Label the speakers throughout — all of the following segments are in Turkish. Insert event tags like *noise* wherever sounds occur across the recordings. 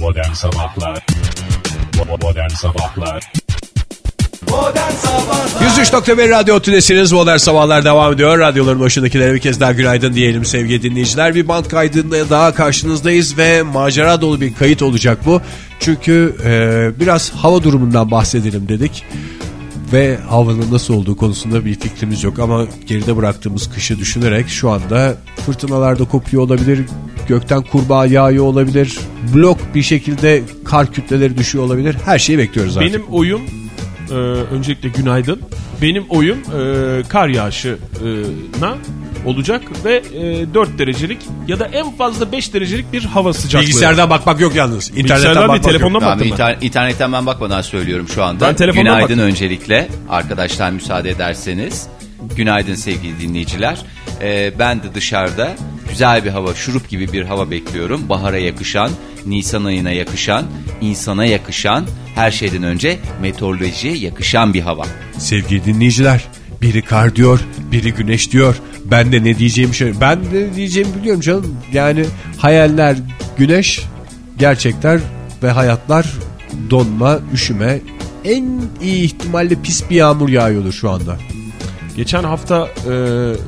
Speaker 1: Modern Sabahlar Modern Sabahlar
Speaker 2: Modern Sabahlar
Speaker 3: 103.1 Radyo Tülesi'niz Modern Sabahlar devam ediyor. Radyoların başındakilere bir kez daha günaydın diyelim sevgili dinleyiciler. Bir band kaydında daha karşınızdayız ve macera dolu bir kayıt olacak bu. Çünkü e, biraz hava durumundan bahsedelim dedik. Ve havanın nasıl olduğu konusunda bir fikrimiz yok ama geride bıraktığımız kışı düşünerek şu anda fırtınalarda kopuyor olabilir, gökten kurbağa yağıyor olabilir, blok bir şekilde kar kütleleri düşüyor olabilir. Her şeyi bekliyoruz artık.
Speaker 4: Benim oyum e, öncelikle günaydın. Benim oyum e, kar yağışına olacak ve e, 4 derecelik ya da en fazla 5 derecelik bir hava sıcaklığı.
Speaker 3: Bilgisayardan bakmak yok yalnız. İnternetten bakmak yok.
Speaker 4: telefondan
Speaker 5: Tamam,
Speaker 4: baktım ben.
Speaker 5: inter- internetten ben bakmadan söylüyorum şu anda.
Speaker 4: Ben telefondan
Speaker 5: Günaydın
Speaker 4: baktım.
Speaker 5: öncelikle. Arkadaşlar müsaade ederseniz. Günaydın sevgili dinleyiciler. Ee, ben de dışarıda güzel bir hava, şurup gibi bir hava bekliyorum. Bahara yakışan, Nisan ayına yakışan, insana yakışan, her şeyden önce meteorolojiye yakışan bir hava.
Speaker 3: Sevgili dinleyiciler biri kar diyor biri güneş diyor. Ben de ne diyeceğimi şey. Ben de ne diyeceğimi biliyorum canım. Yani hayaller güneş gerçekler ve hayatlar donma üşüme en iyi ihtimalle pis bir yağmur yağıyordur şu anda.
Speaker 4: Geçen hafta e,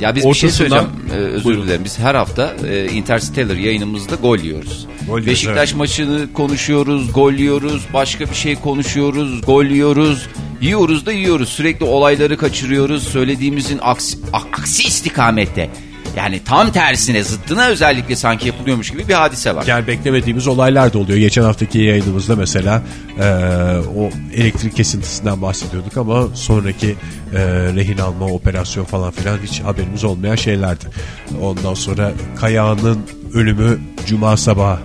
Speaker 5: Ya biz bir şey
Speaker 4: ortasından-
Speaker 5: söyleyeceğim. Ee, özür
Speaker 4: Buyurun.
Speaker 5: dilerim. Biz her hafta e, Interstellar yayınımızda gol yiyoruz.
Speaker 3: Gol
Speaker 5: Beşiktaş
Speaker 3: evet.
Speaker 5: maçını konuşuyoruz, gol yiyoruz, başka bir şey konuşuyoruz, gol yiyoruz. Yiyoruz da yiyoruz. Sürekli olayları kaçırıyoruz. Söylediğimizin aksi, aksi istikamette. Yani tam tersine zıttına özellikle sanki yapılıyormuş gibi bir hadise var.
Speaker 3: Yani beklemediğimiz olaylar da oluyor. Geçen haftaki yayınımızda mesela e, o elektrik kesintisinden bahsediyorduk ama sonraki e, rehin alma operasyon falan filan hiç haberimiz olmayan şeylerdi. Ondan sonra Kayağan'ın ölümü Cuma sabahı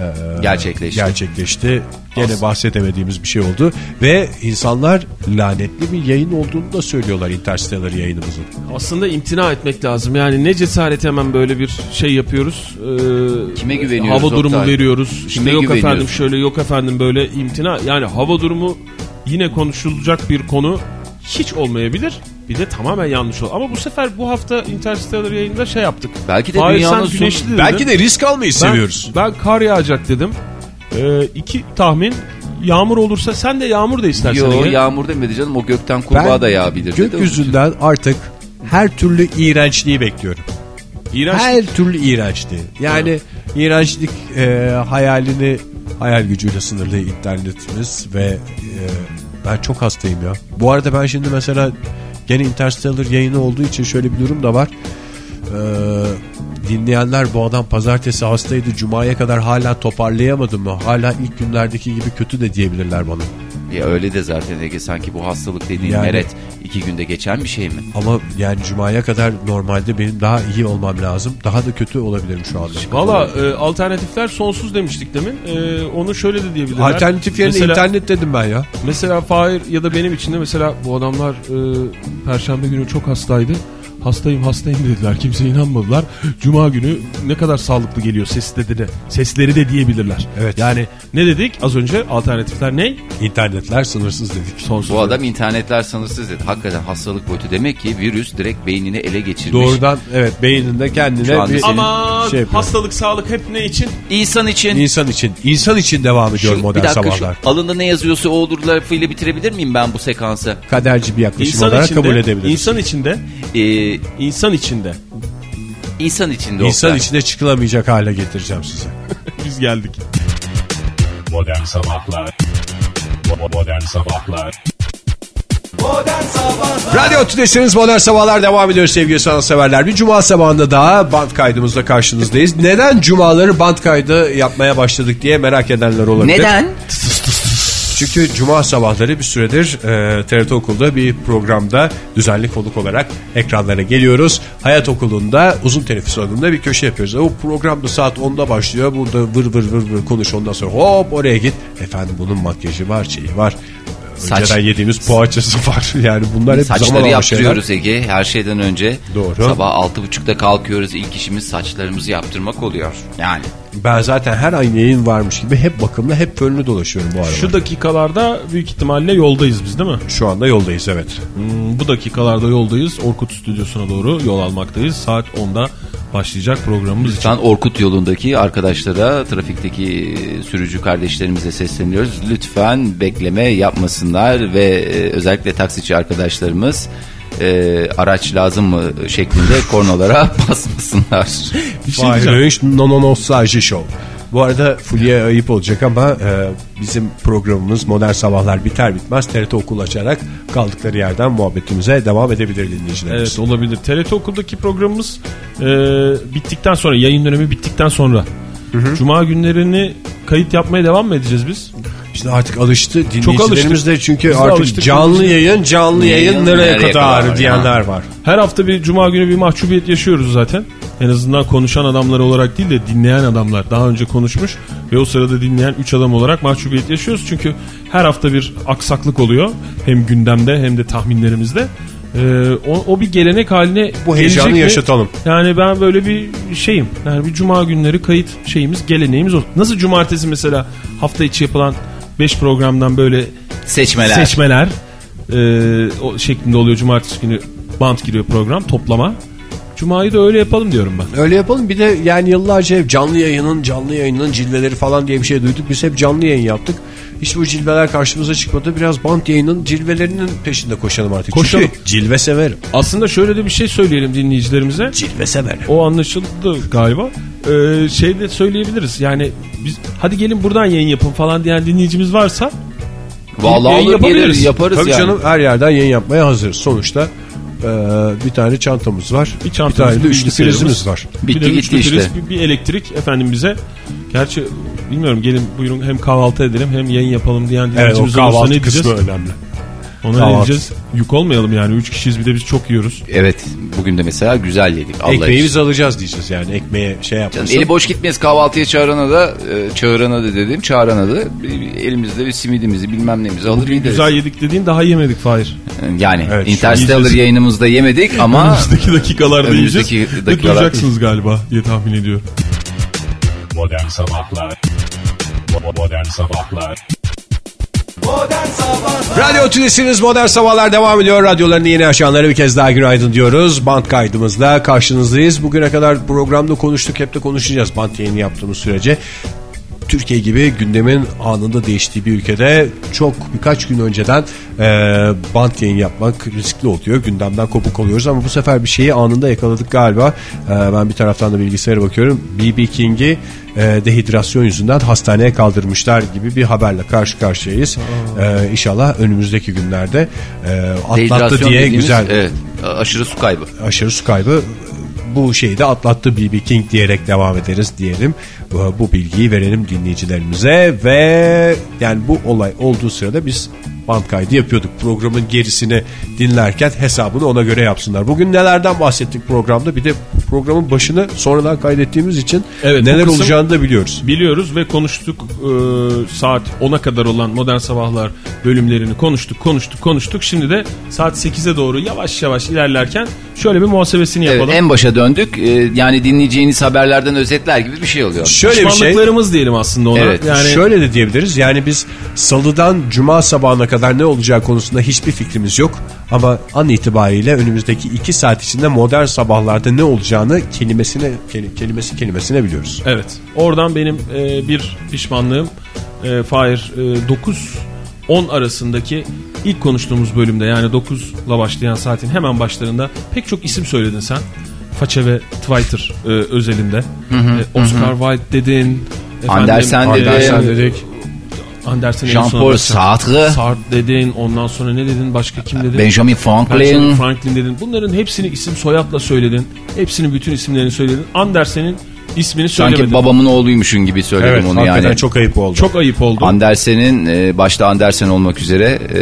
Speaker 3: e,
Speaker 5: Gerçekleşti.
Speaker 3: gerçekleşti. Gene bahsedemediğimiz bir şey oldu ve insanlar lanetli bir yayın olduğunu da söylüyorlar Interstellar yayınımızın.
Speaker 4: Aslında imtina etmek lazım. Yani ne cesaret hemen böyle bir şey yapıyoruz. Ee,
Speaker 5: Kime güveniyoruz
Speaker 4: Hava durumu
Speaker 5: Oktay?
Speaker 4: veriyoruz. İşte
Speaker 5: Kime
Speaker 4: yok efendim şöyle yok efendim böyle imtina. Yani hava durumu yine konuşulacak bir konu hiç olmayabilir. Bir de tamamen yanlış ol. Ama bu sefer bu hafta Interstellar yayında şey yaptık.
Speaker 5: Belki de
Speaker 4: Fahir,
Speaker 5: dünyanın
Speaker 4: güneşli dedin.
Speaker 3: Belki de risk almayı
Speaker 4: ben,
Speaker 3: seviyoruz.
Speaker 4: Ben kar yağacak dedim. Ee, iki tahmin yağmur olursa sen de yağmur da istersen.
Speaker 5: Yo
Speaker 4: Ege.
Speaker 5: yağmur demedi canım o gökten kurbağa da yağabilir. dedi.
Speaker 3: gökyüzünden artık her türlü iğrençliği bekliyorum.
Speaker 4: İğrenç.
Speaker 3: Her türlü iğrençliği. Yani iğrençlik e, hayalini hayal gücüyle sınırlı internetimiz ve e, ben çok hastayım ya. Bu arada ben şimdi mesela gene Interstellar yayını olduğu için şöyle bir durum da var. E, dinleyenler bu adam pazartesi hastaydı cumaya kadar hala toparlayamadı mı? Hala ilk günlerdeki gibi kötü de diyebilirler bana.
Speaker 5: Ya öyle de zaten Ege sanki bu hastalık dediğin
Speaker 3: Yani-
Speaker 5: meret iki günde geçen bir şey mi?
Speaker 3: Ama yani cumaya kadar normalde benim daha iyi olmam lazım. Daha da kötü olabilirim şu anda.
Speaker 4: Valla e, alternatifler sonsuz demiştik demin. E, onu şöyle de diyebilirler.
Speaker 3: Alternatif yerine
Speaker 4: Mesela-
Speaker 3: internet dedim ben ya.
Speaker 4: Mesela Fahir ya da benim için de mesela bu adamlar e, Perşembe günü çok hastaydı. Hastayım hastayım dediler. Kimse inanmadılar. Cuma günü ne kadar sağlıklı geliyor sesleri de, sesleri de diyebilirler.
Speaker 3: Evet.
Speaker 4: Yani ne dedik az önce alternatifler ne?
Speaker 3: İnternetler sınırsız dedik.
Speaker 4: Sonsuz.
Speaker 5: Bu adam internetler sınırsız dedi. Hakikaten hastalık boyutu. Demek ki virüs direkt beynini ele geçirmiş.
Speaker 3: Doğrudan evet beyninde kendine bir
Speaker 5: senin-
Speaker 4: Ama
Speaker 3: şey yapıyor.
Speaker 4: hastalık sağlık hep ne için?
Speaker 5: İnsan için
Speaker 3: insan için insan için devam ediyor
Speaker 5: şu, bir
Speaker 3: modern
Speaker 5: dakika
Speaker 3: sabahlar.
Speaker 5: şu alında ne yazıyorsa o olur lafıyla bitirebilir miyim ben bu sekansı?
Speaker 3: Kaderci bir yaklaşım
Speaker 4: İnsan
Speaker 3: olarak
Speaker 4: içinde,
Speaker 3: kabul edebiliriz.
Speaker 4: insan içinde,
Speaker 5: Ee,
Speaker 4: insan içinde.
Speaker 5: insan içinde
Speaker 3: İnsan
Speaker 5: Oktay.
Speaker 3: içine çıkılamayacak hale getireceğim size. *laughs*
Speaker 4: Biz geldik.
Speaker 1: Modern Sabahlar Bo- Modern Sabahlar
Speaker 2: Modern Sabahlar
Speaker 3: Radyo Tülesi'niz Modern Sabahlar devam ediyor sevgili sanatseverler. Bir cuma sabahında daha band kaydımızla karşınızdayız. Neden cumaları band kaydı yapmaya başladık diye merak edenler olabilir.
Speaker 5: Neden? *laughs*
Speaker 3: Çünkü cuma sabahları bir süredir e, TRT Okul'da bir programda düzenli konuk olarak ekranlara geliyoruz. Hayat Okulu'nda uzun teneffüs adında bir köşe yapıyoruz. O programda saat 10'da başlıyor. Burada vır vır vır vır konuş ondan sonra hop oraya git. Efendim bunun makyajı var, şeyi var.
Speaker 5: Saç-
Speaker 3: Önceden yediğimiz poğaçası *laughs* var. Yani bunlar hep zaman
Speaker 5: Saçları
Speaker 3: şeyler.
Speaker 5: yaptırıyoruz Ege her şeyden önce.
Speaker 3: Doğru.
Speaker 5: Sabah altı buçukta kalkıyoruz ilk işimiz saçlarımızı yaptırmak oluyor. Yani
Speaker 3: Ben zaten her ay yayın varmış gibi hep bakımlı hep fönlü dolaşıyorum bu arada.
Speaker 4: Şu dakikalarda büyük ihtimalle yoldayız biz değil mi?
Speaker 3: Şu anda yoldayız evet.
Speaker 4: Hmm, bu dakikalarda yoldayız. Orkut stüdyosuna doğru yol almaktayız. Saat 10'da başlayacak programımız için.
Speaker 5: Lütfen Orkut yolundaki arkadaşlara, trafikteki sürücü kardeşlerimize sesleniyoruz. Lütfen bekleme yapmasınlar ve e, özellikle taksici arkadaşlarımız e, araç lazım mı şeklinde kornalara *laughs* basmasınlar.
Speaker 4: Bir şey diyeceğim.
Speaker 3: Öğünç Nono Nostalji Show. Bu arada Fulya'ya ayıp olacak ama e, bizim programımız Modern Sabahlar biter bitmez TRT okul açarak kaldıkları yerden muhabbetimize devam edebilir dinleyicilerimiz.
Speaker 4: Evet olabilir. TRT okuldaki programımız e, bittikten sonra yayın dönemi bittikten sonra Cuma günlerini kayıt yapmaya devam mı edeceğiz biz?
Speaker 3: İşte artık alıştı dinleyicilerimiz de çünkü
Speaker 4: Biz de
Speaker 3: artık
Speaker 4: alıştık.
Speaker 3: canlı yayın canlı yayın
Speaker 5: Yayın
Speaker 3: nereye,
Speaker 5: nereye
Speaker 3: kadar,
Speaker 5: kadar
Speaker 3: diyenler var.
Speaker 4: Her hafta bir Cuma günü bir mahcubiyet yaşıyoruz zaten. En azından konuşan adamlar olarak değil de dinleyen adamlar daha önce konuşmuş ve o sırada dinleyen 3 adam olarak mahcubiyet yaşıyoruz. Çünkü her hafta bir aksaklık oluyor hem gündemde hem de tahminlerimizde. Ee, o, o bir gelenek haline
Speaker 3: Bu heyecanı
Speaker 4: gelecek mi?
Speaker 3: yaşatalım.
Speaker 4: Yani ben böyle bir şeyim. Yani bir cuma günleri kayıt şeyimiz, geleneğimiz olsun. Nasıl cumartesi mesela hafta içi yapılan 5 programdan böyle
Speaker 5: Seçmeler.
Speaker 4: seçmeler e, o şeklinde oluyor. Cumartesi günü bant giriyor program toplama. Cuma'yı da öyle yapalım diyorum ben.
Speaker 3: Öyle yapalım bir de yani yıllarca hep canlı yayının canlı yayının cilveleri falan diye bir şey duyduk. Biz hep canlı yayın yaptık. Hiç bu cilveler karşımıza çıkmadı. Biraz bant yayının cilvelerinin peşinde koşalım artık.
Speaker 4: Koşalım.
Speaker 3: Çünkü cilve severim.
Speaker 4: Aslında şöyle de bir şey söyleyelim dinleyicilerimize.
Speaker 3: Cilve severim.
Speaker 4: O anlaşıldı galiba. Ee, şey de söyleyebiliriz. Yani biz hadi gelin buradan yayın yapın falan diyen dinleyicimiz varsa
Speaker 5: Vallahi
Speaker 4: Yayın
Speaker 5: olur gelir
Speaker 4: yapabiliriz.
Speaker 5: yaparız
Speaker 3: Tabii
Speaker 5: yani.
Speaker 3: canım her yerden yayın yapmaya hazırız. Sonuçta e, bir tane çantamız var.
Speaker 4: Bir
Speaker 3: Bir,
Speaker 4: çantamız,
Speaker 3: tane de
Speaker 4: bir
Speaker 3: üçlü
Speaker 4: bilgisayarımız.
Speaker 3: prizimiz var.
Speaker 5: Bitti
Speaker 4: bir de
Speaker 5: gitti işte.
Speaker 4: Bir, bir elektrik efendim bize. Gerçi bilmiyorum gelin buyurun hem kahvaltı edelim hem yayın yapalım diyen
Speaker 3: Evet o
Speaker 4: dinleyicimiz olursa ne
Speaker 3: kahvaltı
Speaker 4: diyeceğiz?
Speaker 3: kısmı önemli.
Speaker 4: Ona
Speaker 3: Kahvaltı.
Speaker 4: diyeceğiz? Yük olmayalım yani. Üç kişiyiz bir de biz çok yiyoruz.
Speaker 5: Evet bugün de mesela güzel yedik. Allah
Speaker 3: Ekmeği
Speaker 5: için.
Speaker 3: biz alacağız diyeceğiz yani ekmeğe şey yapmasın.
Speaker 5: eli boş gitmeyiz kahvaltıya çağırana da e, çağırana da dedim çağırana da elimizde bir simidimizi bilmem neyimizi alır
Speaker 4: Bugün
Speaker 5: gideriz.
Speaker 4: güzel yedik dediğin daha yemedik Fahir.
Speaker 5: Yani
Speaker 3: Evet,
Speaker 5: Interstellar yayınımızda yemedik ama
Speaker 4: Önümüzdeki dakikalarda
Speaker 5: Önümüzdeki
Speaker 4: yiyeceğiz.
Speaker 5: Dakikalar-
Speaker 4: duyacaksınız galiba diye tahmin ediyorum.
Speaker 1: Modern Sabahlar Modern Sabahlar
Speaker 3: Radyo Tülesi'niz Modern Sabahlar devam ediyor. Radyolarını yeni açanlara bir kez daha günaydın diyoruz. Band kaydımızla karşınızdayız. Bugüne kadar programda konuştuk. Hep de konuşacağız band yayını yaptığımız sürece. Türkiye gibi gündemin anında değiştiği bir ülkede çok birkaç gün önceden e, bant yayın yapmak riskli oluyor. Gündemden kopuk oluyoruz ama bu sefer bir şeyi anında yakaladık galiba. E, ben bir taraftan da bilgisayara bakıyorum. B.B. King'i e, dehidrasyon yüzünden hastaneye kaldırmışlar gibi bir haberle karşı karşıyayız. E, inşallah önümüzdeki günlerde e, atlattı diye
Speaker 5: dediğimiz,
Speaker 3: güzel
Speaker 5: Evet, aşırı su kaybı.
Speaker 3: aşırı su kaybı bu şeyi de atlattı B.B. King diyerek devam ederiz diyelim. Bu, bu bilgiyi verelim dinleyicilerimize ve yani bu olay olduğu sırada biz band kaydı yapıyorduk. Programın gerisini dinlerken hesabını ona göre yapsınlar. Bugün nelerden bahsettik programda bir de programın başını sonradan kaydettiğimiz için
Speaker 4: Evet,
Speaker 3: neler olacağını da biliyoruz.
Speaker 4: Biliyoruz ve konuştuk Ee, saat 10'a kadar olan Modern Sabahlar bölümlerini konuştuk konuştuk konuştuk. Şimdi de saat 8'e doğru yavaş yavaş ilerlerken şöyle bir muhasebesini
Speaker 5: Evet,
Speaker 4: yapalım.
Speaker 5: en başa döndük. Ee, yani dinleyeceğiniz haberlerden özetler gibi bir şey oluyor.
Speaker 3: Şöyle bir şey
Speaker 4: diyelim aslında ona.
Speaker 5: Evet,
Speaker 4: yani
Speaker 3: Şöyle de diyebiliriz. Yani biz salıdan cuma sabahına kadar ne olacağı konusunda hiçbir fikrimiz yok. Ama an itibariyle önümüzdeki iki saat içinde modern sabahlarda ne olacağını kelimesine keli- kelimesi kelimesine biliyoruz.
Speaker 4: Evet. Oradan benim e, bir pişmanlığım e, Fahir e, 9 10 arasındaki ilk konuştuğumuz bölümde yani 9'la başlayan saatin hemen başlarında pek çok isim söyledin sen. Façe ve Twitter e, özelinde. E, Oscar Wilde dedin.
Speaker 5: Andersen
Speaker 4: e,
Speaker 5: dedi.
Speaker 3: Andersen dedik.
Speaker 4: Andersen en
Speaker 5: Jean-Paul Sartre,
Speaker 4: Sartre dedin. Ondan sonra ne dedin? Başka kim dedin?
Speaker 5: Benjamin
Speaker 4: Benjamin
Speaker 5: Franklin.
Speaker 4: Franklin dedin. Bunların hepsini isim soyadla söyledin. Hepsinin bütün isimlerini söyledin. Andersen'in ismini söylemedin.
Speaker 5: Sanki babamın oğluymuşun gibi söyledim
Speaker 3: Evet,
Speaker 5: onu yani.
Speaker 3: çok ayıp oldu.
Speaker 4: Çok ayıp oldu.
Speaker 5: Andersen'in e, başta Andersen olmak üzere e,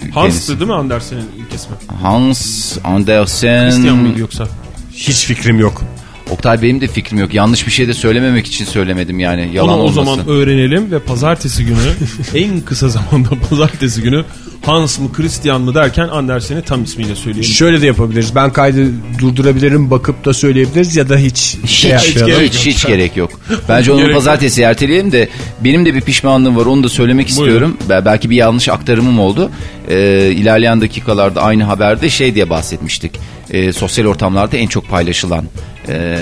Speaker 5: kendisi-
Speaker 4: Hans'tı değil mi Andersen'in ilk ismi?
Speaker 5: Hans Andersen.
Speaker 4: Christian mıydı yoksa?
Speaker 3: Hiç fikrim yok.
Speaker 5: Oktay benim de fikrim yok. Yanlış bir şey de söylememek için söylemedim yani. Yalan
Speaker 4: Onu o
Speaker 5: olmasın.
Speaker 4: zaman öğrenelim ve pazartesi günü *laughs* en kısa zamanda pazartesi günü Hans mı Christian mı derken Andersen'i tam ismiyle söyleyelim.
Speaker 3: Şöyle de yapabiliriz. Ben kaydı durdurabilirim, bakıp da söyleyebiliriz ya da hiç
Speaker 5: Hiç,
Speaker 3: şey
Speaker 5: hiç,
Speaker 3: yapmayalım.
Speaker 5: hiç, hiç gerek yok. Bence onu
Speaker 4: Gerek yok.
Speaker 5: pazartesi erteleyelim de benim de bir pişmanlığım var onu da söylemek istiyorum. Be- Belki bir yanlış aktarımım oldu. Ee, ilerleyen dakikalarda aynı haberde şey diye bahsetmiştik. E, sosyal ortamlarda en çok paylaşılan e,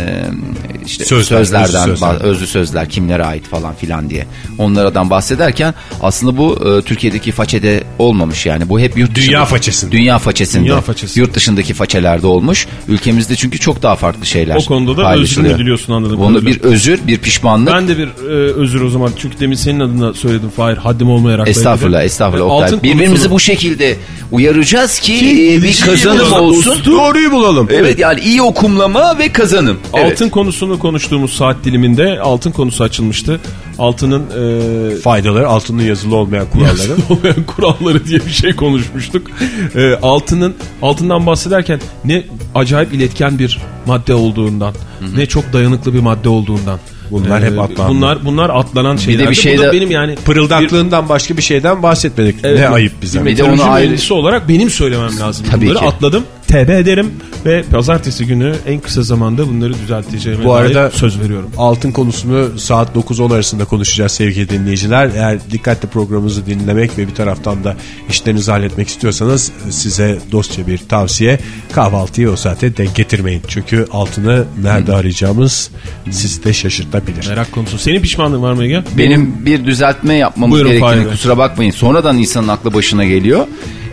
Speaker 5: işte
Speaker 3: Sözler,
Speaker 5: sözlerden
Speaker 3: özlü sözler.
Speaker 5: özlü sözler kimlere ait falan filan diye onlardan bahsederken aslında bu e, Türkiye'deki façede olmamış yani bu hep yurt
Speaker 3: Dünya
Speaker 5: dışında-
Speaker 3: façesinde.
Speaker 5: Dünya façesinde.
Speaker 4: Dünya façesi.
Speaker 5: Yurt dışındaki façelerde olmuş. Ülkemizde çünkü çok daha farklı şeyler.
Speaker 4: O konuda da özrünü diliyorsun anladığım
Speaker 5: Onu
Speaker 4: kadarıyla.
Speaker 5: bir özür, bir pişmanlık.
Speaker 4: Ben de bir e, özür o zaman. Çünkü demin senin adına söyledim Fahir. Haddim olmayarak.
Speaker 5: Estağfurullah, estağfurullah.
Speaker 4: E,
Speaker 5: Oktay. Birbirimizi
Speaker 4: konusunu-
Speaker 5: bu şekilde uyaracağız ki, e, bir kazanım olsun.
Speaker 3: Doğruyu bulalım.
Speaker 5: Evet yani iyi okumlama ve kazanım. Evet.
Speaker 4: Altın konusunu konuştuğumuz saat diliminde altın konusu açılmıştı. Altının e,
Speaker 3: Faydaları altının yazılı olmayan kuralları. *laughs*
Speaker 4: olmayan kuralları diye bir şey konuşmuştuk. E, altının altından bahsederken ne acayip iletken bir madde olduğundan, ne çok dayanıklı bir madde olduğundan.
Speaker 3: Bunlar hep atlandı.
Speaker 4: Bunlar bunlar atlanan şeyler.
Speaker 5: bir şey
Speaker 4: Bu da
Speaker 5: de-
Speaker 4: benim yani
Speaker 3: Pırıldaklığından başka bir şeyden bahsetmedik.
Speaker 4: Evet,
Speaker 3: ne
Speaker 4: bir-
Speaker 3: ayıp bize.
Speaker 4: Bir
Speaker 5: Bir de onu ayrı-
Speaker 4: olarak benim söylemem lazım.
Speaker 5: Tabii
Speaker 4: bunları
Speaker 5: ki.
Speaker 4: atladım. TB ederim ve pazartesi günü en kısa zamanda bunları düzelteceğime
Speaker 3: Bu arada
Speaker 4: söz veriyorum.
Speaker 3: altın konusunu saat 9-10 arasında konuşacağız sevgili dinleyiciler. Eğer dikkatli programımızı dinlemek ve bir taraftan da işlerinizi halletmek istiyorsanız size dostça bir tavsiye kahvaltıyı o saate denk getirmeyin. Çünkü altını nerede arayacağımız sizi de şaşırtabilir.
Speaker 4: Merak konusu. Senin pişmanlığın var mı Ege?
Speaker 5: Benim bir düzeltme yapmamız
Speaker 4: Buyurun
Speaker 5: gerektiğini
Speaker 4: Bey.
Speaker 5: kusura bakmayın. Sonradan insanın aklı başına geliyor.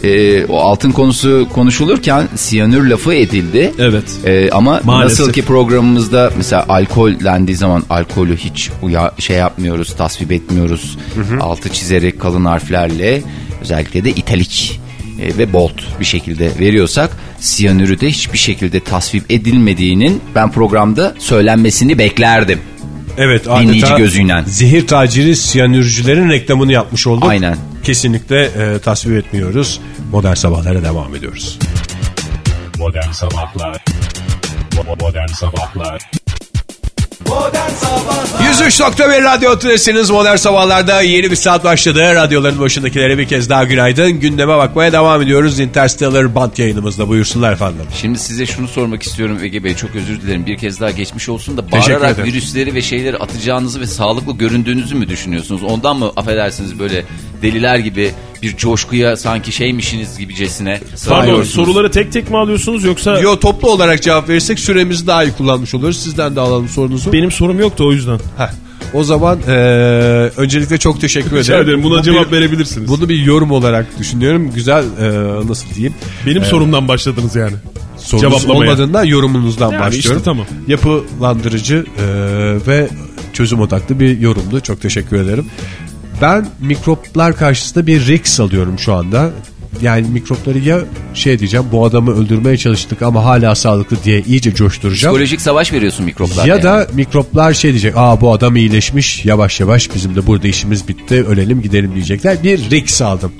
Speaker 5: Ee, o altın konusu konuşulurken siyanür lafı edildi.
Speaker 4: Evet.
Speaker 5: Ee, ama
Speaker 4: Maalesef.
Speaker 5: nasıl ki programımızda mesela alkol dendiği zaman alkolü hiç uya, şey yapmıyoruz, tasvip etmiyoruz. Altı çizerek kalın harflerle özellikle de italik e, ve bold bir şekilde veriyorsak siyanürü de hiçbir şekilde tasvip edilmediğinin ben programda söylenmesini beklerdim.
Speaker 3: Evet
Speaker 5: Dinleyici
Speaker 3: adeta
Speaker 5: gözüyle.
Speaker 3: zehir taciri siyanürcülerin reklamını yapmış olduk.
Speaker 5: Aynen.
Speaker 3: Kesinlikle e, tasvip etmiyoruz. Modern sabahlara devam ediyoruz.
Speaker 1: Modern Sabahlar Modern Sabahlar
Speaker 2: Modern Sabahlar
Speaker 3: 103.1 Radyo Tülesi'niz Modern Sabahlar'da yeni bir saat başladı. Radyoların başındakilere bir kez daha günaydın. Gündeme bakmaya devam ediyoruz. Interstellar band yayınımızda buyursunlar efendim.
Speaker 5: Şimdi size şunu sormak istiyorum Ege Bey çok özür dilerim bir kez daha geçmiş olsun da bağırarak virüsleri ve şeyleri atacağınızı ve sağlıklı göründüğünüzü mü düşünüyorsunuz? Ondan mı affedersiniz böyle deliler gibi bir coşkuya sanki şeymişsiniz gibicesine
Speaker 4: Pardon soruları tek tek mi alıyorsunuz yoksa
Speaker 3: Yo toplu olarak cevap verirsek süremizi daha iyi kullanmış oluruz. Sizden de alalım sorunuzu.
Speaker 4: benim sorum yoktu o yüzden.
Speaker 3: Heh. O zaman e, öncelikle çok teşekkür ederim.
Speaker 4: Rica ederim buna
Speaker 3: Bu
Speaker 4: cevap
Speaker 3: bir-
Speaker 4: verebilirsiniz.
Speaker 3: Bunu bir yorum olarak düşünüyorum. Güzel e, nasıl diyeyim.
Speaker 4: benim sorumdan başladınız yani.
Speaker 3: Sorunuz olmadığından yorumunuzdan
Speaker 4: Yani
Speaker 3: başlıyorum.
Speaker 4: işte tamam.
Speaker 3: Yapılandırıcı e, ve çözüm odaklı bir yorumdu. Çok teşekkür ederim. Ben mikroplar karşısında bir risk alıyorum şu anda. Yani mikropları ya şey diyeceğim bu adamı öldürmeye çalıştık ama hala sağlıklı diye iyice coşturacağım.
Speaker 5: Psikolojik savaş veriyorsun mikroplarla.
Speaker 3: Ya
Speaker 5: yani.
Speaker 3: da mikroplar şey diyecek. Aa bu adam iyileşmiş yavaş yavaş bizim de burada işimiz bitti ölelim gidelim diyecekler. Bir risk aldım.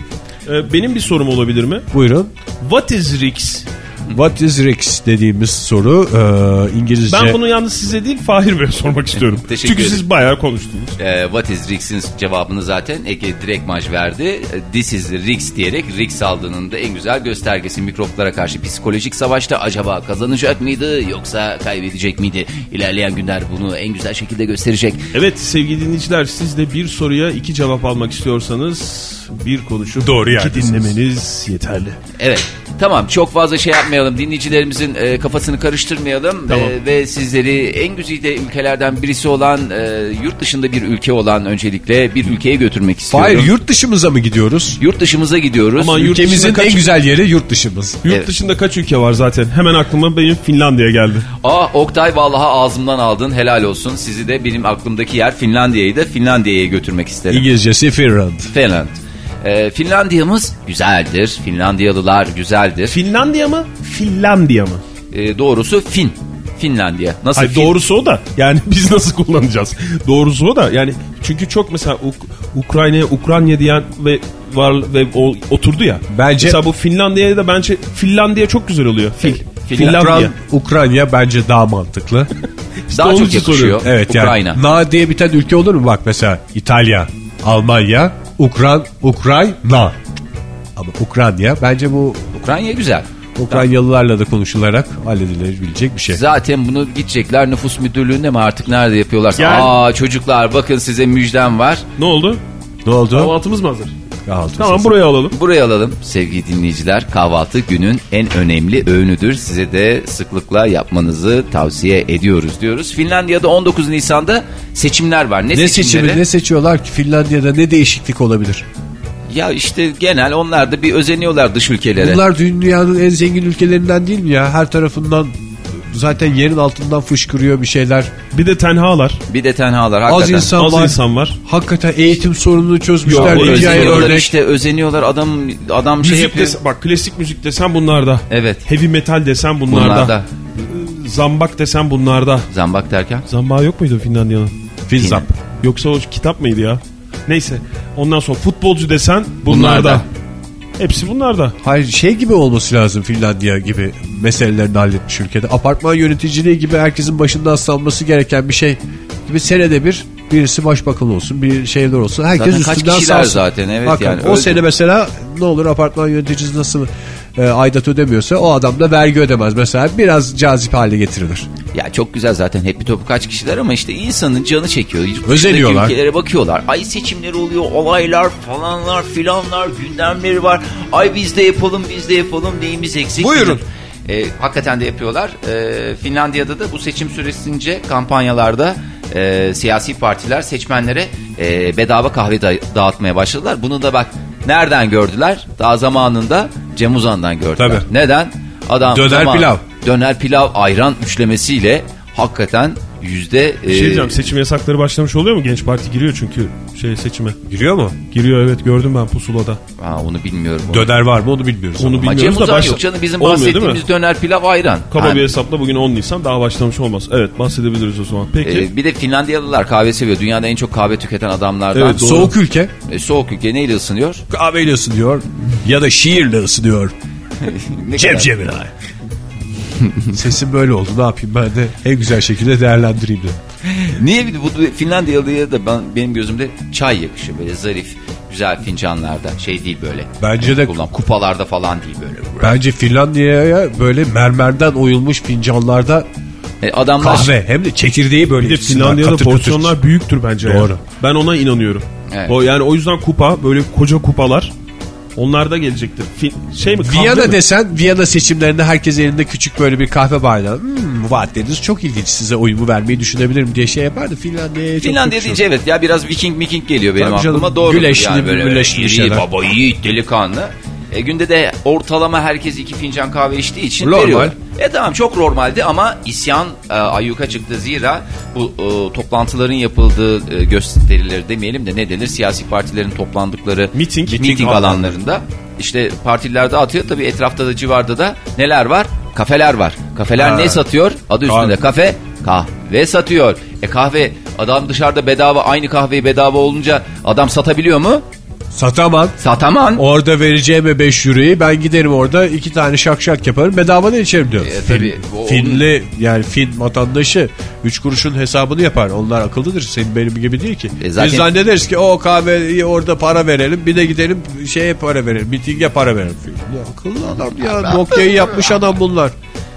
Speaker 4: Ee, benim bir sorum olabilir mi?
Speaker 3: Buyurun.
Speaker 4: What is Rix?
Speaker 3: What is risk dediğimiz soru e, İngilizce.
Speaker 4: Ben bunu yalnız size değil Fahir Bey'e sormak istiyorum. *laughs*
Speaker 5: Teşekkür
Speaker 4: Çünkü
Speaker 5: ederim.
Speaker 4: siz bayağı konuştunuz.
Speaker 5: Ee, what is Rix'in cevabını zaten Ege direkt maj verdi. Ee, This is Rix diyerek Rix aldığının da en güzel göstergesi mikroplara karşı psikolojik savaşta acaba kazanacak mıydı yoksa kaybedecek miydi? İlerleyen günler bunu en güzel şekilde gösterecek.
Speaker 4: Evet sevgili dinleyiciler siz de bir soruya iki cevap almak istiyorsanız bir konuşup
Speaker 3: Doğru
Speaker 4: iki dinlemeniz yeterli.
Speaker 5: Evet tamam çok fazla şey yapmayalım dinleyicilerimizin e, kafasını karıştırmayalım
Speaker 4: Tamam.
Speaker 5: E, ve sizleri en güzide ülkelerden birisi olan e, yurt dışında bir ülke olan öncelikle bir ülkeye götürmek istiyorum.
Speaker 3: Hayır yurt dışımıza mı gidiyoruz?
Speaker 5: Yurt dışımıza gidiyoruz.
Speaker 4: Ama yurt
Speaker 3: Ülkemizin
Speaker 4: dışında
Speaker 3: en
Speaker 4: kaç-
Speaker 3: güzel yeri yurt dışımız.
Speaker 4: Yurt
Speaker 5: Evet.
Speaker 4: dışında kaç ülke var zaten? Hemen aklıma benim Finlandiya geldi.
Speaker 5: Aa Oktay vallahi ağzımdan aldın helal olsun. Sizi de benim aklımdaki yer Finlandiya'yı da Finlandiya'ya götürmek isterim.
Speaker 3: İngilizcesi Finland.
Speaker 5: Finland. Ee, Finlandiya'mız güzeldir. Finlandiyalılar güzeldir.
Speaker 4: Finlandiya mı? Finlandiya mı?
Speaker 5: Ee, doğrusu Fin. Finlandiya. Nasıl
Speaker 4: Hayır,
Speaker 5: Fin?
Speaker 4: doğrusu o da. Yani *laughs* biz nasıl kullanacağız? Doğrusu o da. Yani çünkü çok mesela Uk- Ukrayna'ya Ukrayna diyen ve var ve o, oturdu ya.
Speaker 3: Bence-
Speaker 4: mesela bu Finlandiya'ya da bence Finlandiya çok güzel oluyor. Fil. Finlandiya.
Speaker 3: Ukran, Ukrayna bence daha mantıklı.
Speaker 5: Daha
Speaker 4: onun
Speaker 5: çok yakışıyor.
Speaker 4: soruyorum.
Speaker 3: evet yani.
Speaker 5: Ukrayna.
Speaker 3: Na diye biten ülke olur mu? Bak mesela İtalya, Almanya, Ukran, Ukrayna. Ama Ukrayna bence bu
Speaker 5: Ukrayna güzel.
Speaker 3: Ukraynalılarla da konuşularak halledilebilecek bir şey.
Speaker 5: Zaten bunu gidecekler nüfus müdürlüğünde mi artık nerede yapıyorlar?
Speaker 4: Yani-
Speaker 5: Aa çocuklar bakın size müjdem var.
Speaker 4: Ne oldu?
Speaker 3: Ne oldu?
Speaker 4: Kahvaltımız mı hazır?
Speaker 3: Kahvaltı
Speaker 4: Tamam
Speaker 3: masası.
Speaker 4: buraya alalım.
Speaker 5: Buraya alalım sevgili dinleyiciler. Kahvaltı günün en önemli öğünüdür. Size de sıklıkla yapmanızı tavsiye ediyoruz diyoruz. Finlandiya'da 19 Nisan'da seçimler var. Ne,
Speaker 3: Ne
Speaker 5: seçimleri?
Speaker 3: seçimi ne seçiyorlar ki Finlandiya'da ne değişiklik olabilir?
Speaker 5: Ya işte genel onlar da bir özeniyorlar dış ülkelere.
Speaker 3: Bunlar dünyanın en zengin ülkelerinden değil mi ya? Her tarafından zaten yerin altından fışkırıyor bir şeyler.
Speaker 4: Bir de tenhalar.
Speaker 5: Bir de tenhalar
Speaker 3: Az
Speaker 5: hakikaten.
Speaker 3: insan
Speaker 4: Az
Speaker 3: var.
Speaker 4: insan var.
Speaker 3: Hakikaten eğitim sorununu çözmüşler.
Speaker 4: Yok,
Speaker 5: özeniyorlar
Speaker 3: örnek.
Speaker 5: işte özeniyorlar adam adam şey
Speaker 4: Müzik
Speaker 5: yapıyor.
Speaker 4: desen, bak klasik müzik desen bunlarda.
Speaker 5: Evet.
Speaker 4: Heavy metal desen bunlarda.
Speaker 5: Bunlarda.
Speaker 4: Zambak desen bunlarda.
Speaker 5: Zambak derken.
Speaker 4: Zambak yok muydu Finlandiya'nın?
Speaker 3: Filzap.
Speaker 4: Yoksa o kitap mıydı ya? Neyse. Ondan sonra futbolcu desen
Speaker 5: Bunlarda.
Speaker 4: bunlarda. Hepsi bunlarda.
Speaker 3: Hayır şey gibi olması lazım Finlandiya gibi meselelerini halletmiş ülkede. Apartman yöneticiliği gibi herkesin başında aslanması gereken bir şey gibi senede bir birisi başbakan olsun bir şeyler olsun. Herkes
Speaker 5: Zaten kaç
Speaker 3: üstünden
Speaker 5: kişiler
Speaker 3: salsın.
Speaker 5: zaten, evet
Speaker 3: Hakikaten.
Speaker 5: yani
Speaker 3: O
Speaker 5: öyle.
Speaker 3: sene mesela ne olur apartman yöneticisi nasıl e, aidat ödemiyorsa o adam da vergi ödemez. Mesela biraz cazip hale getirilir.
Speaker 5: Ya çok güzel zaten hep bir topu kaç kişiler ama işte insanın canı çekiyor.
Speaker 3: Özeniyorlar.
Speaker 5: ülkelere bakıyorlar. Ay seçimleri oluyor, olaylar falanlar filanlar, gündemleri var. Ay biz de yapalım, biz de yapalım neyimiz eksik.
Speaker 3: Buyurun.
Speaker 5: E, hakikaten de yapıyorlar. E, Finlandiya'da da bu seçim süresince kampanyalarda e, siyasi partiler seçmenlere e, bedava kahve da- dağıtmaya başladılar. Bunu da bak nereden gördüler? Daha zamanında Cem Uzan'dan gördüler.
Speaker 3: Tabii.
Speaker 5: Neden? Adam
Speaker 3: Döner
Speaker 5: zaman-
Speaker 3: pilav.
Speaker 5: Döner pilav ayran üçlemesiyle hakikaten yüzde...
Speaker 4: Bir şey
Speaker 5: e,
Speaker 4: diyeceğim seçim yasakları başlamış oluyor mu? Genç Parti giriyor çünkü şey seçime.
Speaker 3: Giriyor mu?
Speaker 4: Giriyor evet gördüm ben pusulada.
Speaker 5: ha, onu bilmiyorum. Onu.
Speaker 3: Döner var mı onu bilmiyoruz.
Speaker 4: Onu
Speaker 3: ama.
Speaker 4: Bilmiyoruz da başla-
Speaker 5: yok canım bizim
Speaker 4: Olmuyor,
Speaker 5: bahsettiğimiz döner pilav ayran.
Speaker 4: Kaba
Speaker 5: Ha,
Speaker 4: bir hesapla bugün 10 Nisan daha başlamış olmaz. Evet bahsedebiliriz o zaman. Peki.
Speaker 5: e, bir de Finlandiyalılar kahve seviyor. Dünyada en çok kahve tüketen adamlardan.
Speaker 4: Evet, doğru.
Speaker 3: Soğuk ülke
Speaker 5: E, soğuk ülke neyle ısınıyor?
Speaker 3: kahveyle ısınıyor ya da şiirle ısınıyor. *laughs* Cem Cemilay. Sesim böyle oldu ne yapayım ben de en güzel şekilde değerlendireyim de.
Speaker 5: Niye bir de bu Finlandiyalıya da ben, benim gözümde çay yakışıyor. Böyle zarif, güzel fincanlarda. Şey değil böyle.
Speaker 3: Bence de
Speaker 5: Kullan, kupalarda falan değil böyle.
Speaker 3: bence Finlandiya'ya böyle mermerden oyulmuş fincanlarda
Speaker 5: E, adamlar
Speaker 3: kahve hem de çekirdeği böyle
Speaker 4: Bir de Finlandiya'da
Speaker 3: katır katır.
Speaker 4: porsiyonlar büyüktür bence.
Speaker 3: Doğru.
Speaker 4: Ben ona inanıyorum.
Speaker 5: Evet.
Speaker 4: O yani o yüzden kupa böyle koca kupalar onlar da gelecektir. Fin- şey mi?
Speaker 3: Viyana
Speaker 4: mi?
Speaker 3: desen Viyana seçimlerinde herkes elinde küçük böyle bir kahve bardağı. Hmm, vaatleriniz çok ilginç size oyumu vermeyi düşünebilirim diye şey yapardı. Finlandiya'ya çok
Speaker 5: Finlandiya deyince evet ya biraz Viking Viking geliyor benim
Speaker 3: Tabii canım,
Speaker 5: aklıma. Doğru
Speaker 3: güleşli,
Speaker 5: yani böyle
Speaker 3: güleşli
Speaker 5: iri,
Speaker 3: şeyler.
Speaker 5: baba yiğit delikanlı. E, günde de ortalama herkes iki fincan kahve içtiği için
Speaker 3: Normal.
Speaker 5: veriyor. E tamam çok normaldi ama isyan e, ayyuka çıktı zira bu e, toplantıların yapıldığı e, gösterileri demeyelim de ne denir siyasi partilerin toplandıkları
Speaker 4: Miting.
Speaker 5: miting, alanlarında işte partiler dağıtıyor tabii etrafta da civarda da neler var? Kafeler var. Kafeler
Speaker 3: Ha.
Speaker 5: ne satıyor? Adı üstünde kafe kahve satıyor. E kahve adam dışarıda bedava aynı kahveyi bedava olunca adam satabiliyor mu?
Speaker 3: Satamam.
Speaker 5: Sataman.
Speaker 3: Orada vereceğime 5 euroyu ben giderim orada iki tane şak şak yaparım bedavadan içerim diyor.
Speaker 5: E, tabii, o-
Speaker 3: Finli yani Fin vatandaşı 3 kuruşun hesabını yapar. Onlar akıllıdır. Senin benim gibi değil ki.
Speaker 5: E, zaten-
Speaker 3: Biz zannederiz ki o kahveyi orada para verelim bir de gidelim şeye para verelim. Mitinge para verelim. Ya, akıllı adam ya. Nokia'yı yapmış adam bunlar.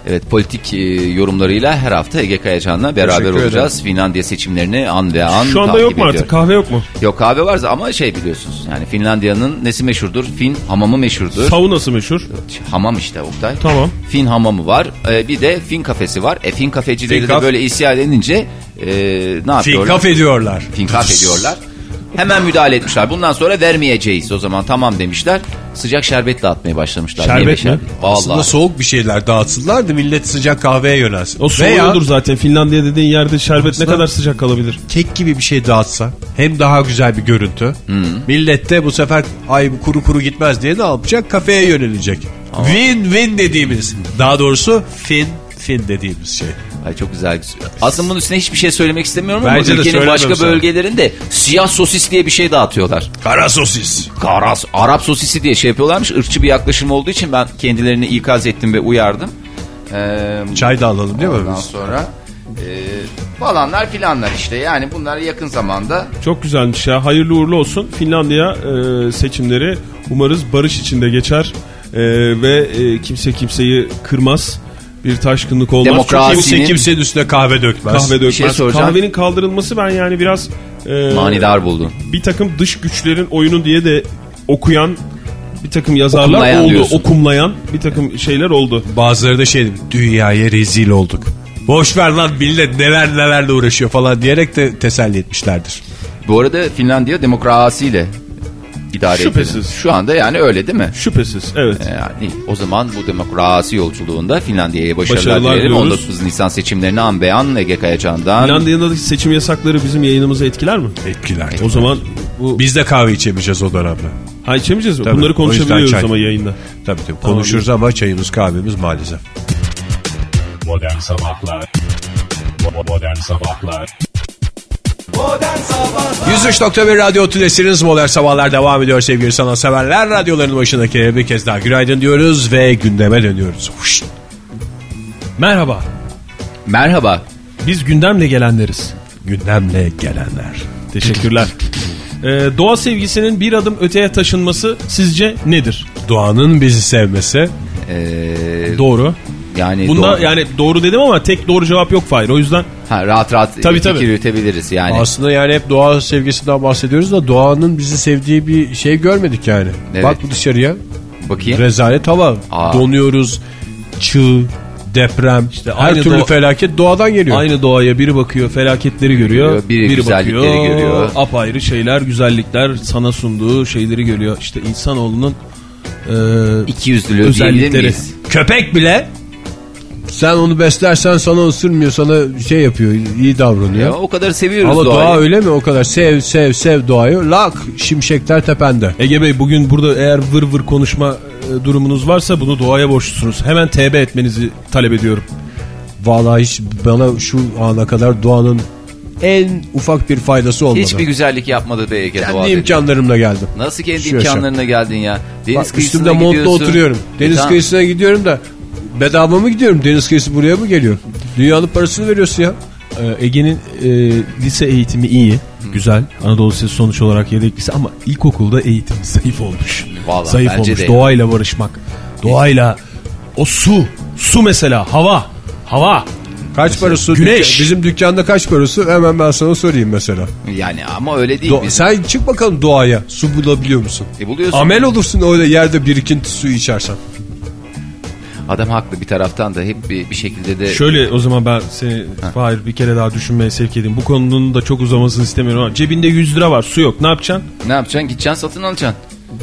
Speaker 5: Evet politik e, yorumlarıyla her hafta Ege Kayacan'la beraber
Speaker 3: Teşekkür
Speaker 5: olacağız. Finlandiya seçimlerini an ve an
Speaker 4: Şu anda yok mu artık?
Speaker 5: ediyor.
Speaker 4: Kahve yok mu?
Speaker 5: Yok kahve var ama şey biliyorsunuz yani Finlandiya'nın nesi meşhurdur? Fin hamamı meşhurdur.
Speaker 4: Saunası meşhur.
Speaker 5: Hamam işte Oktay.
Speaker 4: Tamam.
Speaker 5: Fin hamamı var. Ee, bir de Fin kafesi var. E Fin kafecileri
Speaker 3: Fin
Speaker 5: de
Speaker 3: kaf-
Speaker 5: böyle isyan edince e, ne yapıyorlar?
Speaker 3: Finkaf ediyorlar.
Speaker 5: Fin kaf ediyorlar. Hemen müdahale etmişler. Bundan sonra vermeyeceğiz o zaman tamam demişler. Sıcak şerbet dağıtmaya başlamışlar.
Speaker 4: Şerbet mi?
Speaker 3: Aslında
Speaker 5: Vallahi.
Speaker 3: soğuk bir şeyler dağıtsınlar da millet sıcak kahveye yönelsin.
Speaker 4: O
Speaker 3: Veya
Speaker 4: soğuyordur zaten. Finlandiya dediğin yerde şerbet
Speaker 3: Aslında-
Speaker 4: ne kadar sıcak kalabilir?
Speaker 3: kek gibi bir şey dağıtsa hem daha güzel bir görüntü. Millet de bu sefer ay bu kuru kuru gitmez diye ne yapacak? Kafeye yönelecek. Win win dediğimiz. Daha doğrusu fin fin dediğimiz şey.
Speaker 5: Ay çok güzel. Aslında bunun üstüne hiçbir şey söylemek istemiyorum
Speaker 3: Bence
Speaker 5: ama ülkenin başka
Speaker 3: sana.
Speaker 5: bölgelerinde siyah sosis diye bir şey dağıtıyorlar.
Speaker 3: Kara sosis.
Speaker 5: Karas, Arap sosisi diye şey yapıyorlarmış. Irkçı bir yaklaşım olduğu için ben kendilerini ikaz ettim ve uyardım. Ee,
Speaker 3: Çay da alalım değil mi
Speaker 5: ondan
Speaker 3: biz?
Speaker 5: sonra e, falanlar filanlar işte yani bunlar yakın zamanda
Speaker 4: Çok güzelmiş ya. Hayırlı uğurlu olsun. Finlandiya e, seçimleri umarız barış içinde geçer. E, ve e, kimse kimseyi kırmaz. Bir taşkınlık olmaz.
Speaker 5: Demokrasi-
Speaker 4: Çünkü
Speaker 3: Kimse kimsenin üstüne kahve dökmez.
Speaker 4: kahve dökmez.
Speaker 5: şey.
Speaker 4: Kahvenin kaldırılması ben yani biraz e,
Speaker 5: manidar buldum.
Speaker 4: bir takım dış güçlerin oyunu diye de okuyan bir takım yazarlar
Speaker 5: Okumlayan
Speaker 4: oldu.
Speaker 5: diyorsun.
Speaker 4: Okumlayan bir takım şeyler oldu.
Speaker 3: Bazıları da şey dünyaya rezil olduk. Boş ver lan millet neler nelerle uğraşıyor falan diyerek de teselli etmişlerdir.
Speaker 5: Bu arada Finlandiya demokrasiyle idare
Speaker 4: Şüphesiz.
Speaker 5: edilir. Şu anda yani öyle değil mi?
Speaker 4: Şüphesiz evet.
Speaker 5: Yani o zaman bu demokrasi yolculuğunda Finlandiya'ya başarılar,
Speaker 4: Başarılar
Speaker 5: dilerim.
Speaker 4: diliyoruz.
Speaker 5: 19 Nisan seçimlerini an beyan Ege Kayacan'dan.
Speaker 4: Finlandiya'daki seçim yasakları bizim yayınımızı etkiler mi?
Speaker 3: Etkiler.
Speaker 4: O zaman bu
Speaker 3: Biz de kahve içemeyeceğiz o dönemde.
Speaker 4: ha içemeyeceğiz mi?
Speaker 3: Tabii,
Speaker 4: Bunları konuşabiliyoruz
Speaker 3: çay.
Speaker 4: ama yayında.
Speaker 3: Tabii tabii konuşuruz ama çayımız kahvemiz maalesef.
Speaker 1: Modern Sabahlar Modern Sabahlar
Speaker 3: 103.1 Radyo Tülesi'niz Modern Sabahlar devam ediyor sevgili sanatseverler. Radyoların başındaki bir kez daha günaydın diyoruz ve gündeme dönüyoruz. Huş.
Speaker 4: Merhaba.
Speaker 5: Merhaba.
Speaker 4: Biz gündemle gelenleriz.
Speaker 3: Gündemle gelenler.
Speaker 4: Teşekkürler. *laughs* Ee, doğa sevgisinin bir adım öteye taşınması sizce nedir?
Speaker 3: Doğanın bizi sevmesi.
Speaker 5: Ee,
Speaker 4: Doğru.
Speaker 5: Yani
Speaker 4: Bunda
Speaker 5: doğru-
Speaker 4: yani doğru dedim ama tek doğru cevap yok Fahir. O yüzden
Speaker 5: ha, rahat rahat
Speaker 4: Tabii,
Speaker 5: fikir
Speaker 4: tabii.
Speaker 5: yürütebiliriz yani.
Speaker 3: Aslında yani hep doğa sevgisinden bahsediyoruz da doğanın bizi sevdiği bir şey görmedik yani.
Speaker 5: Evet.
Speaker 3: Bak dışarıya
Speaker 5: Bakayım.
Speaker 3: rezalet hava.
Speaker 5: Aa.
Speaker 3: Donuyoruz. Çığ, deprem, her
Speaker 4: aynı
Speaker 3: türlü
Speaker 4: doğa-
Speaker 3: felaket doğadan geliyor.
Speaker 4: aynı doğaya biri bakıyor felaketleri görüyor.
Speaker 5: Biri güzellikleri görüyor.
Speaker 4: Apayrı şeyler güzellikler sana sunduğu şeyleri görüyor. İşte insanoğlunun e,
Speaker 5: İki yüzlülüğü
Speaker 4: özellikleri.
Speaker 3: Köpek bile sen onu beslersen sana ısırmıyor sana şey yapıyor iyi davranıyor.
Speaker 5: Ya, o kadar seviyoruz
Speaker 3: Ama
Speaker 5: doğayı.
Speaker 3: doğa öyle mi o kadar sev sev sev doğayı lak şimşekler tepende.
Speaker 4: Ege Bey bugün burada eğer vır vır konuşma e, durumunuz varsa bunu doğaya borçlusunuz. Hemen TB etmenizi talep ediyorum.
Speaker 3: Vallahi hiç bana şu ana kadar doğanın en ufak bir faydası olmadı.
Speaker 5: Hiçbir güzellik yapmadı be Ege
Speaker 3: Kendi imkanlarımla geldim.
Speaker 5: Nasıl kendi
Speaker 3: Şu yaşam.
Speaker 5: imkanlarına geldin ya? Deniz
Speaker 3: Bak,
Speaker 5: kıyısına
Speaker 3: üstümde montla
Speaker 5: gidiyorsun.
Speaker 3: oturuyorum. Deniz
Speaker 5: E, tamam.
Speaker 3: kıyısına gidiyorum da bedava mı gidiyorum? Deniz kıyısı buraya mı geliyor? Dünyanın parasını veriyorsun ya.
Speaker 4: Ee, Ege'nin e, lise eğitimi iyi, güzel. Anadolu Lisesi sonuç olarak yedek lise ama ilkokulda eğitim zayıf olmuş.
Speaker 5: Vallahi
Speaker 4: zayıf
Speaker 5: bence
Speaker 4: olmuş.
Speaker 5: de.
Speaker 4: Doğayla barışmak. Doğayla o su, su mesela, hava, hava.
Speaker 3: Kaç parası?
Speaker 4: güneş.
Speaker 3: Bizim dükkanda kaç parası? Hemen ben sana sorayım mesela.
Speaker 5: Yani ama öyle değil.
Speaker 3: Do-
Speaker 5: bizim.
Speaker 3: sen çık bakalım doğaya. Su bulabiliyor musun?
Speaker 5: E, buluyorsun.
Speaker 3: Amel olursun öyle yerde birikinti suyu içersen.
Speaker 5: Adam haklı bir taraftan da hep bir, bir şekilde de
Speaker 4: Şöyle o zaman ben seni Fahir bir kere daha düşünmeye sevk edeyim. Bu konunun da çok uzamasını istemiyorum ama cebinde 100 lira var. Su yok. Ne yapacaksın?
Speaker 5: ne yapacaksın? Gideceksin satın alacaksın.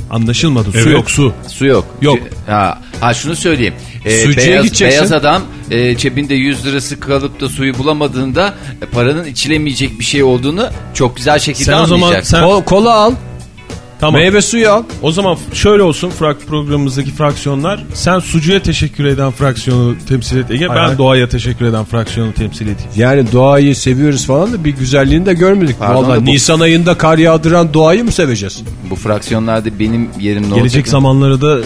Speaker 4: Anlaşılmadı. Su
Speaker 3: Evet.
Speaker 4: yok su.
Speaker 5: Su yok.
Speaker 4: Yok.
Speaker 5: Ha, ha şunu söyleyeyim. Ee,
Speaker 3: Sucuya
Speaker 5: beyaz,
Speaker 3: gideceksin.
Speaker 5: beyaz adam e, cebinde 100 lirası kalıp da suyu bulamadığında e, paranın içilemeyecek bir şey olduğunu çok güzel şekilde
Speaker 4: Sen o zaman sen
Speaker 3: Ko- kola al.
Speaker 4: Tamam.
Speaker 3: Meyve suyu al.
Speaker 4: O zaman şöyle olsun frak programımızdaki fraksiyonlar. Sen sucuya teşekkür eden fraksiyonu temsil et Ege. ben doğaya teşekkür eden fraksiyonu temsil edeyim.
Speaker 3: Yani doğayı seviyoruz falan da bir güzelliğini de görmedik.
Speaker 5: Pardon
Speaker 3: Vallahi
Speaker 5: da bu-
Speaker 3: Nisan ayında kar yağdıran doğayı mı seveceğiz?
Speaker 5: Bu fraksiyonlarda benim yerim ne
Speaker 4: Gelecek
Speaker 5: olacak?
Speaker 4: zamanlarda da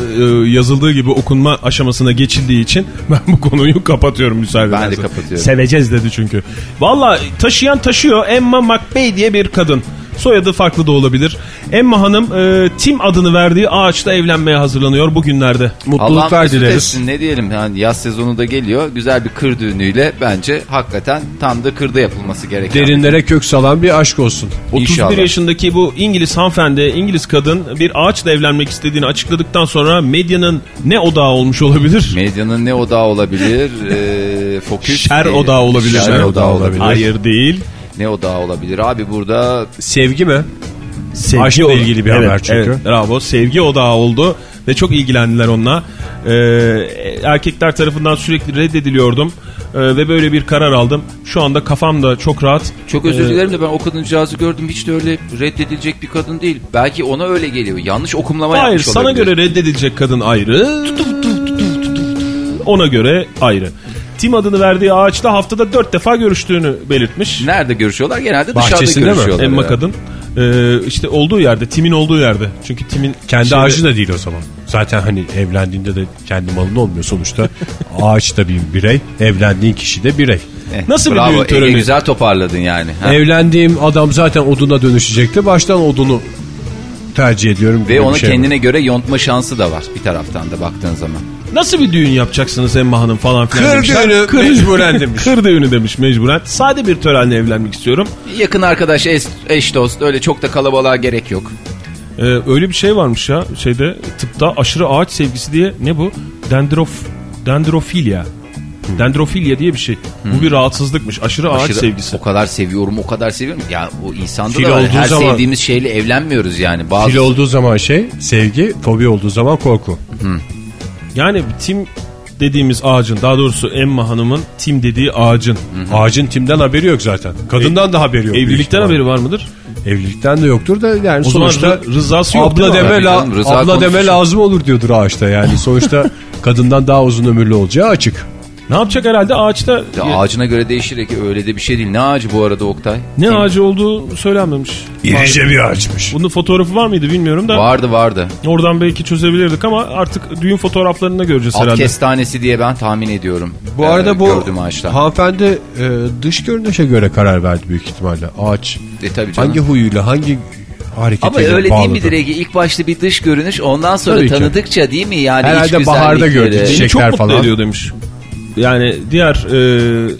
Speaker 4: e, yazıldığı gibi okunma aşamasına geçildiği için *laughs* ben bu konuyu kapatıyorum müsaade
Speaker 5: Ben de kapatıyorum.
Speaker 4: Seveceğiz dedi çünkü. Valla taşıyan taşıyor Emma McBay diye bir kadın. Soyadı farklı da olabilir. Emma Hanım e, Tim adını verdiği ağaçta evlenmeye hazırlanıyor bugünlerde.
Speaker 3: Mutluluklar dileriz.
Speaker 5: etsin ne diyelim yani yaz sezonu da geliyor. Güzel bir kır düğünüyle bence hakikaten tam da kırda yapılması gereken.
Speaker 3: Derinlere kök salan bir aşk olsun.
Speaker 4: 31
Speaker 5: İnşallah.
Speaker 4: yaşındaki bu İngiliz hanımefendi, İngiliz kadın bir ağaçla evlenmek istediğini açıkladıktan sonra medyanın ne odağı olmuş olabilir?
Speaker 5: Medyanın ne odağı olabilir? *laughs* Ee, Foküs.
Speaker 4: Şer odağı olabilir.
Speaker 5: Şer odağı olabilir.
Speaker 4: Hayır değil.
Speaker 5: Ne odağı olabilir? Abi burada
Speaker 3: Sevgi mi?
Speaker 4: Sevgi
Speaker 3: Aşkla
Speaker 4: odağı.
Speaker 3: ilgili bir
Speaker 4: Evet,
Speaker 3: haber çünkü.
Speaker 4: Evet, bravo. Sevgi odağı oldu ve çok ilgilendiler onunla. Ee, erkekler tarafından sürekli reddediliyordum Ee, ve böyle bir karar aldım. Şu anda kafam da çok rahat.
Speaker 5: çok özür
Speaker 4: Ee,
Speaker 5: dilerim de ben o kadıncağızı gördüm. Hiç de öyle reddedilecek bir kadın değil. Belki ona öyle geliyor. Yanlış okumlama
Speaker 4: Hayır
Speaker 5: yapmış
Speaker 4: sana
Speaker 5: olabilir.
Speaker 4: göre reddedilecek kadın ayrı. Ona göre ayrı. Tim adını verdiği ağaçta haftada dört defa görüştüğünü belirtmiş.
Speaker 5: Nerede görüşüyorlar? Genelde dışarıda
Speaker 3: Bahçesinde mi?
Speaker 5: görüşüyorlar.
Speaker 4: Emma kadın. Ee, işte olduğu yerde, Tim'in olduğu yerde. Çünkü Tim'in
Speaker 3: Kendi
Speaker 4: şeyde-
Speaker 3: ağacı da değil o zaman. Zaten hani evlendiğinde de kendi malın olmuyor sonuçta. *laughs* Ağaç da bir birey, evlendiğin kişi de birey.
Speaker 5: Eh,
Speaker 4: Nasıl bir
Speaker 5: bravo,
Speaker 4: düğün
Speaker 5: Ege,
Speaker 4: töreni?
Speaker 5: güzel toparladın yani. Ha.
Speaker 3: Evlendiğim adam zaten oduna dönüşecekti. Baştan odunu tercih ediyorum.
Speaker 5: Ve onu
Speaker 3: şey var.
Speaker 5: kendine göre yontma şansı da var bir taraftan da baktığın zaman.
Speaker 4: Nasıl bir düğün yapacaksınız Emma Hanım falan filan
Speaker 3: Kır
Speaker 4: demişler.
Speaker 3: düğünü mecburen demiş. *laughs*
Speaker 4: Kır düğünü demiş mecburen. Sade bir törenle evlenmek istiyorum.
Speaker 5: Yakın arkadaş, eş, eş dost öyle çok da kalabalığa gerek yok.
Speaker 4: Ee, öyle bir şey varmış ya şeyde tıpta aşırı ağaç sevgisi diye ne bu? Dendrof, dendrofilya. Dendrofilya diye bir şey. Bu bir rahatsızlıkmış. Aşırı, ağaç
Speaker 5: Aşırı-
Speaker 4: sevgisi.
Speaker 5: O kadar seviyorum, o kadar seviyorum. Ya o insanda
Speaker 3: Fil
Speaker 5: da var. her
Speaker 3: zaman-
Speaker 5: sevdiğimiz şeyle evlenmiyoruz yani. Bazı
Speaker 3: Fil olduğu zaman şey sevgi, fobi olduğu zaman korku.
Speaker 4: Yani tim dediğimiz ağacın daha doğrusu Emma Hanım'ın tim dediği ağacın
Speaker 3: Ağacın timden haberi yok zaten. Kadından da haberi yok.
Speaker 4: evlilikten haberi var mıdır?
Speaker 3: Evlilikten de yoktur da yani
Speaker 4: O
Speaker 3: sonuçta
Speaker 4: rı- rızası yok
Speaker 3: abla deme, la- abla deme lazım olur diyordur ağaçta yani. Sonuçta *laughs* kadından daha uzun ömürlü olacağı açık.
Speaker 4: Ne yapacak herhalde ağaçta?
Speaker 5: Ya ağacına göre değişir ki öyle de bir şey değil. Ne ağacı bu arada Oktay?
Speaker 4: Ne ağacı olduğu söylenmemiş.
Speaker 3: İrice bir ağaçmış.
Speaker 4: Bunun fotoğrafı var mıydı bilmiyorum da.
Speaker 5: Vardı vardı.
Speaker 4: Oradan belki çözebilirdik ama artık düğün fotoğraflarında göreceğiz
Speaker 5: Alt
Speaker 4: herhalde.
Speaker 5: kestanesi diye ben tahmin ediyorum.
Speaker 3: Bu
Speaker 5: Ee,
Speaker 3: arada bu
Speaker 5: Gördüğüm ağaçlar.
Speaker 3: hanımefendi e, dış görünüşe göre karar verdi büyük ihtimalle. Ağaç
Speaker 5: E, tabii canım.
Speaker 3: hangi huyuyla hangi hareketiyle
Speaker 5: Ama öyle değil
Speaker 3: bağlıdır?
Speaker 5: midir Ege? İlk başta bir dış görünüş ondan sonra
Speaker 3: Tabii ki.
Speaker 5: tanıdıkça değil mi? Yani
Speaker 3: Herhalde baharda
Speaker 5: güzellikleri.
Speaker 3: gördük.
Speaker 4: Beni
Speaker 3: Çiçekler
Speaker 4: çok mutlu
Speaker 3: falan.
Speaker 4: ediyor demiş. Yani diğer e,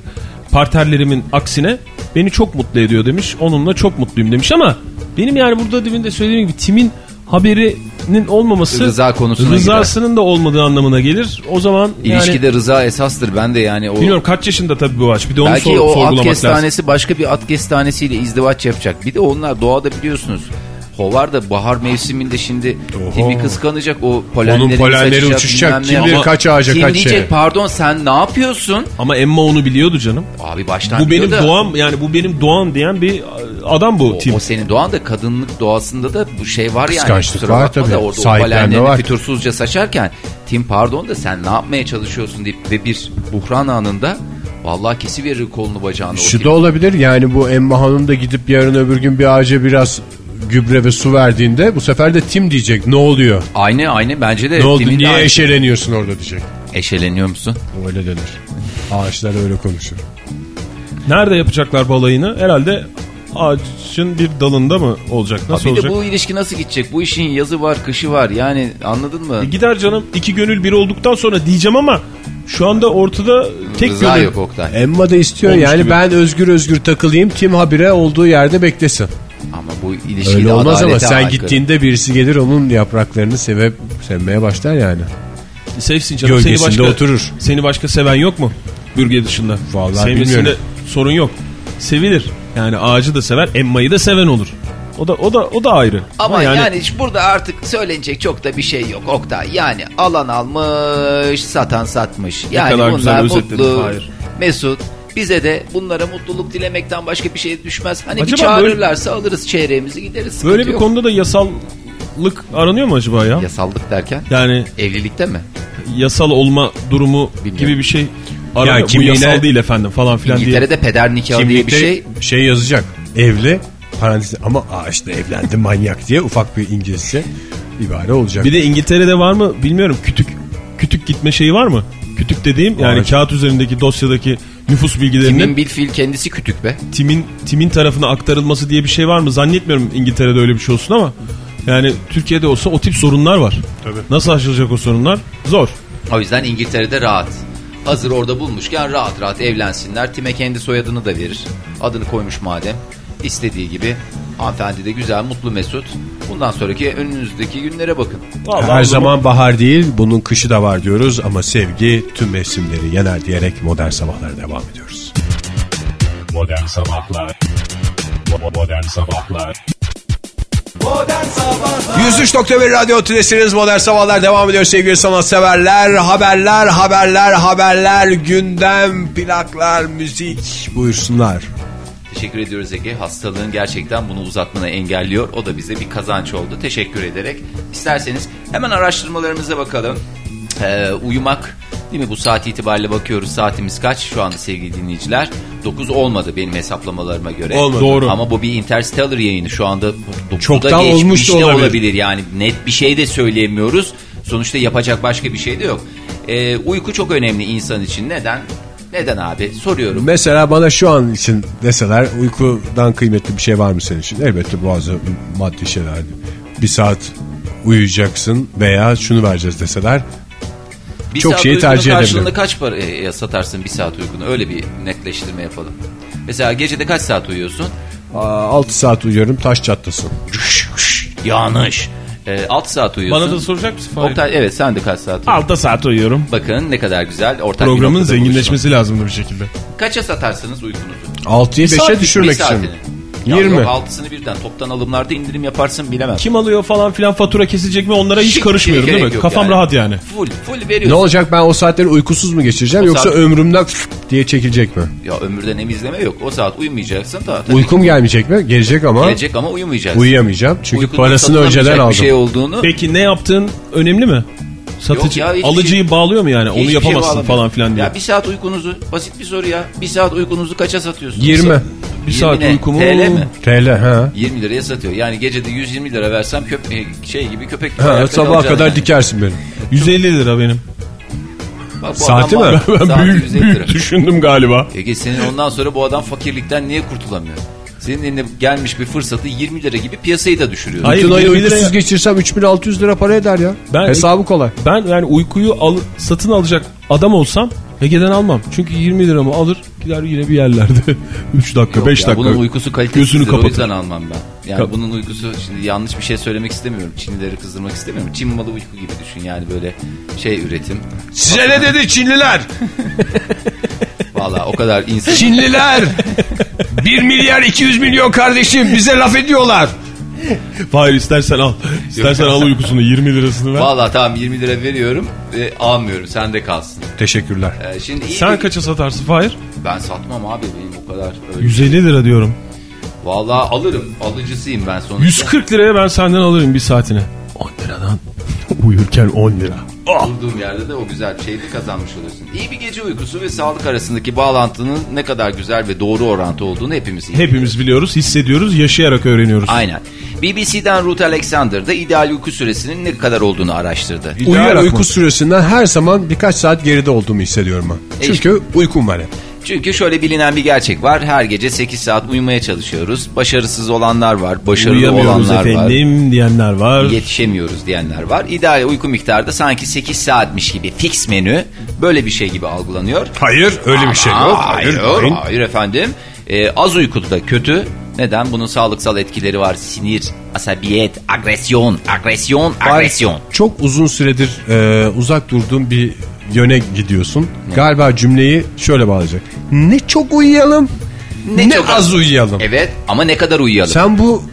Speaker 4: parterlerimin aksine beni çok mutlu ediyor demiş. Onunla çok mutluyum demiş ama benim yani burada demin de söylediğim gibi Tim'in haberinin olmaması
Speaker 5: Rıza konusuna
Speaker 4: rızasının da olmadığı anlamına gelir. O zaman yani
Speaker 5: İlişkide rıza esastır. Ben de yani o...
Speaker 4: bilmiyorum kaç yaşında tabii bu ağaç. Bir de onu
Speaker 5: Belki
Speaker 4: sor-
Speaker 5: o at
Speaker 4: sorgulamak lazım.
Speaker 5: kestanesi başka bir at kestanesiyle izdivaç yapacak. Bir de onlar doğada biliyorsunuz. Hovar da bahar mevsiminde şimdi Tim'i kıskanacak o polenleri
Speaker 3: Onun polenleri
Speaker 5: saçacak,
Speaker 3: uçuşacak. Kim bilir kaç ağaca,
Speaker 5: Tim
Speaker 3: kaç
Speaker 5: diyecek
Speaker 3: şeye.
Speaker 5: pardon sen ne yapıyorsun?
Speaker 4: Ama Emma onu biliyordu canım.
Speaker 5: Abi baştan
Speaker 4: Bu benim
Speaker 5: da-
Speaker 4: doğam yani bu benim doğam diyen bir adam bu
Speaker 5: O,
Speaker 4: Tim.
Speaker 5: o senin doğan da kadınlık doğasında da bu şey var yani.
Speaker 3: Kıskançlık var tabii.
Speaker 5: Da orada o
Speaker 3: Sahiplenme
Speaker 5: polenlerini
Speaker 3: var.
Speaker 5: fütursuzca saçarken Tim pardon da sen ne yapmaya çalışıyorsun deyip ve bir buhran anında vallahi kesiverir kolunu bacağını.
Speaker 3: Şu da olabilir yani bu Emma Hanım da gidip yarın öbür gün bir ağaca biraz gübre ve su verdiğinde bu sefer de Tim diyecek ne oluyor?
Speaker 5: Aynı aynı bence de
Speaker 3: Ne oldu
Speaker 5: Tim'in de
Speaker 3: niye
Speaker 5: aynı-
Speaker 3: eşeleniyorsun orada diyecek.
Speaker 5: Eşeleniyor musun?
Speaker 3: Öyle denir. Ağaçlar öyle konuşur.
Speaker 4: Nerede yapacaklar balayını? Herhalde ağacın bir dalında mı olacak? Nasıl
Speaker 5: bir
Speaker 4: olacak?
Speaker 5: de bu ilişki nasıl gidecek? Bu işin yazı var, kışı var. Yani anladın mı?
Speaker 4: E gider canım iki gönül bir olduktan sonra diyeceğim ama şu anda ortada tek
Speaker 5: Rıza
Speaker 4: gönül.
Speaker 5: yok Oktay.
Speaker 3: Emma da istiyor
Speaker 4: Olmuş
Speaker 3: yani
Speaker 4: gibi.
Speaker 3: ben özgür özgür takılayım Tim habire olduğu yerde beklesin.
Speaker 5: Ama bu ilişki
Speaker 3: Öyle olmaz ama sen
Speaker 5: aykırı.
Speaker 3: gittiğinde birisi gelir onun yapraklarını sevip sevmeye başlar yani.
Speaker 4: Sevsin canım. Seni
Speaker 3: Gölgesinde
Speaker 4: başka,
Speaker 3: oturur.
Speaker 4: Seni başka seven yok mu? Bürge dışında.
Speaker 3: Vallahi
Speaker 4: Sevmesinde
Speaker 3: bilmiyorum.
Speaker 4: sorun yok. Sevilir. Yani ağacı da sever, Emma'yı da seven olur. O da o da o da ayrı.
Speaker 5: Ama yani, burada artık söylenecek çok da bir şey yok Oktay. Yani alan almış, satan satmış. Yani
Speaker 4: kadar güzel
Speaker 5: bunlar
Speaker 4: özetledin,
Speaker 5: mutlu,
Speaker 4: Fahir.
Speaker 5: mesut. Bize de bunlara mutluluk dilemekten başka bir şey düşmez. Hani bir
Speaker 4: Acaba
Speaker 5: çağırırlarsa alırız çeyreğimizi gideriz.
Speaker 4: Böyle bir
Speaker 5: yok.
Speaker 4: konuda da yasallık aranıyor mu acaba ya?
Speaker 5: Yasallık derken
Speaker 4: Yani
Speaker 5: evlilikte mi?
Speaker 4: yasal olma durumu
Speaker 5: Bilmiyorum.
Speaker 4: gibi bir şey aranıyor.
Speaker 3: Yani
Speaker 4: Bu
Speaker 3: kimliğine-
Speaker 4: yasal değil efendim falan filan diye.
Speaker 5: İngiltere'de peder nikahı diye bir şey.
Speaker 3: şey yazacak evli parantez ama aa işte evlendi manyak diye ufak bir İngilizce ibare olacak.
Speaker 4: Bir de İngiltere'de var mı bilmiyorum kütük kütük gitme şeyi var mı? Kütük dediğim yani
Speaker 3: Var.
Speaker 4: kağıt üzerindeki dosyadaki nüfus bilgilerinin
Speaker 5: Kimin bil fiil kendisi kütük be.
Speaker 4: timin timin tarafına aktarılması diye bir şey var mı? Zannetmiyorum İngiltere'de öyle bir şey olsun ama yani Türkiye'de olsa o tip sorunlar var. Nasıl aşılacak o sorunlar? Zor.
Speaker 5: O yüzden İngiltere'de rahat. Hazır orada bulmuşken rahat rahat evlensinler. Time kendi soyadını da verir. Adını koymuş madem. İstediği gibi. Hanımefendi de güzel, mutlu, mesut. Bundan sonraki önünüzdeki günlere bakın.
Speaker 4: Vallahi
Speaker 3: Her
Speaker 4: o zaman-
Speaker 3: bahar değil bunun kışı da var diyoruz ama sevgi tüm mevsimleri yener diyerek modern sabahlara devam ediyoruz.
Speaker 1: Modern Sabahlar Modern Sabahlar
Speaker 3: 103.1 Radyo Tülesi'niz Modern Sabahlar devam ediyor sevgili sanatseverler. Haberler, haberler, haberler, gündem, plaklar, müzik buyursunlar.
Speaker 5: Teşekkür ediyoruz Ege. Hastalığın gerçekten bunu uzatmanı engelliyor. O da bize bir kazanç oldu. Teşekkür ederek. İsterseniz hemen araştırmalarımıza bakalım. Ee, uyumak değil mi? Bu saat itibariyle bakıyoruz. Saatimiz kaç şu anda sevgili dinleyiciler? 9 olmadı benim hesaplamalarıma göre.
Speaker 3: Olmadı.
Speaker 4: Doğru.
Speaker 5: Ama bu bir Interstellar yayını. Şu anda 9'da
Speaker 3: Çoktan
Speaker 5: geçmiş de
Speaker 3: olabilir.
Speaker 5: olabilir. Yani net bir şey de söyleyemiyoruz. Sonuçta yapacak başka bir şey de yok. Ee, uyku çok önemli insan için. Neden? Neden abi? Soruyorum.
Speaker 3: Mesela bana şu an için deseler uykudan kıymetli bir şey var mı senin için? Elbette bazı maddi şeyler. Bir saat uyuyacaksın veya şunu vereceğiz deseler
Speaker 5: Bir
Speaker 3: Çok
Speaker 5: saat
Speaker 3: şeyi tercih
Speaker 5: karşılığında
Speaker 3: edebilirim.
Speaker 5: kaç paraya satarsın bir saat uykunu? Öyle bir netleştirme yapalım. Mesela gecede kaç saat uyuyorsun?
Speaker 3: 6 saat uyuyorum taş çatlasın.
Speaker 5: Yanlış. E, 6 saat uyuyorsun.
Speaker 4: Bana da soracak mısın? Fahir?
Speaker 5: Oktay, evet sen de kaç saat uyuyorsun?
Speaker 4: 6 saat uyuyorum.
Speaker 5: Bakın ne kadar güzel. Ortak
Speaker 4: Programın zenginleşmesi lazımdı bir şekilde.
Speaker 5: Kaça satarsınız uykunuzu?
Speaker 3: 6'yı
Speaker 5: Bir saat-
Speaker 3: 5'e düşürmek için.
Speaker 5: Ya
Speaker 3: 20.
Speaker 5: Yok, altısını birden toptan alımlarda indirim yaparsın bilemem.
Speaker 4: Kim alıyor falan filan fatura kesilecek mi onlara hiç
Speaker 5: Hiçbir
Speaker 4: karışmıyorum değil mi? Kafam
Speaker 5: yani.
Speaker 4: rahat yani.
Speaker 5: Full, full veriyorsun.
Speaker 3: Ne olacak ben o saatleri uykusuz mu geçireceğim
Speaker 5: O
Speaker 3: yoksa
Speaker 5: saat-
Speaker 3: ömrümden diye çekilecek mi?
Speaker 5: Ya ömürden emizleme yok. O saat uyumayacaksın da. tabii
Speaker 3: Uykum gelmeyecek mi? Gelecek ama
Speaker 5: Gelecek ama uyumayacaksın.
Speaker 3: uyuyamayacağım. Çünkü
Speaker 5: Uykunun
Speaker 3: parasını önceden aldım.
Speaker 5: bir şey olduğunu
Speaker 4: Peki ne yaptığın önemli mi? Satıcı
Speaker 5: ya,
Speaker 4: alıcıyı
Speaker 5: şey-
Speaker 4: bağlıyor mu yani? Onu
Speaker 5: şey
Speaker 4: yapamazsın
Speaker 5: bağlamıyor.
Speaker 4: falan filan diye.
Speaker 5: Ya bir saat uykunuzu basit bir soru ya. Bir saat uykunuzu kaça satıyorsun?
Speaker 3: 20
Speaker 4: bir saat uykumu
Speaker 5: TL mi?
Speaker 3: TL ha.
Speaker 5: 20 liraya satıyor. Yani gecede 120 lira versem köp şey gibi köpek gibi
Speaker 3: Ha, sabaha kadar
Speaker 5: yani.
Speaker 3: dikersin beni.
Speaker 4: 150 lira benim.
Speaker 5: Bak
Speaker 3: Saati mi? *laughs*
Speaker 4: Ben
Speaker 5: Saati
Speaker 4: büyük,
Speaker 5: 150 lira.
Speaker 4: büyük düşündüm galiba.
Speaker 5: Ege senin ondan sonra bu adam fakirlikten niye kurtulamıyor? Senin eline gelmiş bir fırsatı 20 lira gibi piyasayı da düşürüyor.
Speaker 4: Hayır,
Speaker 3: Bütün ayı
Speaker 4: 20
Speaker 3: uykusuz
Speaker 4: liraya-
Speaker 3: geçirsem 3600 lira para eder ya.
Speaker 4: Ben-
Speaker 3: Hesabı kolay.
Speaker 4: Ben yani uykuyu al, satın alacak adam olsam Ege'den almam. Çünkü 20 liramı alır gider yine bir yerlerde *laughs* 3 dakika
Speaker 5: Yok
Speaker 4: 5
Speaker 5: ya,
Speaker 4: dakika.
Speaker 5: Bunun uykusu kalitesizdir
Speaker 4: Gözünü
Speaker 5: o yüzden almam ben. Yani
Speaker 4: Kap-
Speaker 5: bunun uykusu şimdi yanlış bir şey söylemek istemiyorum. Çinlileri kızdırmak istemiyorum. Çin malı uyku gibi düşün yani böyle şey üretim.
Speaker 3: Size ne dedi Çinliler? *laughs*
Speaker 5: Valla o kadar insan.
Speaker 3: Çinliler! 1 milyar 200 milyon kardeşim bize laf ediyorlar.
Speaker 4: Hayır istersen al. İstersen al uykusunu 20 lirasını ver.
Speaker 5: Valla tamam 20 lira veriyorum ve almıyorum sende kalsın.
Speaker 3: Teşekkürler.
Speaker 5: Ee, şimdi iyi
Speaker 4: Sen
Speaker 5: bir-
Speaker 4: kaça satarsın Fahir?
Speaker 5: Ben satmam abi benim o kadar. Öyle.
Speaker 4: 150 lira diyorum.
Speaker 5: Valla alırım. Alıcısıyım ben sonuçta.
Speaker 4: 140 liraya ben senden alırım bir saatine. 10 liradan *laughs* uyurken 10 lira.
Speaker 5: Durduğum yerde de o güzel şeyi de kazanmış oluyorsun. İyi bir gece uykusu ve sağlık arasındaki bağlantının ne kadar güzel ve doğru orantı olduğunu hepimiz iyi
Speaker 4: Hepimiz biliyoruz, hissediyoruz, yaşayarak öğreniyoruz.
Speaker 5: Aynen. BBC'den Ruth Alexander da ideal uyku süresinin ne kadar olduğunu araştırdı.
Speaker 3: Uyuyarak
Speaker 4: mı?
Speaker 3: uyku süresinden her zaman birkaç saat geride olduğumu hissediyorum ben.
Speaker 5: E
Speaker 3: Çünkü uykum var hep.
Speaker 5: Çünkü şöyle bilinen bir gerçek var. Her gece 8 saat uyumaya çalışıyoruz. Başarısız olanlar var, başarılı
Speaker 4: Uyuyamıyoruz
Speaker 5: olanlar var.
Speaker 4: efendim diyenler var.
Speaker 5: Yetişemiyoruz diyenler var. İdeal uyku miktarı da sanki 8 saatmiş gibi fix menü böyle bir şey gibi algılanıyor.
Speaker 3: Hayır öyle bir şey
Speaker 5: Ama
Speaker 3: yok.
Speaker 5: Hayır,
Speaker 3: Hayır.
Speaker 5: hayır, efendim. Ee, az uyku da kötü. Neden? Bunun sağlıksal etkileri var. Sinir, asabiyet, agresyon, agresyon, agresyon.
Speaker 3: Çok uzun süredir e, uzak durduğum bir yöne gidiyorsun. Galiba cümleyi şöyle bağlayacak. Ne çok uyuyalım ne,
Speaker 5: Ne çok
Speaker 3: az uyuyalım.
Speaker 5: Evet ama ne kadar uyuyalım?
Speaker 3: Sen bu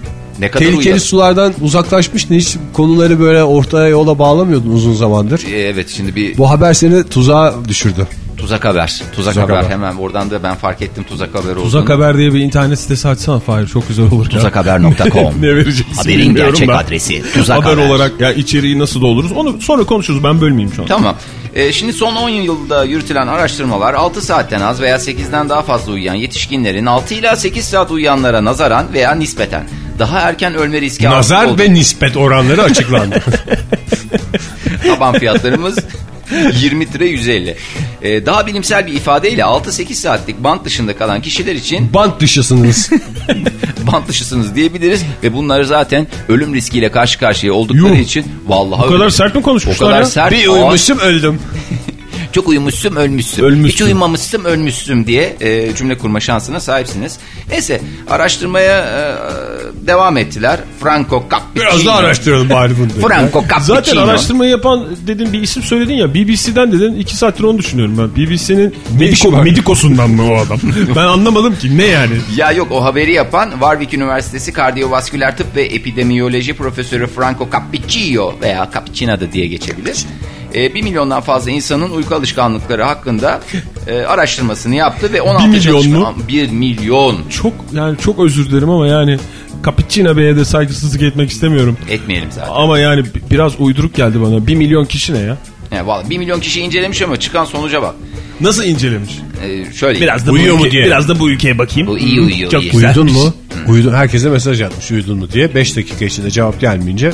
Speaker 5: ne kadar
Speaker 3: tehlikeli
Speaker 5: uyuyalım?
Speaker 3: sulardan uzaklaşmıştın. Hiç konuları böyle ortaya yola bağlamıyordun uzun zamandır.
Speaker 5: Ee, evet şimdi bir
Speaker 3: Bu haber seni tuzağa düşürdü.
Speaker 5: tuzak haber. Tuzak,
Speaker 3: Tuzak
Speaker 5: haber.
Speaker 3: haber.
Speaker 5: hemen oradan da ben fark ettim tuzak haber olduğunu.
Speaker 4: Tuzak Haber diye bir internet sitesi açsana Fahir çok güzel olur.
Speaker 5: Tuzakhaber.com *laughs*
Speaker 4: ne vereceksin
Speaker 5: Haberin gerçek
Speaker 4: da.
Speaker 5: adresi. Tuzak
Speaker 4: Haber
Speaker 5: haber.
Speaker 4: olarak ya içeriği nasıl doldururuz onu sonra konuşuruz ben bölmeyeyim şu an.
Speaker 5: Tamam. Ee, şimdi son 10 yılda yürütülen araştırmalar 6 saatten az veya 8'den daha fazla uyuyan yetişkinlerin 6 ila 8 saat uyuyanlara nazaran veya nispeten daha erken ölme riski
Speaker 3: Nazar ve nispet oranları açıklandı. *laughs*
Speaker 5: taban fiyatlarımız 20 lira 150. Ee, daha bilimsel bir ifadeyle 6-8 saatlik bant dışında kalan kişiler için
Speaker 3: Bant dışısınız. *laughs*
Speaker 5: bant dışısınız diyebiliriz ve bunları zaten ölüm riskiyle karşı karşıya oldukları
Speaker 4: Yuh.
Speaker 5: için vallahi
Speaker 4: Bu kadar
Speaker 5: öyle.
Speaker 4: sert mi
Speaker 5: o
Speaker 4: konuşmuşlar
Speaker 5: kadar
Speaker 4: ya?
Speaker 5: sert.
Speaker 3: bir uyumuşum öldüm. *laughs*
Speaker 5: Çok uyumuşsun ölmüşsün.
Speaker 4: Ölmüşsün.
Speaker 5: Hiç uyumamışsın ölmüşsün diye e, cümle kurma şansına sahipsiniz. Neyse araştırmaya e, devam ettiler. Franco Cappuccino.
Speaker 3: Biraz daha araştıralım bari bunu.
Speaker 5: Franco Cappuccino.
Speaker 4: Zaten araştırmayı yapan dedin bir isim söyledin ya BBC'den dedin 2 saattir onu düşünüyorum ben. BBC'nin mediko,
Speaker 3: var?
Speaker 4: medikosundan mı o adam? *laughs* ben anlamadım ki ne yani?
Speaker 5: Ya yok o haberi yapan Warwick Üniversitesi Kardiyovasküler Tıp ve Epidemiyoloji Profesörü Franco Cappuccino veya Cappuccino da diye geçebilir. E, 1 milyondan fazla insanın uyku alışkanlıkları hakkında e, araştırmasını yaptı ve 16
Speaker 4: Bir milyon
Speaker 5: çalışma-
Speaker 4: mu?
Speaker 5: 1 milyon
Speaker 4: Çok yani çok özür dilerim ama yani Cappuccino Bey'e de saygısızlık etmek istemiyorum.
Speaker 5: etmeyelim zaten.
Speaker 4: Ama yani bi- biraz uyduruk geldi bana. 1 milyon kişi ne ya?
Speaker 5: Yani vallahi 1 milyon kişi incelemiş ama çıkan sonuca bak.
Speaker 4: Nasıl incelemiş?
Speaker 5: E, şöyle
Speaker 4: Biraz da
Speaker 3: Uyuyor
Speaker 4: bu
Speaker 3: mu
Speaker 4: ülke,
Speaker 3: diye.
Speaker 4: Biraz da bu ülkeye bakayım.
Speaker 5: Bu iyi uyuyor,
Speaker 4: Çok
Speaker 5: iyi.
Speaker 3: Uyudun mu? Uyudun. Herkese mesaj atmış uyudun mu diye. 5 dakika içinde cevap gelmeyince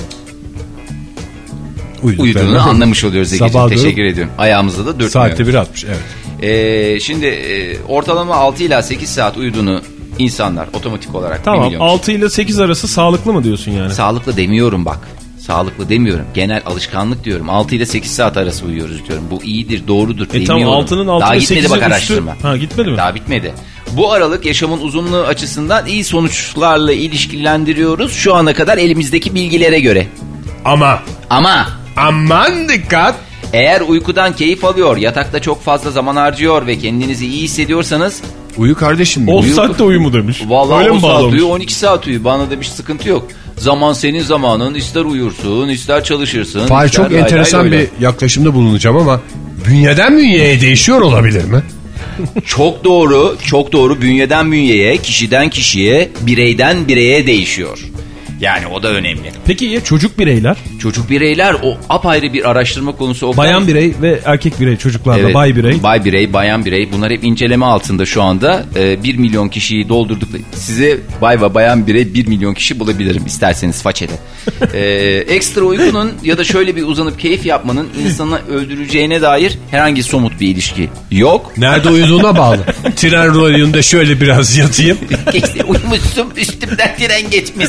Speaker 5: uyuduğunu anlamış oluyoruz Ege'ciğim. Teşekkür ediyorum. Ayağımızda da dürtmüyor.
Speaker 3: Saatte bir atmış evet.
Speaker 5: Ee, şimdi e, ortalama 6 ila 8 saat uyuduğunu insanlar otomatik olarak 1
Speaker 4: Tamam
Speaker 5: milyon.
Speaker 4: 6 ile 8 arası sağlıklı mı diyorsun yani?
Speaker 5: Sağlıklı demiyorum bak. Sağlıklı demiyorum. Genel alışkanlık diyorum. 6 ile 8 saat arası uyuyoruz diyorum. Bu iyidir, doğrudur
Speaker 4: E tamam
Speaker 5: demiyorum.
Speaker 4: 6'nın
Speaker 5: Daha
Speaker 4: altına
Speaker 5: gitmedi
Speaker 4: 8'e
Speaker 5: bak
Speaker 4: üstü.
Speaker 5: araştırma.
Speaker 4: Ha gitmedi mi?
Speaker 5: Daha bitmedi. Bu aralık yaşamın uzunluğu açısından iyi sonuçlarla ilişkilendiriyoruz şu ana kadar elimizdeki bilgilere göre.
Speaker 3: Ama
Speaker 5: Ama
Speaker 3: aman dikkat.
Speaker 5: eğer uykudan keyif alıyor, yatakta çok fazla zaman harcıyor ve kendinizi iyi hissediyorsanız
Speaker 3: Uyu kardeşim.
Speaker 4: 10
Speaker 5: Uyku-
Speaker 4: saatte uyu mu demiş.
Speaker 5: Vallahi
Speaker 4: Öyle
Speaker 5: 10
Speaker 4: mi
Speaker 5: saat uyu 12 saat uyu bana demiş sıkıntı yok. Zaman senin zamanın ister uyursun ister çalışırsın.
Speaker 3: Fahir
Speaker 5: ister
Speaker 3: çok
Speaker 5: lay
Speaker 3: enteresan
Speaker 5: lay lay.
Speaker 3: bir yaklaşımda bulunacağım ama bünyeden bünyeye değişiyor olabilir mi? *laughs*
Speaker 5: Çok doğru çok doğru bünyeden bünyeye kişiden kişiye bireyden bireye değişiyor. Yani o da önemli.
Speaker 4: Peki ya çocuk bireyler?
Speaker 5: Çocuk bireyler o apayrı bir araştırma konusu. Oktay.
Speaker 4: Bayan birey ve erkek birey çocuklarda
Speaker 5: Evet,
Speaker 4: bay birey.
Speaker 5: Bay birey, bayan birey bunlar hep inceleme altında şu anda. Ee, 1 milyon kişiyi doldurduk. Size bay ve bayan birey 1 milyon kişi bulabilirim isterseniz façede. Ee, *laughs* ekstra uykunun ya da şöyle bir uzanıp keyif yapmanın insanı öldüreceğine dair herhangi somut bir ilişki yok.
Speaker 3: Nerede uyuduğuna bağlı. *laughs* Tren rayonunda şöyle biraz yatayım.
Speaker 5: Geçti, uyumuşsun üstümden tren geçmiş.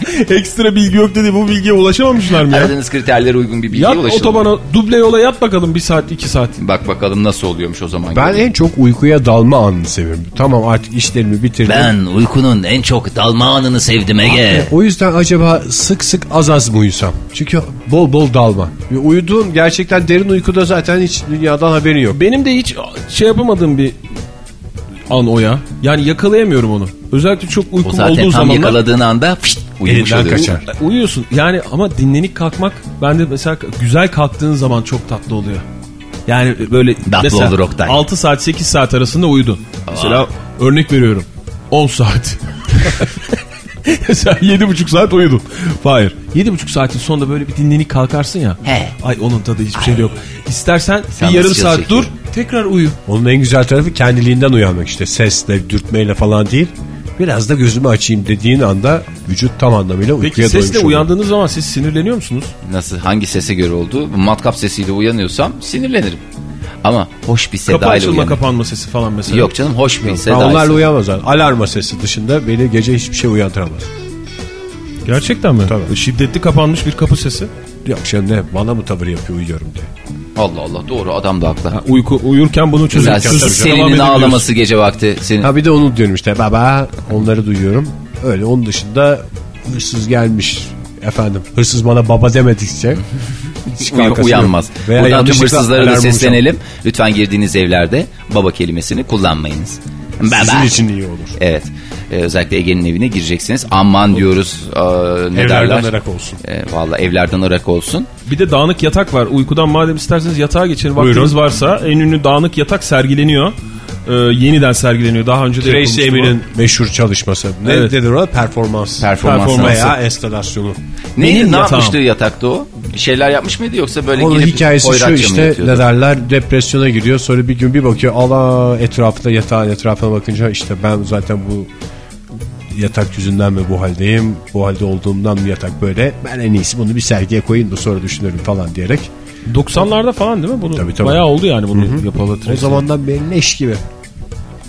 Speaker 5: *laughs*
Speaker 4: Ekstra bilgi yok dedi bu bilgiye ulaşamamışlar mı ya?
Speaker 5: Aradığınız kriterlere uygun bir bilgiye
Speaker 4: Yat
Speaker 5: ulaşılır.
Speaker 4: otobana duble yola yat bakalım bir saat iki saat.
Speaker 5: Bak bakalım nasıl oluyormuş o zaman.
Speaker 3: Ben en çok uykuya dalma anını seviyorum. Tamam artık işlerimi bitirdim.
Speaker 5: Ben uykunun en çok dalma anını sevdim Ege.
Speaker 3: O yüzden acaba sık sık az az mı uyusam? Çünkü bol bol dalma. Ve Uyuduğun gerçekten derin uykuda zaten hiç dünyadan haberin yok.
Speaker 4: Benim de hiç şey yapamadığım bir an o ya. Yani yakalayamıyorum onu. Özellikle çok
Speaker 5: O
Speaker 4: uykum
Speaker 5: zaten
Speaker 4: olduğu
Speaker 5: tam
Speaker 4: zamanlar
Speaker 5: yakaladığın anda fışt, uyumuş
Speaker 3: Elinden
Speaker 5: oluyorsun.
Speaker 3: kaçar.
Speaker 4: uyuyorsun. Yani ama dinlenik kalkmak bende mesela güzel kalktığın zaman çok tatlı oluyor. Yani böyle
Speaker 5: Tatlı
Speaker 4: mesela
Speaker 5: olur Oktay.
Speaker 4: 6 saat 8 saat arasında uyudun. Mesela örnek veriyorum. 10 saat. *laughs* Mesela 7,5 saat uyudun. Hayır. 7,5 saatin sonunda böyle bir dinlenik kalkarsın ya.
Speaker 5: He.
Speaker 4: Ay onun tadı hiçbir şey yok. İstersen
Speaker 5: Sen
Speaker 4: bir yarım saat
Speaker 5: çekiyor?
Speaker 4: dur tekrar uyu.
Speaker 3: Onun en güzel tarafı kendiliğinden uyanmak işte. Sesle, dürtmeyle falan değil. Biraz da gözümü açayım dediğin anda vücut tam anlamıyla uykuya
Speaker 4: Peki sesle
Speaker 3: doymuş oluyor.
Speaker 4: uyandığınız zaman siz sinirleniyor musunuz?
Speaker 5: Nasıl hangi sese göre oldu? Matkap sesiyle uyanıyorsam sinirlenirim. Ama hoş bir
Speaker 4: Kapı
Speaker 5: sedayla
Speaker 4: açılma
Speaker 5: uyanıyorum.
Speaker 4: kapanma sesi falan mesela.
Speaker 5: Yok canım hoş bir sedayla.
Speaker 3: onlarla zaten. Alarma sesi dışında beni gece hiçbir şey uyandıramaz.
Speaker 4: Gerçekten mi?
Speaker 3: Tabii.
Speaker 4: Şiddetli kapanmış bir kapı sesi.
Speaker 3: Yok şimdi ne bana mı tavır yapıyor uyuyorum diye.
Speaker 5: Allah Allah doğru adam da haklı.
Speaker 4: Ha, uyku uyurken bunu devam
Speaker 5: Selin'in ağlaması gece vakti. Senin
Speaker 3: Ha bir de onu diyorum işte baba onları duyuyorum. Öyle onun dışında hırsız gelmiş efendim. Hırsız bana baba demedikçe *laughs*
Speaker 5: uyanmaz.
Speaker 3: Veya
Speaker 5: Buradan tüm hırsızlara da seslenelim. Lütfen girdiğiniz evlerde baba kelimesini kullanmayınız. Baba.
Speaker 3: Sizin için iyi olur.
Speaker 5: Evet. Ee, özellikle Ege'nin evine gireceksiniz. Aman diyoruz. Aa, ne
Speaker 3: Evlerden
Speaker 5: derler?
Speaker 3: merak olsun.
Speaker 5: Ee, Valla evlerden ırak olsun.
Speaker 4: Bir de dağınık yatak var. Uykudan madem isterseniz yatağa geçelim. Vaktiniz
Speaker 3: Buyurun.
Speaker 4: varsa en ünlü dağınık yatak sergileniyor. Ee, yeniden sergileniyor. Daha önce de
Speaker 3: Tracy. Emin'in meşhur çalışması. Ne
Speaker 4: Evet.
Speaker 3: nedir o? Performans.
Speaker 5: Performans.
Speaker 4: Performans.
Speaker 3: Veya enstalasyonu.
Speaker 5: Neydi,
Speaker 4: Benim
Speaker 5: ne
Speaker 4: yatağım.
Speaker 5: yapmıştı yatakta o? Bir şeyler yapmış mıydı yoksa böyle
Speaker 3: Onun
Speaker 5: gelip
Speaker 3: hikayesi şu işte
Speaker 5: yatıyordu?
Speaker 3: ne derler depresyona giriyor sonra bir gün bir bakıyor Allah etrafında yatağın etrafına bakınca işte ben zaten bu yatak yüzünden mi bu haldeyim bu halde olduğumdan mı yatak böyle ben en iyisi bunu bir sergiye koyayım da sonra düşünürüm falan diyerek
Speaker 4: 90'larda falan değil mi? Bunu
Speaker 3: Tabii, tabii.
Speaker 4: Bayağı oldu yani bunu yapalı.
Speaker 3: o zamandan beri leş gibi.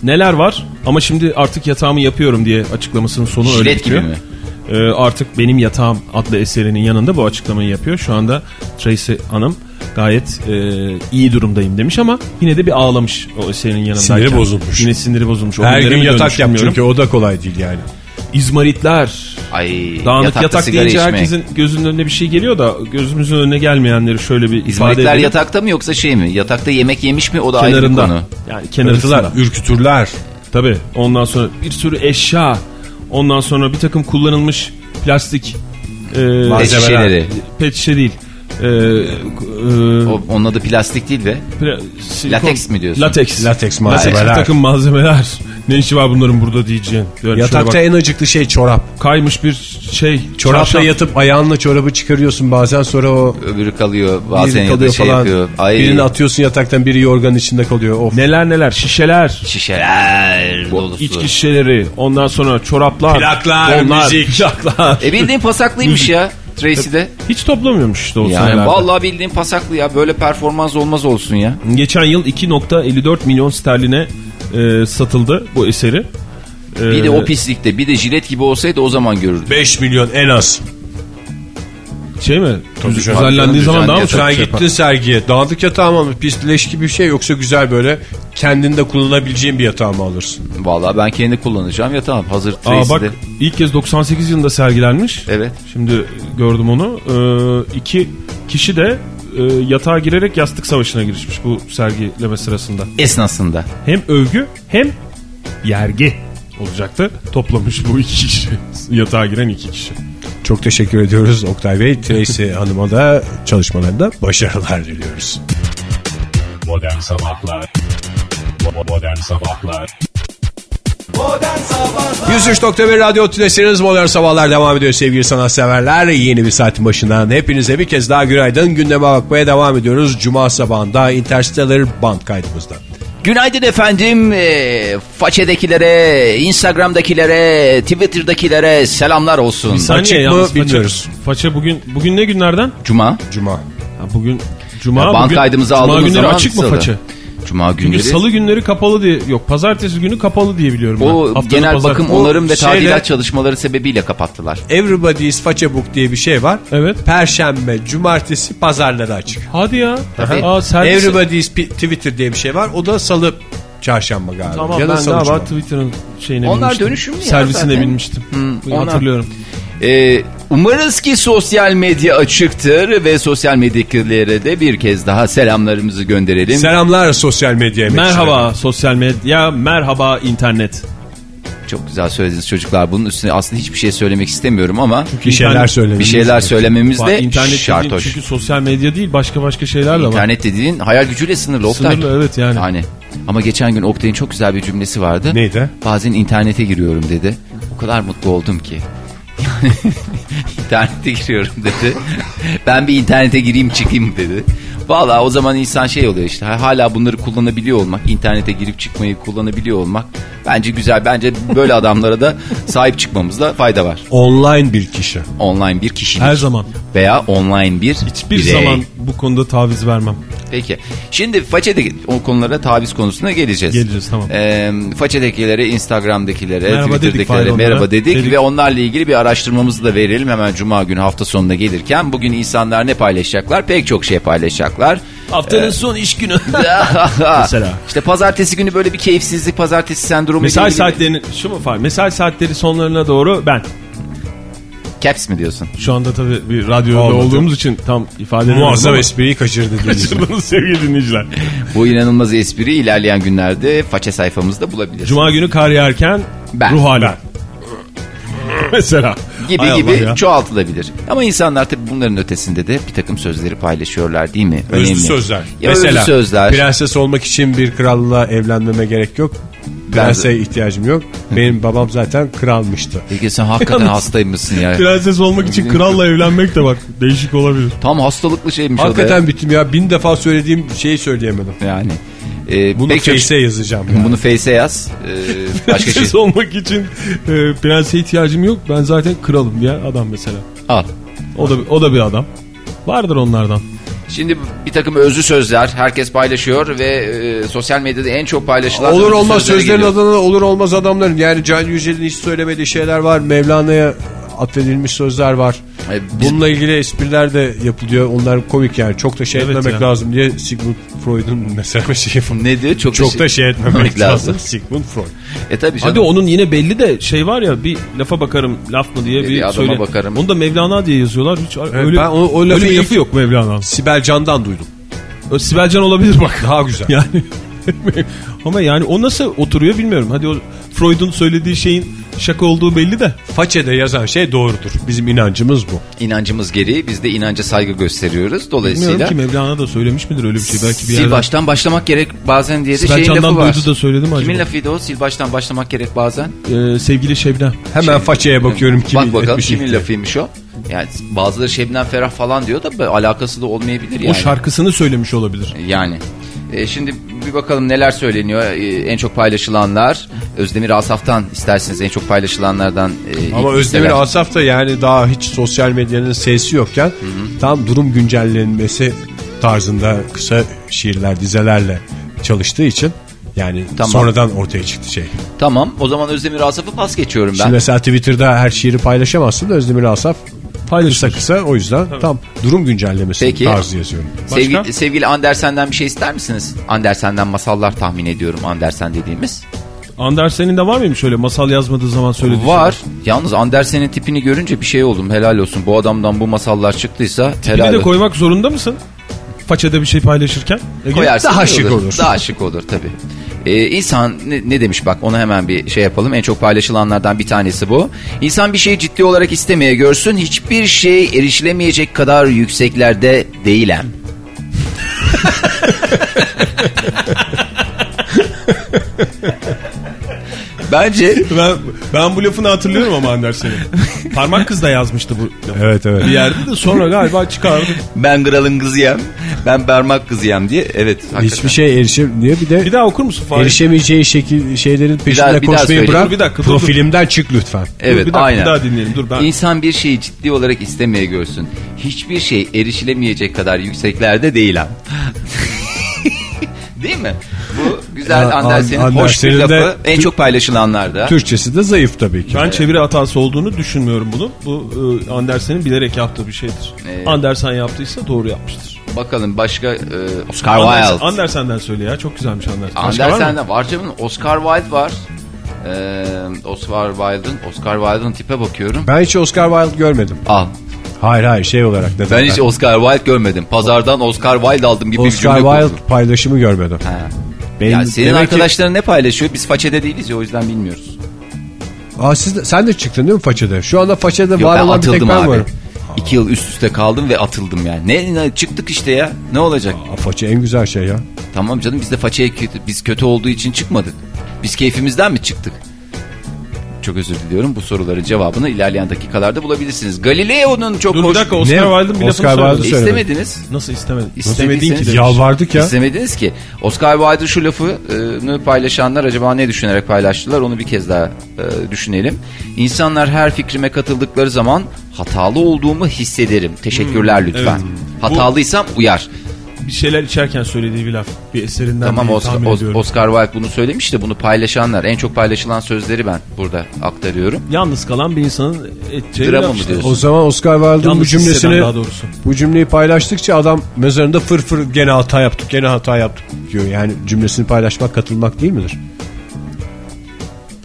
Speaker 4: Neler var? Ama şimdi artık yatağımı yapıyorum diye açıklamasının sonu öyle
Speaker 5: Jilet gibi mi?
Speaker 4: Ee, artık benim yatağım adlı eserinin yanında bu açıklamayı yapıyor. Şu anda Tracy Hanım gayet e, iyi durumdayım demiş ama yine de bir ağlamış o eserin yanındayken.
Speaker 3: Siniri bozulmuş.
Speaker 4: Yine siniri bozulmuş. O
Speaker 3: Her gün yatak yap çünkü o da kolay değil yani.
Speaker 4: İzmaritler.
Speaker 5: Ay,
Speaker 4: Dağınık
Speaker 5: yatakta
Speaker 4: yatak
Speaker 5: sigara
Speaker 4: deyince
Speaker 5: içmek.
Speaker 4: herkesin gözünün önüne bir şey geliyor da gözümüzün önüne gelmeyenleri şöyle bir ifade
Speaker 5: İzmaritler
Speaker 4: edelim.
Speaker 5: yatakta mı yoksa şey mi? Yatakta yemek yemiş mi? O da ayrı bir
Speaker 4: kenarında.
Speaker 5: konu.
Speaker 4: Yani kenarında.
Speaker 3: Ürkütürler.
Speaker 4: Tabii. Ondan sonra bir sürü eşya. Ondan sonra bir takım kullanılmış plastik e,
Speaker 3: Malzemeler.
Speaker 5: şişeleri.
Speaker 4: pet şişe değil. E, e,
Speaker 5: O, onun adı plastik değil be.
Speaker 4: silikon-
Speaker 5: Lateks mi diyorsun?
Speaker 4: Lateks.
Speaker 3: Lateks malzemeler.
Speaker 4: takım malzemeler. Ne işi var bunların burada diyeceğin. Yani şöyle
Speaker 3: Yatakta
Speaker 4: bak,
Speaker 3: en acıklı şey çorap.
Speaker 4: kaymış bir şey.
Speaker 3: Çorapla
Speaker 4: çarşaf.
Speaker 3: yatıp ayağınla çorabı çıkarıyorsun bazen sonra o
Speaker 5: Öbürü kalıyor. Bazen
Speaker 3: biri
Speaker 5: ya da
Speaker 3: kalıyor
Speaker 5: şey
Speaker 3: falan.
Speaker 5: yapıyor. Ay,
Speaker 3: Birini atıyorsun yataktan biri yorganın içinde kalıyor. Of.
Speaker 4: Neler neler şişeler.
Speaker 5: şişeler dolusu.
Speaker 4: içki şişeleri. Ondan sonra çoraplar.
Speaker 3: Plaklar,
Speaker 4: donlar,
Speaker 3: müzik.
Speaker 4: Plaklar.
Speaker 5: E bildiğin pasaklıymış ya *laughs* Tracy'de.
Speaker 4: Hiç toplamıyormuş işte o
Speaker 5: Yani
Speaker 4: senelerde.
Speaker 5: vallahi bildiğin pasaklı ya. Böyle performans olmaz olsun ya.
Speaker 4: Geçen yıl 2.54 milyon sterline e, satıldı bu eseri. E,
Speaker 5: Bir de o pislikte bir de jilet gibi olsaydı o zaman görürdük.
Speaker 3: 5 milyon en az.
Speaker 4: Şey mi? Düz-
Speaker 3: canım.
Speaker 4: düzenlendiği zaman daha mı çok
Speaker 3: Sen
Speaker 4: şey
Speaker 3: gittin sergiye. Dağınık yatağım mı? Pis leş gibi bir şey yoksa güzel böyle kendinde kullanabileceğin bir yatağı mı alırsın?
Speaker 5: Vallahi ben kendi kullanacağım ya tamam hazır
Speaker 4: Aa bak ilk kez 98 yılında sergilenmiş.
Speaker 5: Evet.
Speaker 4: Şimdi gördüm onu. Ee, iki kişi de e, yatağa girerek yastık savaşına girişmiş bu sergileme sırasında.
Speaker 5: Esnasında.
Speaker 4: Hem övgü hem yergi olacaktı. Toplamış bu iki kişi. *laughs* Yatağa giren iki kişi.
Speaker 3: Çok teşekkür ediyoruz Oktay Bey. Tracy *laughs* Hanım'a da çalışmalarında başarılar diliyoruz.
Speaker 1: Modern Sabahlar Modern Sabahlar
Speaker 2: Modern Sabahlar
Speaker 3: 103.1 Radyo Tülesi'niz Modern Sabahlar devam ediyor sevgili sanatseverler. Yeni bir saatin başından hepinize bir kez daha günaydın. Gündeme bakmaya devam ediyoruz. Cuma sabahında Interstellar band kaydımızda.
Speaker 5: Günaydın efendim. E, façedekilere, Instagram'dakilere, Twitter'dakilere selamlar olsun.
Speaker 4: Bir saniye
Speaker 3: Açık mı
Speaker 4: yalnız faça-
Speaker 3: bilmiyoruz.
Speaker 4: Faça bugün bugün ne günlerden?
Speaker 5: Cuma.
Speaker 3: Cuma.
Speaker 4: Ha, bugün Cuma.
Speaker 5: Ya, band
Speaker 4: bugün,
Speaker 5: kaydımızı
Speaker 4: Cuma
Speaker 5: aldığımız
Speaker 4: günleri
Speaker 5: zaman
Speaker 4: açık mı faça?
Speaker 5: Cuma
Speaker 4: Çünkü
Speaker 5: günleri.
Speaker 4: salı günleri kapalı diye yok pazartesi günü kapalı diye biliyorum ben.
Speaker 5: O
Speaker 4: Haftanın
Speaker 5: genel
Speaker 4: pazar-
Speaker 5: bakım onarım ve
Speaker 3: şeyle-
Speaker 5: tadilat çalışmaları sebebiyle kapattılar.
Speaker 3: Everybody's Façebook diye bir şey var.
Speaker 4: Evet.
Speaker 3: Perşembe, cumartesi, pazarları açık.
Speaker 4: Hadi ya.
Speaker 5: Tabii.
Speaker 4: Aa, servis-
Speaker 3: Everybody's Twitter diye bir şey var. O da salı, çarşamba galiba.
Speaker 4: Tamam
Speaker 3: ya da
Speaker 4: ben galiba. Twitter'ın şeyine
Speaker 5: Onlar
Speaker 4: binmiştim.
Speaker 5: dönüşüm ya
Speaker 4: Servisine
Speaker 5: zaten.
Speaker 4: binmiştim.
Speaker 5: onlar-
Speaker 4: Hatırlıyorum.
Speaker 5: Ee, umarız ki sosyal medya açıktır ve sosyal medyakilere de bir kez daha selamlarımızı gönderelim.
Speaker 3: Selamlar sosyal medya.
Speaker 4: Merhaba sosyal medya, merhaba internet.
Speaker 5: Çok güzel söylediniz çocuklar. Bunun üstüne aslında hiçbir şey söylemek istemiyorum ama
Speaker 3: Bir şeyler söyleyin.
Speaker 5: bir şeyler söylememiz de
Speaker 4: internet
Speaker 5: şart
Speaker 4: dediğin
Speaker 5: hoş.
Speaker 4: çünkü sosyal medya değil başka başka şeyler de var.
Speaker 5: İnternet dediğin hayal gücüyle sınırlı Oktay.
Speaker 4: Sınırlı evet yani.
Speaker 5: Yani. Ama geçen gün Oktay'ın çok güzel bir cümlesi vardı.
Speaker 3: Neydi?
Speaker 5: Bazen internete giriyorum dedi. O kadar mutlu oldum ki. *laughs* internete giriyorum dedi. Ben bir internete gireyim çıkayım dedi. Valla o zaman insan şey oluyor işte hala bunları kullanabiliyor olmak, internete girip çıkmayı kullanabiliyor olmak bence güzel. Bence böyle adamlara da sahip çıkmamızda fayda var.
Speaker 3: Online bir kişi.
Speaker 5: Online bir kişilik
Speaker 4: Her zaman.
Speaker 5: veya online bir
Speaker 4: Hiçbir
Speaker 5: birey.
Speaker 4: zaman bu konuda taviz vermem.
Speaker 5: Peki. Şimdi façedeki o konulara taviz konusuna geleceğiz.
Speaker 4: Geleceğiz, tamam.
Speaker 5: Ee, façedekilere, Instagram'dakilere,
Speaker 4: Merhaba dedik,
Speaker 5: Twitter'dakilere
Speaker 4: Fahir
Speaker 5: merhaba dedik,
Speaker 4: Dedik.
Speaker 5: ve onlarla ilgili bir araştırmamızı da verelim hemen cuma günü hafta sonuna gelirken. Bugün insanlar ne paylaşacaklar? Pek çok şey paylaşacaklar.
Speaker 4: Haftanın son iş günü. *laughs* Mesela.
Speaker 5: İşte pazartesi günü böyle bir keyifsizlik, pazartesi sendromu.
Speaker 4: Mesai saatlerinin şu mu var? Mesai saatleri sonlarına doğru ben.
Speaker 5: Caps mi diyorsun?
Speaker 4: Şu anda tabii bir radyoda
Speaker 3: Olmadı.
Speaker 4: olduğumuz için tam ifade
Speaker 3: Muazzam espriyi kaçırdı. *laughs*
Speaker 4: Kaçırdınız sevgili dinleyiciler.
Speaker 5: Bu inanılmaz espri ilerleyen günlerde façe sayfamızda bulabilirsiniz.
Speaker 4: Cuma günü kar yağarken
Speaker 5: Ben.
Speaker 4: ruh hali.
Speaker 3: Ben. *laughs*
Speaker 4: Mesela.
Speaker 5: Gibi
Speaker 4: Hay
Speaker 5: gibi
Speaker 4: ya.
Speaker 5: çoğaltılabilir. Ama insanlar tabii bunların ötesinde de bir takım sözleri paylaşıyorlar değil mi?
Speaker 3: Özlü
Speaker 5: Önemli.
Speaker 3: sözler.
Speaker 5: Ya
Speaker 3: Mesela
Speaker 5: özlü sözler.
Speaker 3: prenses olmak için bir kralla evlenmeme gerek yok. Prense ihtiyacım yok. Benim babam zaten kralmıştı.
Speaker 5: Peki sen hakikaten
Speaker 4: Yalnız-
Speaker 5: hastaymışsın ya.
Speaker 4: Prenses olmak için kralla evlenmek de bak değişik olabilir.
Speaker 5: Tam hastalıklı şeymiş
Speaker 3: Hakikaten bittim ya. Bin defa söylediğim şeyi söyleyemedim.
Speaker 5: Yani. Ee,
Speaker 3: Bunu Face'e yazacağım. ya.
Speaker 5: Bunu Face'e yaz. Ee, *laughs* başka şey.
Speaker 4: Prenses olmak için e, prense ihtiyacım yok. Ben zaten kralım diye adam mesela.
Speaker 5: Al.
Speaker 4: O da o da bir adam. Vardır onlardan.
Speaker 5: Şimdi bir takım özlü sözler herkes paylaşıyor ve e, sosyal medyada en çok paylaşılan
Speaker 3: Olur olmaz
Speaker 5: sözleri
Speaker 3: sözlerin
Speaker 5: geliyor.
Speaker 3: adına olur olmaz adamların. Yani Can Yücel'in hiç söylemediği şeyler var. Mevlana'ya atfedilmiş sözler var.
Speaker 5: Ay, biz-
Speaker 3: Bununla ilgili espriler de yapılıyor. Onlar komik yani. Çok da şey
Speaker 4: Evet
Speaker 3: etmemek
Speaker 4: ya.
Speaker 3: lazım diye Sigmund Freud'un mesela şey
Speaker 5: Ne diyor? Çok,
Speaker 3: Çok da şey etmemek *laughs* lazım. Sigmund Freud.
Speaker 5: E tabii canım.
Speaker 4: Hadi onun yine belli de şey var ya bir lafa bakarım laf mı diye
Speaker 5: Bir
Speaker 4: bir söyle.
Speaker 5: bakarım.
Speaker 4: Onu da Mevlana diye yazıyorlar. Hiç öyle,
Speaker 3: ben o- o lafı
Speaker 4: öyle bir lafı yok Mevlana'nın.
Speaker 3: Sibel Can'dan duydum.
Speaker 4: Ö, Sibelcan olabilir bak.
Speaker 3: Daha güzel. *laughs*
Speaker 4: Yani *laughs* ama yani o nasıl oturuyor bilmiyorum. Hadi o Freud'un söylediği şeyin şaka olduğu belli de.
Speaker 3: Façede yazan şey doğrudur. Bizim inancımız bu.
Speaker 5: İnancımız gereği biz de inanca saygı gösteriyoruz. Dolayısıyla
Speaker 4: Bilmiyorum ki Mevlana da söylemiş midir öyle bir şey. Belki bir
Speaker 5: sil
Speaker 4: yerden.
Speaker 5: baştan başlamak gerek bazen diye de
Speaker 4: Sibel
Speaker 5: şeyin lafı
Speaker 4: Can'dan
Speaker 5: var.
Speaker 4: duydu da söyledi mi acaba?
Speaker 5: Kimin lafıydı o? Sil baştan başlamak gerek bazen.
Speaker 4: Ee, sevgili Şebnem.
Speaker 3: Hemen façeye bakıyorum kimin
Speaker 5: Bak bakalım kimin lafıymış o. Yani bazıları Şebnem Ferah falan diyor da alakası da olmayabilir yani.
Speaker 4: O şarkısını söylemiş olabilir.
Speaker 5: Yani. E, şimdi bir bakalım neler söyleniyor. E, en çok paylaşılanlar. Özdemir Asaf'tan isterseniz en çok paylaşılanlardan. e,
Speaker 3: Ama Özdemir
Speaker 5: listeler.
Speaker 3: Asaf da yani daha hiç sosyal medyanın sesi yokken tam durum güncellenmesi tarzında kısa şiirler, dizelerle çalıştığı için yani
Speaker 5: Tamam.
Speaker 3: sonradan ortaya çıktı şey.
Speaker 5: Tamam o zaman Özdemir Asaf'ı pas geçiyorum ben.
Speaker 3: Şimdi mesela Twitter'da her şiiri paylaşamazsın da Özdemir Asaf
Speaker 4: Paylaşılır.
Speaker 3: Kısa kısa o yüzden tam durum güncellemesi
Speaker 5: Peki.
Speaker 3: tarzı yazıyorum.
Speaker 5: Sevgili, sevgili Andersen'den bir şey ister misiniz? Andersen'den masallar tahmin ediyorum Andersen dediğimiz.
Speaker 4: Andersen'in de var mıymış öyle masal yazmadığı zaman söylediği
Speaker 5: Var. Yalnız Andersen'in tipini görünce bir şey oldum. Helal olsun. Bu adamdan bu masallar çıktıysa
Speaker 4: şeyler?
Speaker 5: helal
Speaker 4: Bir de
Speaker 5: olsun.
Speaker 4: koymak zorunda mısın? Façada bir şey paylaşırken. Ege?
Speaker 5: Koyarsın
Speaker 3: Daha şık olur.
Speaker 5: Daha şık olur tabii. Ee, insan ne, ne demiş bak onu hemen bir şey yapalım. En çok paylaşılanlardan bir tanesi bu. İnsan bir şeyi ciddi olarak istemeye görsün. Hiçbir şey erişilemeyecek kadar yükseklerde değilim. *laughs* Bence
Speaker 4: Ben, ben bu lafını hatırlıyorum ama Andersen'in. Parmak kız da yazmıştı bu lafı.
Speaker 3: Evet evet.
Speaker 4: Bir yerde de sonra galiba çıkardı.
Speaker 5: ben kralın kızıyım. Ben parmak kızıyım diye. Evet. hakikaten.
Speaker 3: Hiçbir şey erişemiyor. Bir de
Speaker 4: Bir daha okur musun Fahir?
Speaker 3: erişemeyeceği şekil şeylerin peşinde
Speaker 5: daha- bir daha
Speaker 3: koşmayı
Speaker 5: söyle.
Speaker 3: bırak.
Speaker 4: Dur, bir dakika, dur, dur.
Speaker 3: profilimden çık lütfen.
Speaker 5: Evet
Speaker 4: bir dakika,
Speaker 5: aynen.
Speaker 4: bir daha dinleyelim, dur ben-
Speaker 5: İnsan bir şeyi ciddi olarak istemeye görsün. Hiçbir şey erişilemeyecek kadar yükseklerde değilim. Değil mi? Bu güzel
Speaker 3: Ya,
Speaker 5: Andersen'in
Speaker 3: An-
Speaker 5: hoş bir lafı. En çok paylaşılanlarda.
Speaker 3: Türkçesi de zayıf tabii ki.
Speaker 4: Ben çeviri hatası olduğunu düşünmüyorum bunu. Bu e, Andersen'in bilerek yaptığı bir şeydir.
Speaker 5: Evet.
Speaker 4: Andersen yaptıysa doğru yapmıştır.
Speaker 5: Bakalım başka e, Oscar
Speaker 4: Andersen,
Speaker 5: Wilde.
Speaker 4: Andersen'den söyle ya çok güzelmiş Andersen. Başka var mı?
Speaker 5: Andersen'de var canım. Oscar Wilde var. Ee, Oscar Wilde'ın Oscar Wilde'ın tipe bakıyorum.
Speaker 3: Ben hiç Oscar Wilde görmedim.
Speaker 5: Al.
Speaker 3: Hayır hayır şey olarak ne
Speaker 5: Ben hiç Oscar Wilde görmedim. Pazardan Oscar Wilde aldım gibi bir
Speaker 3: Oscar
Speaker 5: cümle
Speaker 3: Wilde
Speaker 5: kurdum.
Speaker 3: paylaşımı görmedim.
Speaker 5: Ha.
Speaker 3: Benim,
Speaker 5: Ya senin
Speaker 3: demek ki-
Speaker 5: arkadaşların ne paylaşıyor? Biz façede değiliz ya o yüzden bilmiyoruz.
Speaker 3: Aa, siz de, sen de çıktın değil mi façada? Şu anda façada
Speaker 5: Yok
Speaker 3: var olan bir tek ben
Speaker 5: abi.
Speaker 3: varım.
Speaker 5: İki yıl üst üste kaldım ve atıldım yani. Ne, ne çıktık işte ya. Ne olacak?
Speaker 3: Aa, faça en güzel şey ya.
Speaker 5: Tamam canım biz de façaya kötü, biz kötü olduğu için çıkmadık. Biz keyfimizden mi çıktık? Çok özür diliyorum. Bu soruların cevabını ilerleyen dakikalarda bulabilirsiniz. Galileo'nun çok
Speaker 4: Dur bir
Speaker 5: hoş...
Speaker 4: dakika Oscar
Speaker 3: Ne?
Speaker 4: Wilde'ın bir
Speaker 3: Oscar
Speaker 4: lafını
Speaker 3: Wilde.
Speaker 5: İstemediniz.
Speaker 4: Nasıl istemedin? İstemedin ki demiş.
Speaker 3: Yalvardık ya.
Speaker 5: İstemediniz ki. Oscar Wilde'ın şu lafını paylaşanlar acaba ne düşünerek paylaştılar onu bir kez daha e, düşünelim. İnsanlar her fikrime katıldıkları zaman hatalı olduğumu hissederim. Teşekkürler lütfen.
Speaker 4: evet.
Speaker 5: Hatalıysam uyar.
Speaker 4: Bir şeyler içerken söylediği bir laf. Bir eserinden
Speaker 5: Tamam
Speaker 4: diye
Speaker 5: Oscar,
Speaker 4: tahmin ediyorum.
Speaker 5: Oscar Wilde bunu söylemiş de bunu paylaşanlar en çok paylaşılan sözleri ben burada aktarıyorum.
Speaker 4: Yalnız kalan bir insanın edeceği bir
Speaker 5: Drama mı
Speaker 4: işte.
Speaker 5: diyorsun?
Speaker 3: O zaman Oscar Wilde'ın bu cümlesini
Speaker 4: daha doğrusu.
Speaker 3: bu cümleyi paylaştıkça adam mezarında fır fır gene hata yaptık gene hata yaptık diyor. Yani cümlesini paylaşmak katılmak değil midir?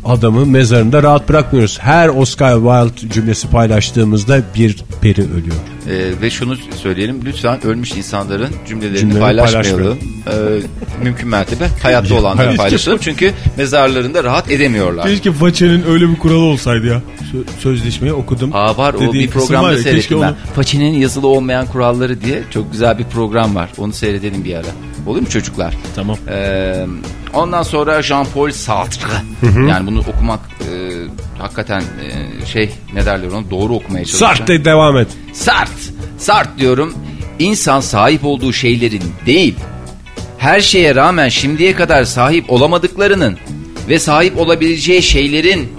Speaker 3: Adamı mezarında rahat bırakmıyoruz. Her Oscar Wilde cümlesi paylaştığımızda bir peri ölüyor.
Speaker 5: Ee, ve şunu söyleyelim lütfen ölmüş insanların cümlelerini
Speaker 3: Cümleleri
Speaker 5: paylaşmayalım. Ee, mümkün mertebe hayatta *laughs* olanları paylaşalım çünkü mezarlarında rahat edemiyorlar.
Speaker 4: Keşke Façe'nin öyle bir kuralı olsaydı ya. Sö- sözleşmeyi okudum.
Speaker 5: Aa var o bir programda seyrettim ben.
Speaker 4: onu-
Speaker 5: Façe'nin yazılı olmayan kuralları diye çok güzel bir program var. Onu seyredelim bir ara. Olur mu çocuklar?
Speaker 4: Tamam.
Speaker 5: Ee, ondan sonra Jean-Paul Sartre. Yani bunu okumak e, hakikaten e, şey ne derler onu doğru okumaya çalışacağım.
Speaker 3: Sartre devam et.
Speaker 5: Sart. Sart diyorum. İnsan sahip olduğu şeylerin değil, her şeye rağmen şimdiye kadar sahip olamadıklarının ve sahip olabileceği şeylerin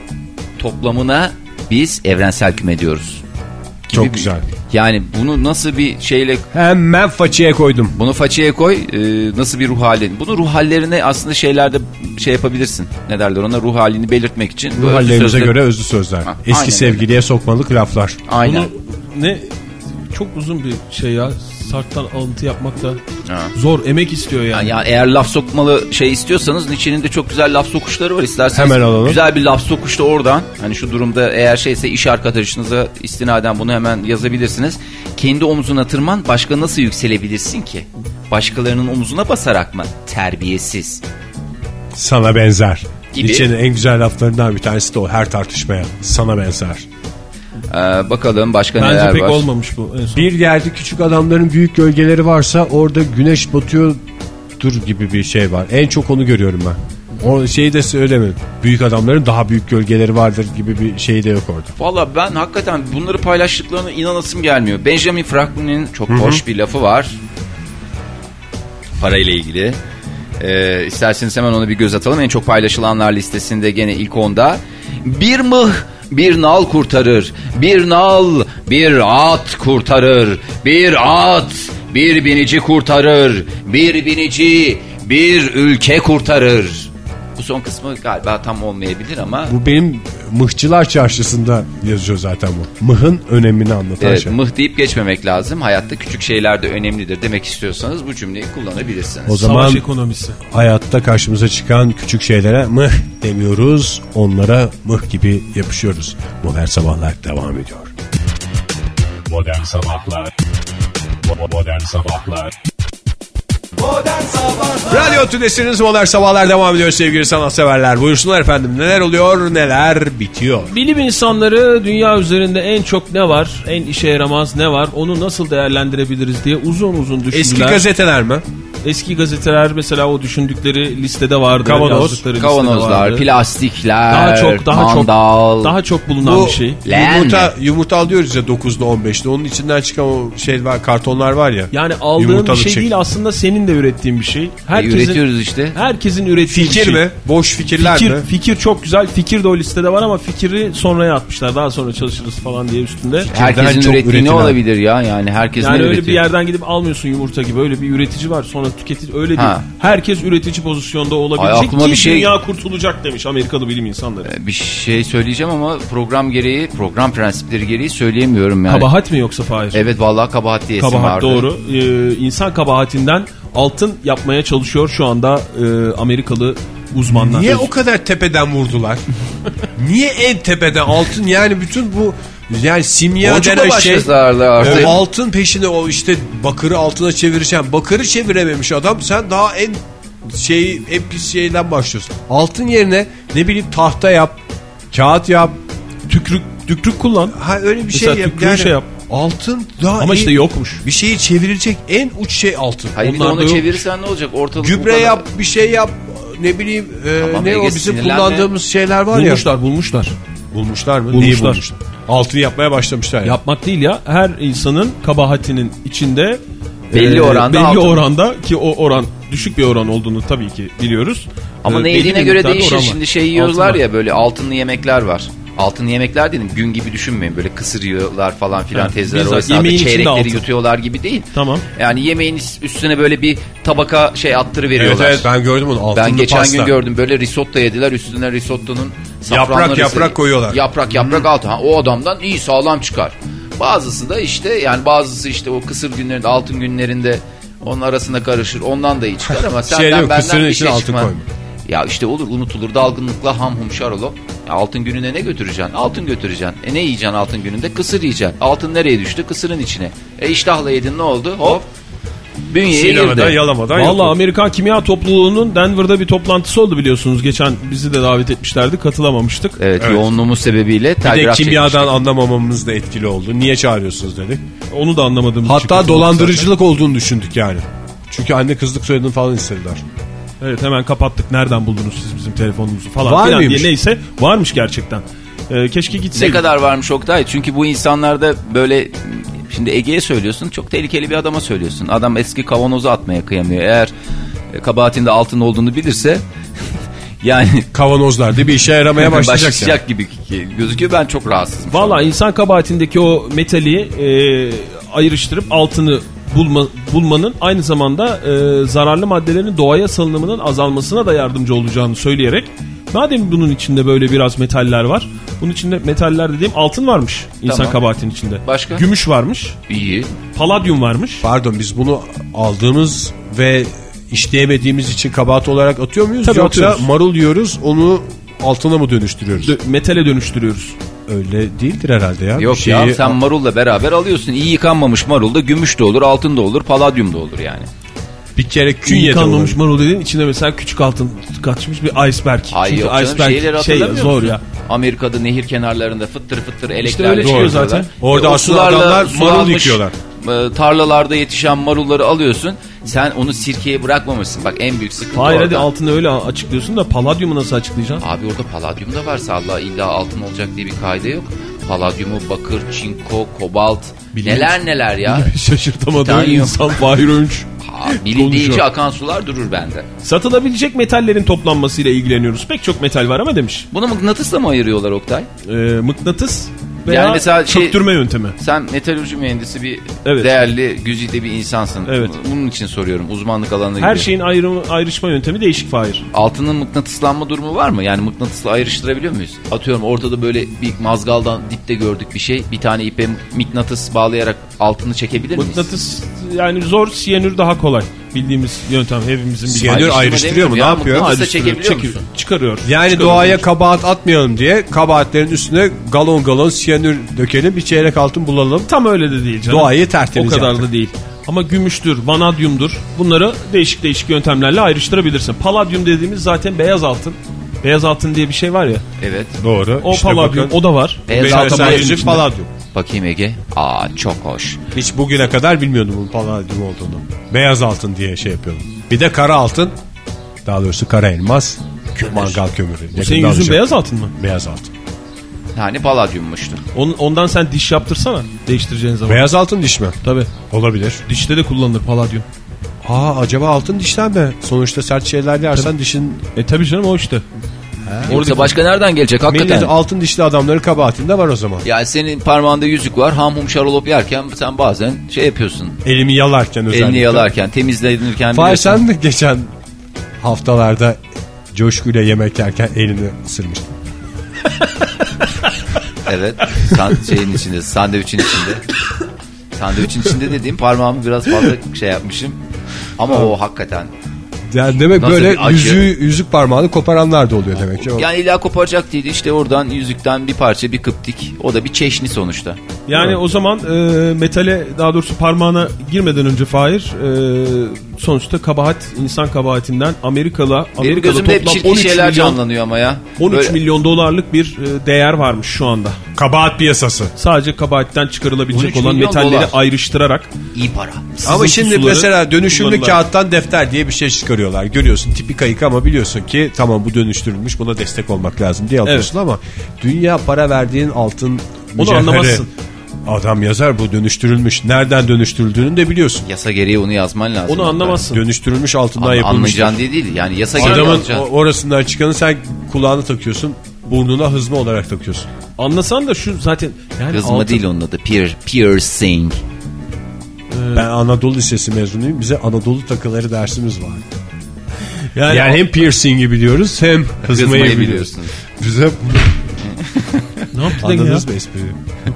Speaker 5: toplamına biz evrensel küme diyoruz. Gibi
Speaker 3: Çok güzel.
Speaker 5: Yani bunu nasıl bir şeyle
Speaker 3: Hemen façaya koydum.
Speaker 5: bunu façaya koy e, nasıl bir ruh halin. Bunu ruh hallerine aslında şeylerde şey yapabilirsin. Ne derler ona ruh halini belirtmek için. Özlü
Speaker 3: hallerimize
Speaker 5: sözle-
Speaker 3: göre özlü sözler.
Speaker 5: Ha,
Speaker 3: Eski
Speaker 5: aynen
Speaker 3: sevgiliye sokmalık laflar.
Speaker 5: Aynen.
Speaker 4: Bunu ne çok uzun bir şey ya. Sarttan alıntı yapmak da
Speaker 5: Ha.
Speaker 4: zor. Emek istiyor yani.
Speaker 5: Yani eğer laf sokmalı şey istiyorsanız Nietzsche'nin de çok güzel laf sokuşları var. İsterseniz
Speaker 3: Hemen alalım.
Speaker 5: güzel bir laf sokuş da oradan. Hani şu durumda eğer şeyse iş arkadaşınıza istinaden bunu hemen yazabilirsiniz. Kendi omzuna tırman başka nasıl yükselebilirsin ki? Başkalarının omzuna basarak mı? Terbiyesiz.
Speaker 3: Sana benzer. Nietzsche'nin en güzel laflarından bir tanesi de o her tartışmaya. Sana benzer.
Speaker 5: Ee, bakalım başka
Speaker 4: Bence
Speaker 5: neler
Speaker 4: pek
Speaker 5: var.
Speaker 4: olmamış bu en son.
Speaker 3: Bir yerde küçük adamların büyük gölgeleri varsa orada güneş batıyordur gibi bir şey var. En çok onu görüyorum ben. O şeyi de söyleme. Büyük adamların daha büyük gölgeleri vardır gibi bir şey de yok orada.
Speaker 5: Valla ben hakikaten bunları paylaştıklarına inanasım gelmiyor. Benjamin Franklin'in çok hoş bir lafı var. Parayla ilgili. Ee, isterseniz hemen onu bir göz atalım. En çok paylaşılanlar listesinde gene ilk onda. Bir mıh bir nal kurtarır. Bir nal bir at kurtarır. Bir at bir binici kurtarır. Bir binici bir ülke kurtarır. Bu son kısmı galiba tam olmayabilir ama
Speaker 3: Bu benim mıhçılar çarşısında yazıyor zaten bu. Mıhın önemini anlatan
Speaker 5: evet,
Speaker 3: şey.
Speaker 5: mıh deyip geçmemek lazım. Hayatta küçük şeyler de önemlidir demek istiyorsanız bu cümleyi kullanabilirsiniz.
Speaker 3: O zaman
Speaker 4: Savaş ekonomisi.
Speaker 3: hayatta karşımıza çıkan küçük şeylere mıh demiyoruz. Onlara mıh gibi yapışıyoruz. Modern Sabahlar devam ediyor.
Speaker 1: Modern Sabahlar Bo- Modern Sabahlar
Speaker 2: Modern Sabahlar
Speaker 3: Radyo Tülesi'niz Modern Sabahlar devam ediyor sevgili sanatseverler. Buyursunlar efendim neler oluyor neler bitiyor.
Speaker 4: Bilim insanları dünya üzerinde en çok ne var, en işe yaramaz ne var, onu nasıl değerlendirebiliriz diye uzun uzun düşündüler.
Speaker 3: Eski gazeteler mi?
Speaker 4: Eski gazeteler mesela o düşündükleri listede vardı.
Speaker 3: Kavanoz,
Speaker 5: Kavanozlar,
Speaker 4: vardı.
Speaker 5: plastikler,
Speaker 4: daha çok daha
Speaker 5: mandal.
Speaker 4: çok daha çok bulunan
Speaker 3: Bu
Speaker 4: bir şey.
Speaker 3: Yumurta, yumurta alıyoruz ya 9'da 15'te. Onun içinden çıkan o şey var kartonlar var ya.
Speaker 4: Yani aldığın bir şey
Speaker 3: şekli.
Speaker 4: değil aslında senin de ürettiğin bir şey.
Speaker 5: E,
Speaker 4: Herkesin,
Speaker 5: üretiyoruz işte.
Speaker 4: Herkesin ürettiği bir
Speaker 3: Fikir
Speaker 4: şey.
Speaker 3: mi? Boş fikirler
Speaker 4: Fikir,
Speaker 3: mi?
Speaker 4: fikir çok güzel. Fikir de o listede var ama fikri sonraya atmışlar. Daha sonra çalışırız falan diye üstünde.
Speaker 5: Herkesin
Speaker 3: çok
Speaker 5: ürettiği ne olabilir ya? Yani herkes
Speaker 4: Yani
Speaker 5: ne
Speaker 4: öyle
Speaker 5: üretiyor?
Speaker 4: bir yerden gidip almıyorsun yumurta gibi. Öyle bir üretici var. Sonra tüketici öyle değil.
Speaker 5: Ha.
Speaker 4: Herkes üretici pozisyonda
Speaker 5: Ay,
Speaker 4: olabilecek
Speaker 5: aklıma
Speaker 4: ki
Speaker 5: bir şey-
Speaker 4: dünya kurtulacak demiş Amerikalı bilim insanları.
Speaker 5: Bir şey söyleyeceğim ama program gereği, program prensipleri gereği söyleyemiyorum yani.
Speaker 4: Kabahat mi yoksa Fahir?
Speaker 5: Evet vallahi kabahat diyesim
Speaker 4: Kabahat
Speaker 5: vardı.
Speaker 4: doğru. Ee, insan kabahatinden altın yapmaya çalışıyor şu anda e, Amerikalı uzmanlar.
Speaker 3: Niye o kadar tepeden vurdular? *laughs* Niye en tepeden altın yani bütün bu yani simya denen şey o altın peşinde o işte bakırı altına çevireceğim. Bakırı çevirememiş adam sen daha en şey en pis şeyden başlıyorsun. Altın yerine ne bileyim tahta yap, kağıt yap.
Speaker 4: tükrük tükrük kullan.
Speaker 3: Ha öyle bir
Speaker 4: Mesela
Speaker 3: şey yap.
Speaker 4: tükrüğü şey yap.
Speaker 3: Altın daha
Speaker 4: Ama
Speaker 3: iyi-
Speaker 4: işte yokmuş.
Speaker 3: Bir şeyi çevirecek en uç şey altın.
Speaker 5: Hayır bir de
Speaker 4: Onlar da
Speaker 5: onu çevirirsen ne olacak? Ortalık
Speaker 3: Gübre
Speaker 5: kadar-
Speaker 3: yap, bir şey yap. Ne bileyim e,
Speaker 5: Tamam,
Speaker 3: ne o bizim
Speaker 5: sinirlenme.
Speaker 3: kullandığımız şeyler var ya.
Speaker 4: Bulmuşlar bulmuşlar.
Speaker 3: Bulmuşlar mı?
Speaker 4: Bulmuşlar.
Speaker 3: Neyi bulmuşlar? Altın yapmaya başlamışlar. Ya.
Speaker 4: Yapmak değil ya. Her insanın kabahatinin içinde
Speaker 5: Belli oranda
Speaker 4: belli
Speaker 5: altın.
Speaker 4: oranda ki o oran düşük bir oran olduğunu tabii ki biliyoruz.
Speaker 5: Ama
Speaker 4: Ee,
Speaker 5: ne yediğine göre değişir. Şimdi şey yiyorlar ya böyle altınlı yemekler var. Altınlı yemekler dedim gün gibi düşünmeyin. Böyle kısır yiyorlar falan filan
Speaker 4: Ha,
Speaker 5: teyzeler. O esnada çeyrekleri
Speaker 4: altın.
Speaker 5: yutuyorlar gibi değil.
Speaker 4: Tamam.
Speaker 5: Yani yemeğin üstüne böyle bir tabaka şey attırı
Speaker 3: Evet
Speaker 5: veriyorlar.
Speaker 3: evet ben gördüm onu altınlı
Speaker 5: Ben geçen
Speaker 3: pasta.
Speaker 5: gün gördüm böyle risotto yediler üstüne risottonun safranları
Speaker 3: yaprak koyuyorlar.
Speaker 5: Yaprak yaprak altı. Ha, o adamdan iyi sağlam çıkar. Bazısı da işte yani bazısı işte o kısır günlerinde altın günlerinde onun arasında karışır ondan da iyi çıkar *laughs* ama
Speaker 3: Şey
Speaker 5: senden
Speaker 3: yok,
Speaker 5: benden
Speaker 3: kısırın
Speaker 5: bir şey
Speaker 3: altın
Speaker 5: çıkmaz.
Speaker 3: koyma.
Speaker 5: Ya işte olur unutulur dalgınlıkla ham hum şarolo. Altın gününe ne götüreceksin? Altın götüreceksin. E ne yiyeceksin altın gününde? Kısır yiyeceksin. Altın nereye düştü? Kısırın içine. E iştahla yedin ne oldu? Hop. Bünyeye
Speaker 3: Sinemadan
Speaker 5: girdi.
Speaker 3: yalamadan
Speaker 4: Valla. Amerikan Kimya Topluluğu'nun Denver'da bir toplantısı oldu biliyorsunuz. Geçen bizi de davet etmişlerdi. Katılamamıştık.
Speaker 5: Evet,
Speaker 3: Evet.
Speaker 5: yoğunluğumuz sebebiyle
Speaker 3: Bir de
Speaker 5: telgraf
Speaker 3: kimyadan
Speaker 5: çekmiştik.
Speaker 3: anlamamamız da etkili oldu. Niye çağırıyorsunuz dedik.
Speaker 4: Onu da anlamadığımız için
Speaker 3: Hatta dolandırıcılık olduğunu düşündük yani. Çünkü anne kızlık soyadını falan istediler.
Speaker 4: Evet hemen kapattık. Nereden buldunuz siz bizim telefonumuzu falan
Speaker 3: Var
Speaker 4: filan
Speaker 3: mıymış?
Speaker 4: diye. Neyse varmış gerçekten. Ee, keşke
Speaker 5: Ne
Speaker 4: gitseydik.
Speaker 5: kadar varmış Oktay? Çünkü bu insanlarda böyle şimdi Ege'ye söylüyorsun çok tehlikeli bir adama söylüyorsun. Adam eski kavanozu atmaya kıyamıyor. Eğer e, kabahatinde altın olduğunu bilirse *laughs* yani
Speaker 3: Kavanozlarda bir işe yaramaya *laughs* başlayacak. yani.
Speaker 5: başlayacak gibi ki- gözüküyor. Ben çok rahatsızım.
Speaker 4: Valla insan kabahatindeki o metali e, ayrıştırıp altını bulma, bulmanın aynı zamanda e, zararlı maddelerin doğaya salınımının azalmasına da yardımcı olacağını söyleyerek madem bunun içinde böyle biraz metaller var bunun içinde metaller dediğim altın varmış insan
Speaker 5: Tamam.
Speaker 4: kabahatinin içinde.
Speaker 5: Başka?
Speaker 4: Gümüş varmış,
Speaker 5: İyi.
Speaker 4: paladyum varmış.
Speaker 3: Pardon biz bunu aldığımız ve işleyemediğimiz için kabahat olarak atıyor muyuz?
Speaker 4: Tabii
Speaker 3: Yoksa
Speaker 4: atıyoruz.
Speaker 3: marul yiyoruz onu altına mı dönüştürüyoruz?
Speaker 4: Dö- metale dönüştürüyoruz.
Speaker 3: Öyle değildir herhalde ya.
Speaker 5: Yok
Speaker 3: Bir şeyi-
Speaker 5: ya sen marulla beraber alıyorsun. İyi yıkanmamış marul da gümüş de olur, altın da olur, paladyum da olur yani.
Speaker 3: bir kere künye
Speaker 4: Yıkanmamış marul dediğin içine mesela küçük altın kaçmış bir iceberg.
Speaker 5: Ay
Speaker 4: Çünkü
Speaker 5: yok canım
Speaker 4: iceberg şey zor ya.
Speaker 5: Amerika'da nehir kenarlarında fıttır fıttır eleklerle
Speaker 4: öyle çıkıyor zaten.
Speaker 3: Orada
Speaker 5: E,
Speaker 3: aslında
Speaker 5: sularla
Speaker 3: adamlar marul yıkıyorlar.
Speaker 5: tarlalarda yetişen marulları alıyorsun. Sen onu sirkeye bırakmamışsın. Bak en büyük sıkıntı
Speaker 4: Hayır
Speaker 5: orada.
Speaker 4: hadi altını öyle açıklıyorsun da paladyumu nasıl açıklayacaksın?
Speaker 5: Abi orada paladyum da var. Allah illa altın olacak diye bir kaide yok. Paladyumu, bakır, çinko, kobalt. Neler neler ya. *laughs*
Speaker 4: Şaşırtamadığım
Speaker 5: Titanyum.
Speaker 4: insan Fahir Önç.
Speaker 5: Ha, Bilindiğince
Speaker 4: Konuşuyor.
Speaker 5: akan sular durur bende.
Speaker 4: Satılabilecek metallerin toplanmasıyla ilgileniyoruz. Pek çok metal var ama demiş.
Speaker 5: Bunu mıknatısla mı ayırıyorlar Oktay?
Speaker 4: Ee, mıknatıs veya
Speaker 5: Yani mesela şey-
Speaker 4: çöktürme yöntemi.
Speaker 5: Sen metalurji mühendisi bir
Speaker 4: Evet.
Speaker 5: değerli güzide bir insansın.
Speaker 4: Evet.
Speaker 5: Bunun için soruyorum uzmanlık alanı
Speaker 4: Her
Speaker 5: gibi.
Speaker 4: şeyin ayrım, ayrışma yöntemi değişik Fahir.
Speaker 5: Altının mıknatıslanma durumu var mı? Yani mıknatısla ayrıştırabiliyor muyuz? Atıyorum ortada böyle bir mazgaldan dipte gördük bir şey. Bir tane ipe mıknatıs bağlayarak altını çekebilir miyiz?
Speaker 4: Mıknatıs yani zor, siyanür daha kolay. Bildiğimiz yöntem hepimizin.
Speaker 3: Siyanür
Speaker 5: Ayrıştırma
Speaker 3: ayrıştırıyor mu? Ne
Speaker 5: ya,
Speaker 3: yapıyor?
Speaker 4: Ayrıştırıyor, çekiyor? Çıkarıyor.
Speaker 3: Yani doğaya kabahat atmayalım diye kabahatlerin üstüne galon galon siyanür dökelim bir çeyrek altın bulalım.
Speaker 4: Tam öyle de değil canım.
Speaker 3: Doğayı tertemiz
Speaker 4: O kadar
Speaker 3: yaptık.
Speaker 4: da değil. Ama gümüştür, vanadyumdur. Bunları değişik değişik yöntemlerle ayrıştırabilirsin. Paladyum dediğimiz zaten beyaz altın. Beyaz altın diye bir şey var ya.
Speaker 5: Evet.
Speaker 3: Doğru.
Speaker 4: O
Speaker 3: İşte
Speaker 4: paladyum,
Speaker 3: bakın,
Speaker 4: o da var.
Speaker 5: Beyaz altın içinde.
Speaker 3: paladyum.
Speaker 5: Bakayım Ege. Aa çok hoş.
Speaker 3: Hiç bugüne kadar bilmiyordum bunun paladyum olduğunu. Beyaz altın diye şey yapıyordum. Bir de kara altın. Daha doğrusu kara elmas. Mangal kömürü.
Speaker 4: Senin
Speaker 3: Yakında
Speaker 4: yüzün
Speaker 3: alacağım.
Speaker 4: beyaz altın mı?
Speaker 3: Beyaz altın.
Speaker 5: Yani paladyummuştu.
Speaker 4: On- ondan sen diş yaptırsana değiştireceğin zaman.
Speaker 3: Beyaz altın diş mi?
Speaker 4: Tabii.
Speaker 3: Olabilir.
Speaker 4: Dişte de kullanılır paladyum.
Speaker 3: Aa acaba altın dişten mi? Sonuçta sert şeyler yersen dişin...
Speaker 4: E tabii canım o işte.
Speaker 5: Yoksa başka nereden gelecek hakikaten?
Speaker 3: Millet altın dişli adamların kabahatinde var o zaman.
Speaker 5: Ya senin parmağında yüzük var. Ham hum şarolop yerken sen bazen şey yapıyorsun.
Speaker 3: Elimi yalarken özellikle.
Speaker 5: Elini yalarken, temizlenirken.
Speaker 3: Fahir sen mi geçen haftalarda coşkuyla yemek yerken elini ısırmıştın? *laughs*
Speaker 5: Evet. San, şeyin içinde, sandviçin içinde. Sandviçin içinde dediğim parmağımı biraz fazla şey yapmışım. Ama o hakikaten.
Speaker 3: Yani demek
Speaker 5: Nasıl
Speaker 3: böyle yüzüğü, yüzük parmağını koparanlar da oluyor demek ki.
Speaker 5: Yani illa koparacak değil. İşte oradan yüzükten bir parça bir kıptik. O da bir çeşni sonuçta.
Speaker 4: Yani o zaman e, metale daha doğrusu parmağına girmeden önce Fahir e, sonuçta kabahat insan kabahatinden Amerikalı
Speaker 5: Benim
Speaker 4: Amerika'da
Speaker 5: gözümde hep
Speaker 4: toplam
Speaker 5: çirkin
Speaker 4: 13
Speaker 5: şeyler
Speaker 4: milyon,
Speaker 5: canlanıyor ama ya.
Speaker 4: 13
Speaker 5: Böyle-
Speaker 4: milyon dolarlık bir e, değer varmış şu anda.
Speaker 3: Kabahat piyasası.
Speaker 4: Sadece kabahatten çıkarılabilecek
Speaker 5: 13
Speaker 4: olan
Speaker 5: milyon
Speaker 4: metalleri
Speaker 5: dolar.
Speaker 4: ayrıştırarak
Speaker 5: iyi para.
Speaker 3: Ama şimdi
Speaker 4: suları
Speaker 3: mesela dönüşümlü kağıttan defter diye bir şey çıkarıyorlar. Görüyorsun tipi kayık ama biliyorsun ki tamam bu dönüştürülmüş buna destek olmak lazım diye alıyorsun ama dünya para verdiğin altın mücevheri
Speaker 4: anlamazsın.
Speaker 3: Adam yazar bu dönüştürülmüş. Nereden dönüştürüldüğünü de biliyorsun.
Speaker 5: Yasa gereği onu yazman lazım.
Speaker 4: Onu anlamazsın.
Speaker 3: Dönüştürülmüş altından
Speaker 5: An-
Speaker 3: yapılmış.
Speaker 5: Anlayacaksın diye değil. Yani yasa gereği
Speaker 3: Adamın orasından çıkanı sen kulağına takıyorsun. Burnuna hızma olarak takıyorsun.
Speaker 4: Anlasan da şu zaten yani
Speaker 5: Kızma
Speaker 4: altın-
Speaker 5: değil onun adı. Pier, piercing.
Speaker 3: Ben Anadolu Lisesi mezunuyum. Bize Anadolu takıları dersimiz var. *laughs*
Speaker 4: yani,
Speaker 3: Yani hem piercing'i biliyoruz hem hızmayı,
Speaker 5: Kızmayı
Speaker 3: biliyoruz.
Speaker 5: biliyorsunuz.
Speaker 3: Bize *laughs*
Speaker 4: ne yaptın ya?
Speaker 3: anladınız mı espriyi?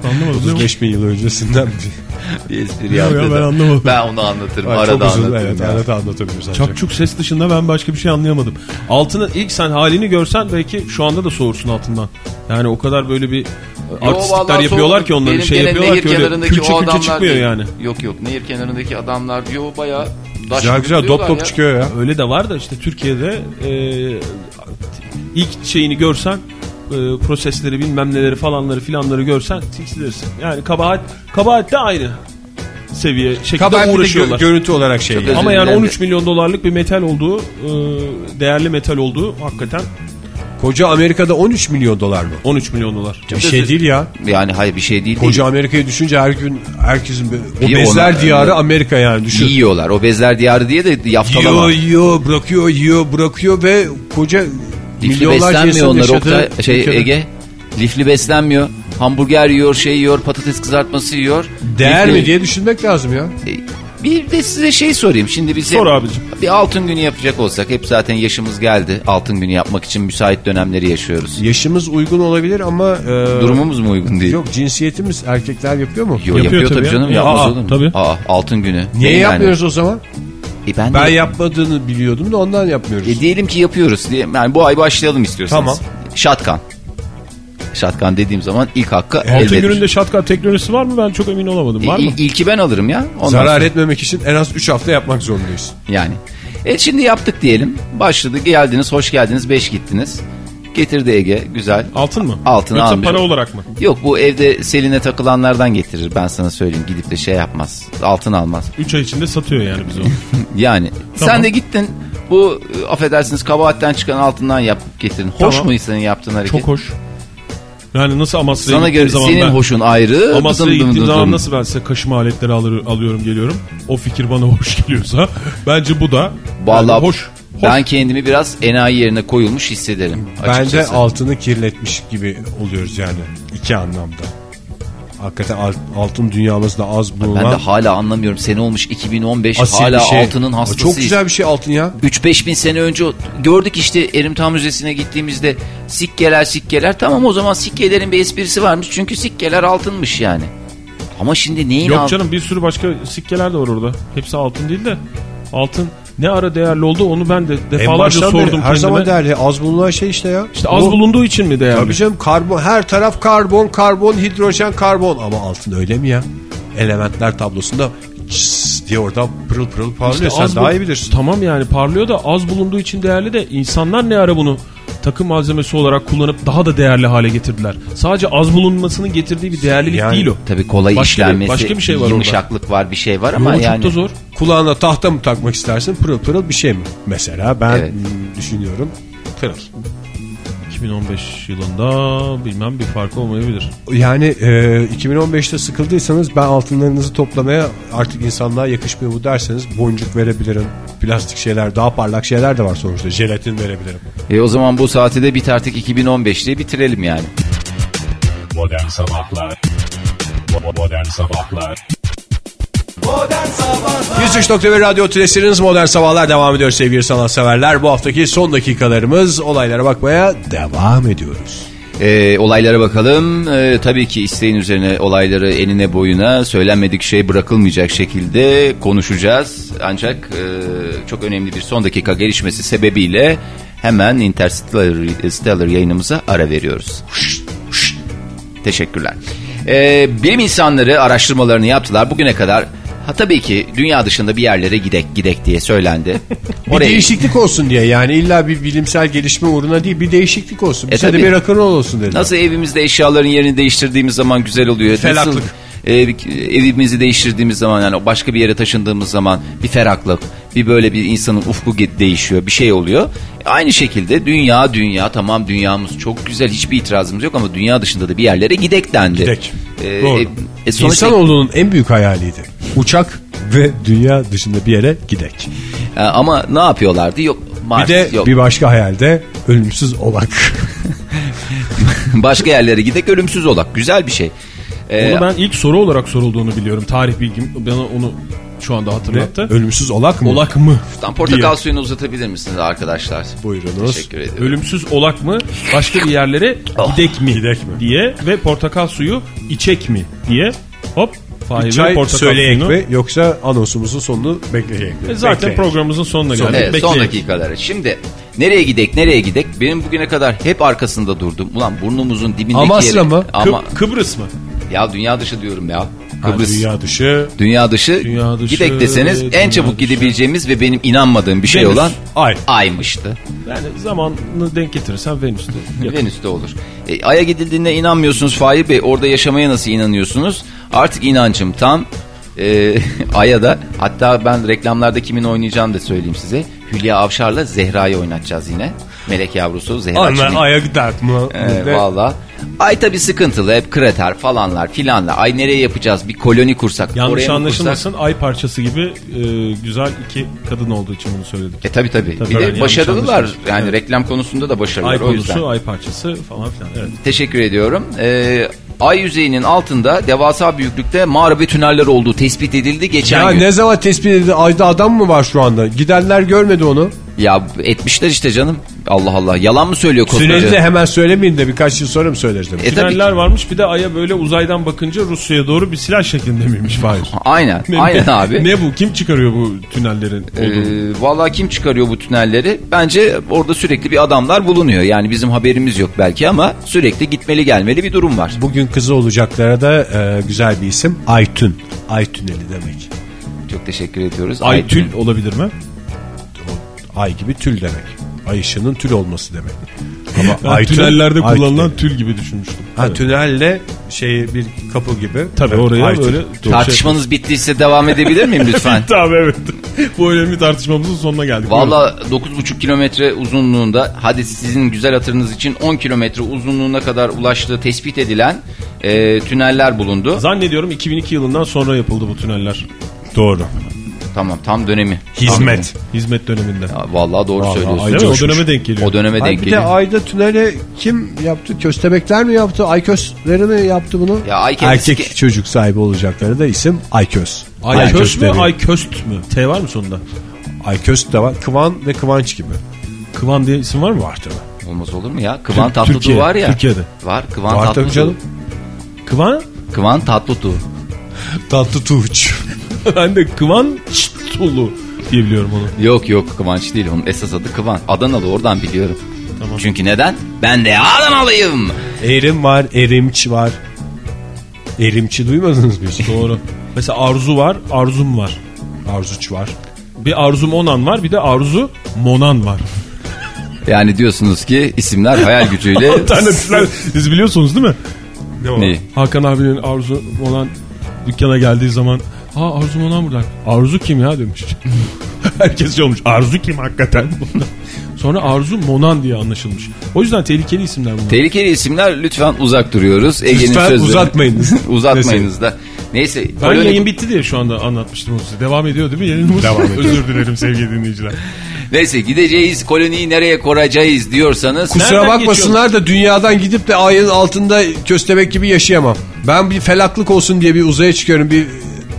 Speaker 4: Anlamadım.
Speaker 3: 35 bin yıl öncesinden bir. *laughs*
Speaker 5: Bir espri
Speaker 4: ya,
Speaker 5: yaptı.
Speaker 4: ben anlamadım.
Speaker 5: Ben onu anlatırım.
Speaker 3: Ay,
Speaker 5: arada
Speaker 3: çok uzun,
Speaker 5: anlatırım.
Speaker 3: evet,
Speaker 5: ya.
Speaker 3: arada anlatabiliyoruz ancak.
Speaker 4: Çakçuk ses dışında ben başka bir şey anlayamadım. Altının ilk sen halini görsen belki şu anda da soğursun altından. Yani o kadar böyle bir
Speaker 5: Yo,
Speaker 4: artistlikler
Speaker 5: vallahi
Speaker 4: yapıyorlar
Speaker 5: soğuk.
Speaker 4: ki onları
Speaker 5: Benim
Speaker 4: şey yapıyorlar ki öyle
Speaker 5: kenarındaki
Speaker 4: külçe
Speaker 5: o
Speaker 4: külçe
Speaker 5: adamlar
Speaker 4: çıkmıyor
Speaker 5: değil.
Speaker 4: yani.
Speaker 5: Yok yok nehir kenarındaki adamlar yo baya
Speaker 3: Güzel güzel dop dop çıkıyor ya.
Speaker 4: Öyle de var da işte Türkiye'de e, ilk şeyini görsen e, prosesleri bilmem neleri falanları filanları görsen tiksinirsin. Yani kabahat kabahat de aynı seviye şekilde
Speaker 3: Kabahat bir de
Speaker 4: uğraşıyorlar.
Speaker 3: gö- görüntü olarak şey. Yani.
Speaker 4: Ama yani
Speaker 5: dilerim.
Speaker 4: 13 milyon dolarlık bir metal olduğu, e, değerli metal olduğu hakikaten
Speaker 3: Koca Amerika'da 13 milyon dolar mı?
Speaker 4: 13 milyon dolar.
Speaker 3: Bir şey değil ya.
Speaker 5: Yani hayır bir şey değil.
Speaker 3: Koca Amerika'yı düşünce her gün herkesin bir- o
Speaker 5: İyi
Speaker 3: bezler
Speaker 5: ona-
Speaker 3: diyarı Amerika yani düşün.
Speaker 5: Yiyorlar. O bezler diyarı diye de yaftalama.
Speaker 3: Yiyor yiyor bırakıyor yiyor bırakıyor ve koca
Speaker 5: Lifli beslenmiyor onlar Oktay, şey
Speaker 3: ülkede.
Speaker 5: Ege. Lifli beslenmiyor. Hamburger yiyor, şey yiyor, patates kızartması yiyor.
Speaker 3: Değer
Speaker 5: Lifli-
Speaker 3: mi diye düşünmek lazım ya.
Speaker 5: E, Bir de size şey sorayım. Şimdi biz
Speaker 4: Sor abicim.
Speaker 5: bir altın günü yapacak olsak hep zaten yaşımız geldi. Altın günü yapmak için müsait dönemleri yaşıyoruz.
Speaker 3: Yaşımız uygun olabilir ama e,
Speaker 5: Durumumuz mu uygun değil?
Speaker 3: yok cinsiyetimiz erkekler yapıyor mu?
Speaker 5: Yo,
Speaker 4: Yapıyor
Speaker 5: yapıyor, tabii
Speaker 4: tabii ya.
Speaker 5: canım.
Speaker 4: Ya,
Speaker 5: Yapmaz
Speaker 4: aa,
Speaker 5: olur mu?
Speaker 4: tabii.
Speaker 5: Aa, altın günü.
Speaker 3: Niye
Speaker 5: Ne yani?
Speaker 3: yapmıyoruz o zaman?
Speaker 5: E ben,
Speaker 3: Ben
Speaker 5: de,
Speaker 3: yapmadığını biliyordum da ondan yapmıyoruz.
Speaker 5: e diyelim ki yapıyoruz. diye. Yani bu ay başlayalım istiyorsanız.
Speaker 3: Tamam.
Speaker 5: Şatkan. Şatkan dediğim zaman ilk hakkı
Speaker 4: Altın
Speaker 5: eldedir.
Speaker 4: gününde şatkan teknolojisi var mı? Ben çok emin olamadım. Var
Speaker 5: İ-
Speaker 4: mı?
Speaker 5: İlki ben alırım ya. Ondan
Speaker 3: Zarar
Speaker 5: sonra-
Speaker 3: etmemek için en az 3 hafta yapmak zorundayız.
Speaker 5: Yani. E şimdi yaptık diyelim. Başladı geldiniz hoş geldiniz 5 gittiniz. Getirdi Ege güzel.
Speaker 4: Altın mı?
Speaker 5: Altın
Speaker 4: Yoksa
Speaker 5: almıyor.
Speaker 4: para olarak mı?
Speaker 5: Yok bu evde seline takılanlardan getirir ben sana söyleyeyim. Gidip de şey yapmaz. Altın almaz.
Speaker 4: 3 ay içinde satıyor yani bize onu. *laughs*
Speaker 5: Yani
Speaker 4: Tamam.
Speaker 5: sen de gittin bu e, affedersiniz kabahatten çıkan altından yapıp getirin. Hoş
Speaker 4: Tamam.
Speaker 5: mu senin yaptığın hareket?
Speaker 4: Çok hoş. Yani nasıl Amasra'ya
Speaker 5: Sana göre
Speaker 4: zaman
Speaker 5: senin
Speaker 4: ben...
Speaker 5: hoşun ayrı. Dım
Speaker 4: gittiğim
Speaker 5: dım
Speaker 4: zaman nasıl ben size kaşıma aletleri alır, alıyorum geliyorum. O fikir bana *laughs* hoş geliyorsa bence bu da
Speaker 5: Vallahi
Speaker 4: yani hoş.
Speaker 5: Ben kendimi biraz enayi yerine koyulmuş hissederim.
Speaker 3: Bence
Speaker 5: açıkçası.
Speaker 3: altını kirletmiş gibi oluyoruz yani iki anlamda. Hakikaten al- altın dünyamızda az
Speaker 5: Ben
Speaker 3: bulunan
Speaker 5: de hala anlamıyorum. Sene olmuş 2015
Speaker 3: asil
Speaker 5: hala
Speaker 3: şey.
Speaker 5: altının hastasıyız.
Speaker 3: Çok güzel bir şey altın ya.
Speaker 5: 3-5 bin sene önce gördük işte Erimtan Müzesi'ne gittiğimizde sikkeler sikkeler tamam o zaman sikkelerin bir esprisi varmış çünkü sikkeler altınmış yani. Ama şimdi neyin
Speaker 4: Yok
Speaker 5: altın?
Speaker 4: canım bir sürü başka sikkeler de var orada. Hepsi altın değil de altın ne ara değerli oldu onu ben de defalarca
Speaker 3: beri
Speaker 4: sordum
Speaker 3: Her
Speaker 4: kendime.
Speaker 3: zaman değerli. Az bulunan şey işte ya.
Speaker 4: İşte az
Speaker 3: Bu-
Speaker 4: bulunduğu için mi değerli?
Speaker 3: Tabii canım karbon her taraf karbon karbon hidrojen karbon ama altın öyle mi ya? Elementler tablosunda diye orada pırıl pırıl parlıyor.
Speaker 4: İşte
Speaker 3: Sen daha iyi bilirsin.
Speaker 4: Tamam yani parlıyor da az bulunduğu için değerli de insanlar ne ara bunu takım malzemesi olarak kullanıp daha da değerli hale getirdiler. Sadece az bulunmasının getirdiği bir değerlilik
Speaker 3: Yani-
Speaker 4: değil o.
Speaker 5: Tabii kolay
Speaker 4: Başka bir-
Speaker 5: işlenmesi,
Speaker 4: başka bir şey var orada.
Speaker 5: yumuşaklık var bir şey var ama
Speaker 4: Ama
Speaker 5: yani.
Speaker 4: çok da zor.
Speaker 3: Kulağına tahta mı takmak istersin pırıl pırıl bir şey mi? Mesela ben
Speaker 5: Evet.
Speaker 3: düşünüyorum pırıl.
Speaker 4: 2015 yılında bilmem bir farkı olmayabilir.
Speaker 3: Yani e, 2015'te sıkıldıysanız ben altınlarınızı toplamaya artık insanlığa yakışmıyor bu derseniz boncuk verebilirim. Plastik şeyler daha parlak şeyler de var sonuçta. Jelatin verebilirim.
Speaker 5: E o zaman bu saati de bit artık 2015 diye bitirelim yani.
Speaker 1: Modern Sabahlar Bo- Modern Sabahlar
Speaker 2: Modern Sabahlar
Speaker 3: 103.1 Radyo Tülesi'niz Modern Sabahlar devam ediyor sevgili sanatseverler. Bu haftaki son dakikalarımız olaylara bakmaya devam ediyoruz.
Speaker 5: E, olaylara bakalım. E, tabii ki isteğin üzerine olayları enine boyuna söylenmedik şey bırakılmayacak şekilde konuşacağız. Ancak e, çok önemli bir son dakika gelişmesi sebebiyle hemen Interstellar Stellar yayınımıza ara veriyoruz. Teşekkürler. E, bilim insanları araştırmalarını yaptılar. Bugüne kadar ha, tabii ki dünya dışında bir yerlere gidek gidek diye söylendi. *laughs*
Speaker 3: Bir değişiklik olsun diye yani illa bir bilimsel gelişme uğruna değil bir değişiklik olsun. Bize de
Speaker 5: tabii.
Speaker 3: bir rock'n'roll olsun dedi.
Speaker 5: Nasıl evimizde eşyaların yerini değiştirdiğimiz zaman güzel oluyor.
Speaker 3: Ferahlık.
Speaker 5: Nasıl e, evimizi değiştirdiğimiz zaman yani başka bir yere taşındığımız zaman bir ferahlık, bir böyle bir insanın ufku değişiyor, bir şey oluyor. E, Aynı şekilde dünya dünya tamam dünyamız çok güzel hiçbir itirazımız yok ama dünya dışında da bir yerlere gidek dendi.
Speaker 3: Gidek.
Speaker 5: E,
Speaker 3: Doğru.
Speaker 5: e, e, sonuçta-
Speaker 3: İnsanoğlunun en büyük hayaliydi. Uçak ve dünya dışında bir yere gidek.
Speaker 5: E, ama ne yapıyorlardı? Yok Mars,
Speaker 3: Bir de
Speaker 5: yok.
Speaker 3: bir başka hayalde ölümsüz olak. *laughs*
Speaker 5: başka yerlere gidek ölümsüz olak. Güzel bir şey. E,
Speaker 4: Onu ben ilk soru olarak sorulduğunu biliyorum. Tarih bilgim bana onu şu anda hatırlattı.
Speaker 3: ölümsüz olak mı?
Speaker 4: Olak mı?
Speaker 5: Tam portakal
Speaker 4: diye.
Speaker 5: suyunu uzatabilir misiniz arkadaşlar?
Speaker 3: Buyurunuz.
Speaker 5: Teşekkür ediyorum.
Speaker 4: Ölümsüz olak mı? Başka bir yerlere
Speaker 5: Oh.
Speaker 4: gidek mi?
Speaker 3: Gidek mi?
Speaker 4: Diye ve portakal suyu içek mi? Diye hop Fahir ve
Speaker 3: Çay
Speaker 4: portakal
Speaker 3: söyleyek
Speaker 4: suyunu.
Speaker 3: mi yoksa anonsumuzun sonunu bekleyek mi?
Speaker 4: E zaten
Speaker 3: Bekleyek.
Speaker 4: programımızın sonuna geldik.
Speaker 5: Evet, son
Speaker 4: Bekleyelim.
Speaker 5: dakikaları. Şimdi nereye gidek nereye gidek? Benim bugüne kadar hep arkasında durdum. Ulan burnumuzun dibindeki
Speaker 3: Amasya
Speaker 5: yeri-
Speaker 3: mı?
Speaker 5: Ama
Speaker 4: Kıb- Kıbrıs mı?
Speaker 5: ya dünya dışı diyorum ya. Kıbrıs. dünya,
Speaker 3: dünya dışı
Speaker 5: dışı.
Speaker 4: Dünya dışı,
Speaker 5: Gidek deseniz en
Speaker 4: dünya
Speaker 5: çabuk
Speaker 4: dışı.
Speaker 5: gidebileceğimiz ve benim inanmadığım bir şey
Speaker 4: Venüs.
Speaker 5: olan
Speaker 3: ay.
Speaker 5: Ay'mıştı.
Speaker 4: Yani zamanını denk getirirsen Venüs'te. yakın.
Speaker 5: Venüs'te olur. E, Ay'a gidildiğinde inanmıyorsunuz Fahir Bey. Orada yaşamaya nasıl inanıyorsunuz? Artık inancım tam. E, *laughs* Ay'a da hatta ben reklamlarda kimin oynayacağını da söyleyeyim size. Hülya Avşar'la Zehra'yı oynatacağız yine. Melek yavrusu Zehra Çelik.
Speaker 3: aya gider mi? Ne?
Speaker 5: Valla. Ay tabi sıkıntılı hep krater falanlar filanlar. Ay nereye yapacağız bir koloni kursak.
Speaker 4: Yanlış
Speaker 5: oraya
Speaker 4: anlaşılmasın ay parçası gibi e, güzel iki kadın olduğu için bunu söyledim.
Speaker 5: kursak? E tabi tabi.
Speaker 4: Tabii,
Speaker 5: Bir
Speaker 4: yani
Speaker 5: de
Speaker 4: yanlış
Speaker 5: başarılılar. Yani
Speaker 4: Evet.
Speaker 5: reklam konusunda da başarılılar.
Speaker 4: Ay
Speaker 5: o yüzden.
Speaker 4: konusu, ay parçası falan filan. Evet.
Speaker 5: Teşekkür ediyorum. Ee, ay yüzeyinin altında devasa büyüklükte mağara ve tüneller olduğu tespit edildi geçen
Speaker 3: Ya
Speaker 5: gün.
Speaker 3: ne zaman tespit edildi? Ayda adam mı var şu anda? Gidenler görmedi onu.
Speaker 5: Ya etmişler işte canım. Allah Allah. Yalan mı söylüyor
Speaker 3: Süreli de
Speaker 5: koskoca?
Speaker 3: hemen söylemeyin de birkaç yıl sonra mı söyleriz demek.
Speaker 5: E tabii.
Speaker 4: Tüneller varmış bir de aya böyle uzaydan bakınca Rusya'ya doğru bir silah şeklinde miymiş Fahir? *laughs*
Speaker 5: Aynen.
Speaker 4: Ne-
Speaker 5: Aynen
Speaker 4: ne-
Speaker 5: abi.
Speaker 4: Ne bu? Kim çıkarıyor bu tünellerin olduğunu?
Speaker 5: Ee, vallahi kim çıkarıyor bu tünelleri? Bence orada sürekli bir adamlar bulunuyor. Yani bizim haberimiz yok belki ama sürekli gitmeli gelmeli bir durum var.
Speaker 3: Bugün kızı olacaklara da e, güzel bir isim. Aytün. Ay tüneli demek.
Speaker 5: Çok teşekkür ediyoruz.
Speaker 4: Ay
Speaker 5: Aytün.
Speaker 4: tül olabilir mi?
Speaker 3: Ay gibi tül demek. Ay ışığının tül olması demek. Ama *laughs*
Speaker 4: Ben
Speaker 3: Aytün-
Speaker 4: tünellerde
Speaker 3: Ay
Speaker 4: kullanılan
Speaker 3: tüneli.
Speaker 4: tül gibi düşünmüştüm.
Speaker 3: Ha
Speaker 4: Evet.
Speaker 3: tünelle şey bir kapı gibi.
Speaker 4: Tabii
Speaker 3: Evet,
Speaker 4: oraya böyle.
Speaker 5: Tartışmanız bittiyse devam edebilir miyim lütfen? *laughs*
Speaker 4: Tamam evet. Bu önemli tartışmamızın sonuna geldik.
Speaker 5: Valla 9,5 kilometre uzunluğunda hadi sizin güzel hatırınız için 10 kilometre uzunluğuna kadar ulaştığı tespit edilen e, tüneller bulundu.
Speaker 4: Zannediyorum 2002 yılından sonra yapıldı bu tüneller.
Speaker 3: Doğru.
Speaker 5: Tamam tam dönemi.
Speaker 3: Hizmet.
Speaker 4: Hizmet döneminde.
Speaker 5: Ya, vallahi doğru
Speaker 3: Vallahi
Speaker 5: söylüyorsun.
Speaker 3: ay
Speaker 4: Değil mi? O döneme denk geliyor.
Speaker 5: O döneme
Speaker 3: Ay
Speaker 5: denk
Speaker 3: bir de
Speaker 5: geliyor.
Speaker 3: ayda tüneli kim yaptı? Köstebekler mi yaptı? Aykösleri mi yaptı bunu?
Speaker 5: Ya ay kendisi
Speaker 3: Erkek
Speaker 5: ki-
Speaker 3: çocuk sahibi olacakları da isim Ayköz.
Speaker 4: Ayköst mü?
Speaker 3: Ayköstleri.
Speaker 4: Ayköst mü? T var mı sonunda?
Speaker 3: Ayköz de var. Kıvan ve Kıvanç gibi.
Speaker 4: Kıvan diye isim var mı? Var
Speaker 5: Olmaz olur mu ya? Kıvan
Speaker 4: Tür-
Speaker 5: Tatlıtuğ
Speaker 4: Türkiye-
Speaker 5: var ya.
Speaker 4: Türkiye'de.
Speaker 5: Var Kıvan
Speaker 3: Var tabii
Speaker 5: Tatlıtuğ.
Speaker 3: canım.
Speaker 4: Kıvan?
Speaker 5: Kıvan Tatlıtuğ.
Speaker 3: Tatlı Tuğç. *laughs*
Speaker 4: ben de Kıvan Çitulu diye biliyorum onu.
Speaker 5: Yok yok Kıvanç değil. Onun esas adı Kıvan. Adanalı oradan biliyorum.
Speaker 4: Tamam.
Speaker 5: Çünkü neden? Ben de Adanalıyım.
Speaker 3: Erim var, Erimç var. Erimçi duymadınız mı hiç? *laughs*
Speaker 4: Doğru. Mesela Arzu var, Arzum var.
Speaker 3: Arzuç var.
Speaker 4: Bir Arzu Monan var, bir de Arzu Monan var.
Speaker 5: Yani diyorsunuz ki isimler hayal gücüyle *laughs*
Speaker 4: Alternatifler siz biliyorsunuz değil mi?
Speaker 5: Neyi?
Speaker 4: Hakan abinin Arzu Monan dükkana geldiği zaman ha Arzu Monan burada. Arzu kim ya demiş. *laughs* Herkes şey olmuş. Arzu kim hakikaten? *laughs* Sonra Arzu Monan diye anlaşılmış. O yüzden tehlikeli isimler bunlar.
Speaker 5: Tehlikeli isimler lütfen uzak duruyoruz. Ege'nin
Speaker 3: Lütfen
Speaker 5: sözleri.
Speaker 3: uzatmayınız. *laughs*
Speaker 5: Uzatmayınız da. Neyse.
Speaker 4: ben
Speaker 5: koloni-
Speaker 4: yayın bitti diye şu anda anlatmıştım size. Devam ediyor değil mi yayınımız? Devam ediyor. Özür dilerim sevgili dinleyiciler.
Speaker 5: Neyse gideceğiz koloniyi nereye kuracağız diyorsanız.
Speaker 3: Kusura
Speaker 4: Nereden
Speaker 3: bakmasınlar da dünyadan gidip de ayın altında köstebek gibi yaşayamam. Ben bir felaklık olsun diye bir uzaya çıkıyorum. Bir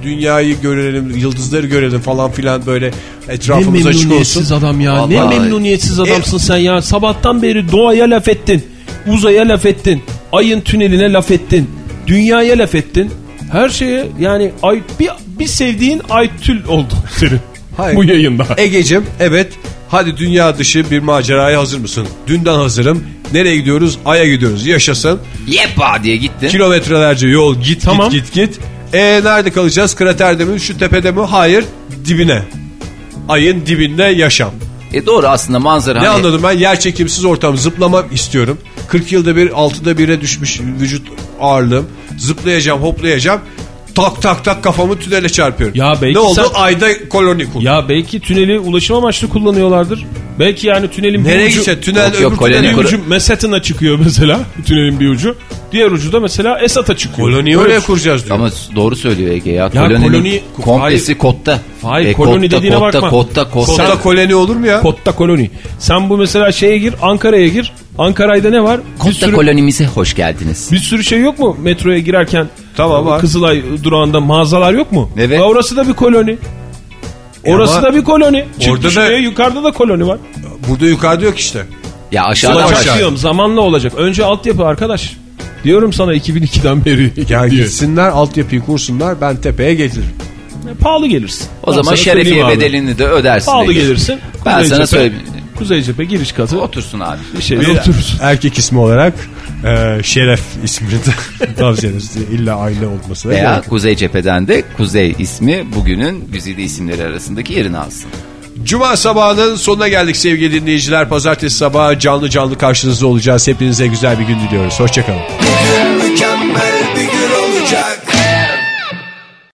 Speaker 3: dünyayı görelim, yıldızları görelim falan filan böyle
Speaker 4: Ne
Speaker 3: etrafımız açık
Speaker 4: memnuniyetsiz
Speaker 3: olsun.
Speaker 4: adam ya. Ne
Speaker 5: Vallahi.
Speaker 4: memnuniyetsiz adamsın sen ya. Sabahtan beri doğaya laf ettin. Uzaya laf ettin. Ayın tüneline laf ettin. Dünyaya laf ettin. Her şeye yani ay bir, bir sevdiğin Aytül oldu *laughs* senin.
Speaker 3: Hayır.
Speaker 4: Bu yayında.
Speaker 3: Ege'cim evet hadi dünya dışı bir maceraya hazır mısın? Dünden hazırım. Nereye gidiyoruz? Ay'a gidiyoruz. Yaşasın.
Speaker 5: Yepa diye gittin.
Speaker 3: Kilometrelerce yol git
Speaker 4: Tamam.
Speaker 3: git git git. E nerede kalacağız? Kraterde mi? Şu tepede mi? Hayır. Dibine. Ayın dibinde yaşam.
Speaker 5: E doğru aslında manzara.
Speaker 3: Ne
Speaker 5: hani-
Speaker 3: anladım ben? Yer çekimsiz ortam. Zıplamak istiyorum. 40 yılda bir altıda bire düşmüş vücut ağırlığım. Zıplayacağım hoplayacağım. Tak tak tak kafamı tünele çarpıyorum.
Speaker 4: Ya belki
Speaker 3: ne oldu?
Speaker 4: sen-
Speaker 3: Ayda koloni kur.
Speaker 4: Ya belki tüneli ulaşım amaçlı kullanıyorlardır. Belki yani tünelin
Speaker 3: Nereye
Speaker 4: bir ucu,
Speaker 3: gidecek? Tünel
Speaker 5: Yok, yok,
Speaker 3: öbür
Speaker 5: koloni
Speaker 3: tünele
Speaker 5: kur-
Speaker 4: bir ucu Mesat'ına çıkıyor mesela. Tünelin bir ucu. Diğer ucu da mesela Esat'a çıkıyor.
Speaker 3: Koloniyi
Speaker 4: Öyle
Speaker 3: oraya
Speaker 4: düşün.
Speaker 3: kuracağız diyor.
Speaker 5: Ama doğru söylüyor Ege ya.
Speaker 4: Ya
Speaker 5: Koloninin
Speaker 4: koloni-
Speaker 5: komplesi kotta.
Speaker 4: Hayır, koloni
Speaker 5: kotta,
Speaker 4: dediğine
Speaker 5: kotta,
Speaker 4: bakma.
Speaker 5: Kotta kotta
Speaker 3: Kotta koloni olur mu ya?
Speaker 4: Kotta koloni. Sen bu mesela şeye gir Ankara'ya gir. Ankara'da ne var? Bir
Speaker 5: Kotta
Speaker 4: sürü,
Speaker 5: kolonimize hoş geldiniz.
Speaker 4: bir sürü şey yok mu metroya girerken?
Speaker 3: Tamam, var.
Speaker 4: Kızılay durağında mağazalar yok mu?
Speaker 5: Evet.
Speaker 4: Ha, orası da bir koloni. Orası
Speaker 3: ama
Speaker 4: da bir koloni. Çık
Speaker 3: orada da-
Speaker 4: şuraya, yukarıda da koloni var.
Speaker 3: Burada yukarıda yok işte.
Speaker 5: Ya aşağıda
Speaker 4: diyorum zamanla olacak. Önce altyapı arkadaş. Diyorum sana 2002'den beri. *laughs*
Speaker 3: Ya
Speaker 4: diye.
Speaker 3: gitsinler altyapıyı kursunlar ben tepeye gelirim.
Speaker 4: Pahalı gelirsin.
Speaker 5: O
Speaker 4: Ben
Speaker 5: zaman şerefiye
Speaker 4: abi.
Speaker 5: bedelini de ödersin.
Speaker 4: Pahalı gelirsin.
Speaker 5: Ben
Speaker 4: Kuzey
Speaker 5: sana söyleyeyim.
Speaker 4: Kuzey cephe giriş katı.
Speaker 5: Otursun abi.
Speaker 4: Bir şey
Speaker 3: Bir
Speaker 4: oturursun.
Speaker 3: erkek ismi olarak e, Şeref ismini de *laughs* tavsiye ederiz. İlla aile olmasına
Speaker 5: Veya. Kuzey Cepheden de Kuzey ismi bugünün güzide isimleri arasındaki yerini alsın.
Speaker 3: Cuma sabahının sonuna geldik sevgili dinleyiciler. Pazartesi sabahı canlı canlı karşınızda olacağız. Hepinize güzel bir gün diliyoruz. Hoşçakalın.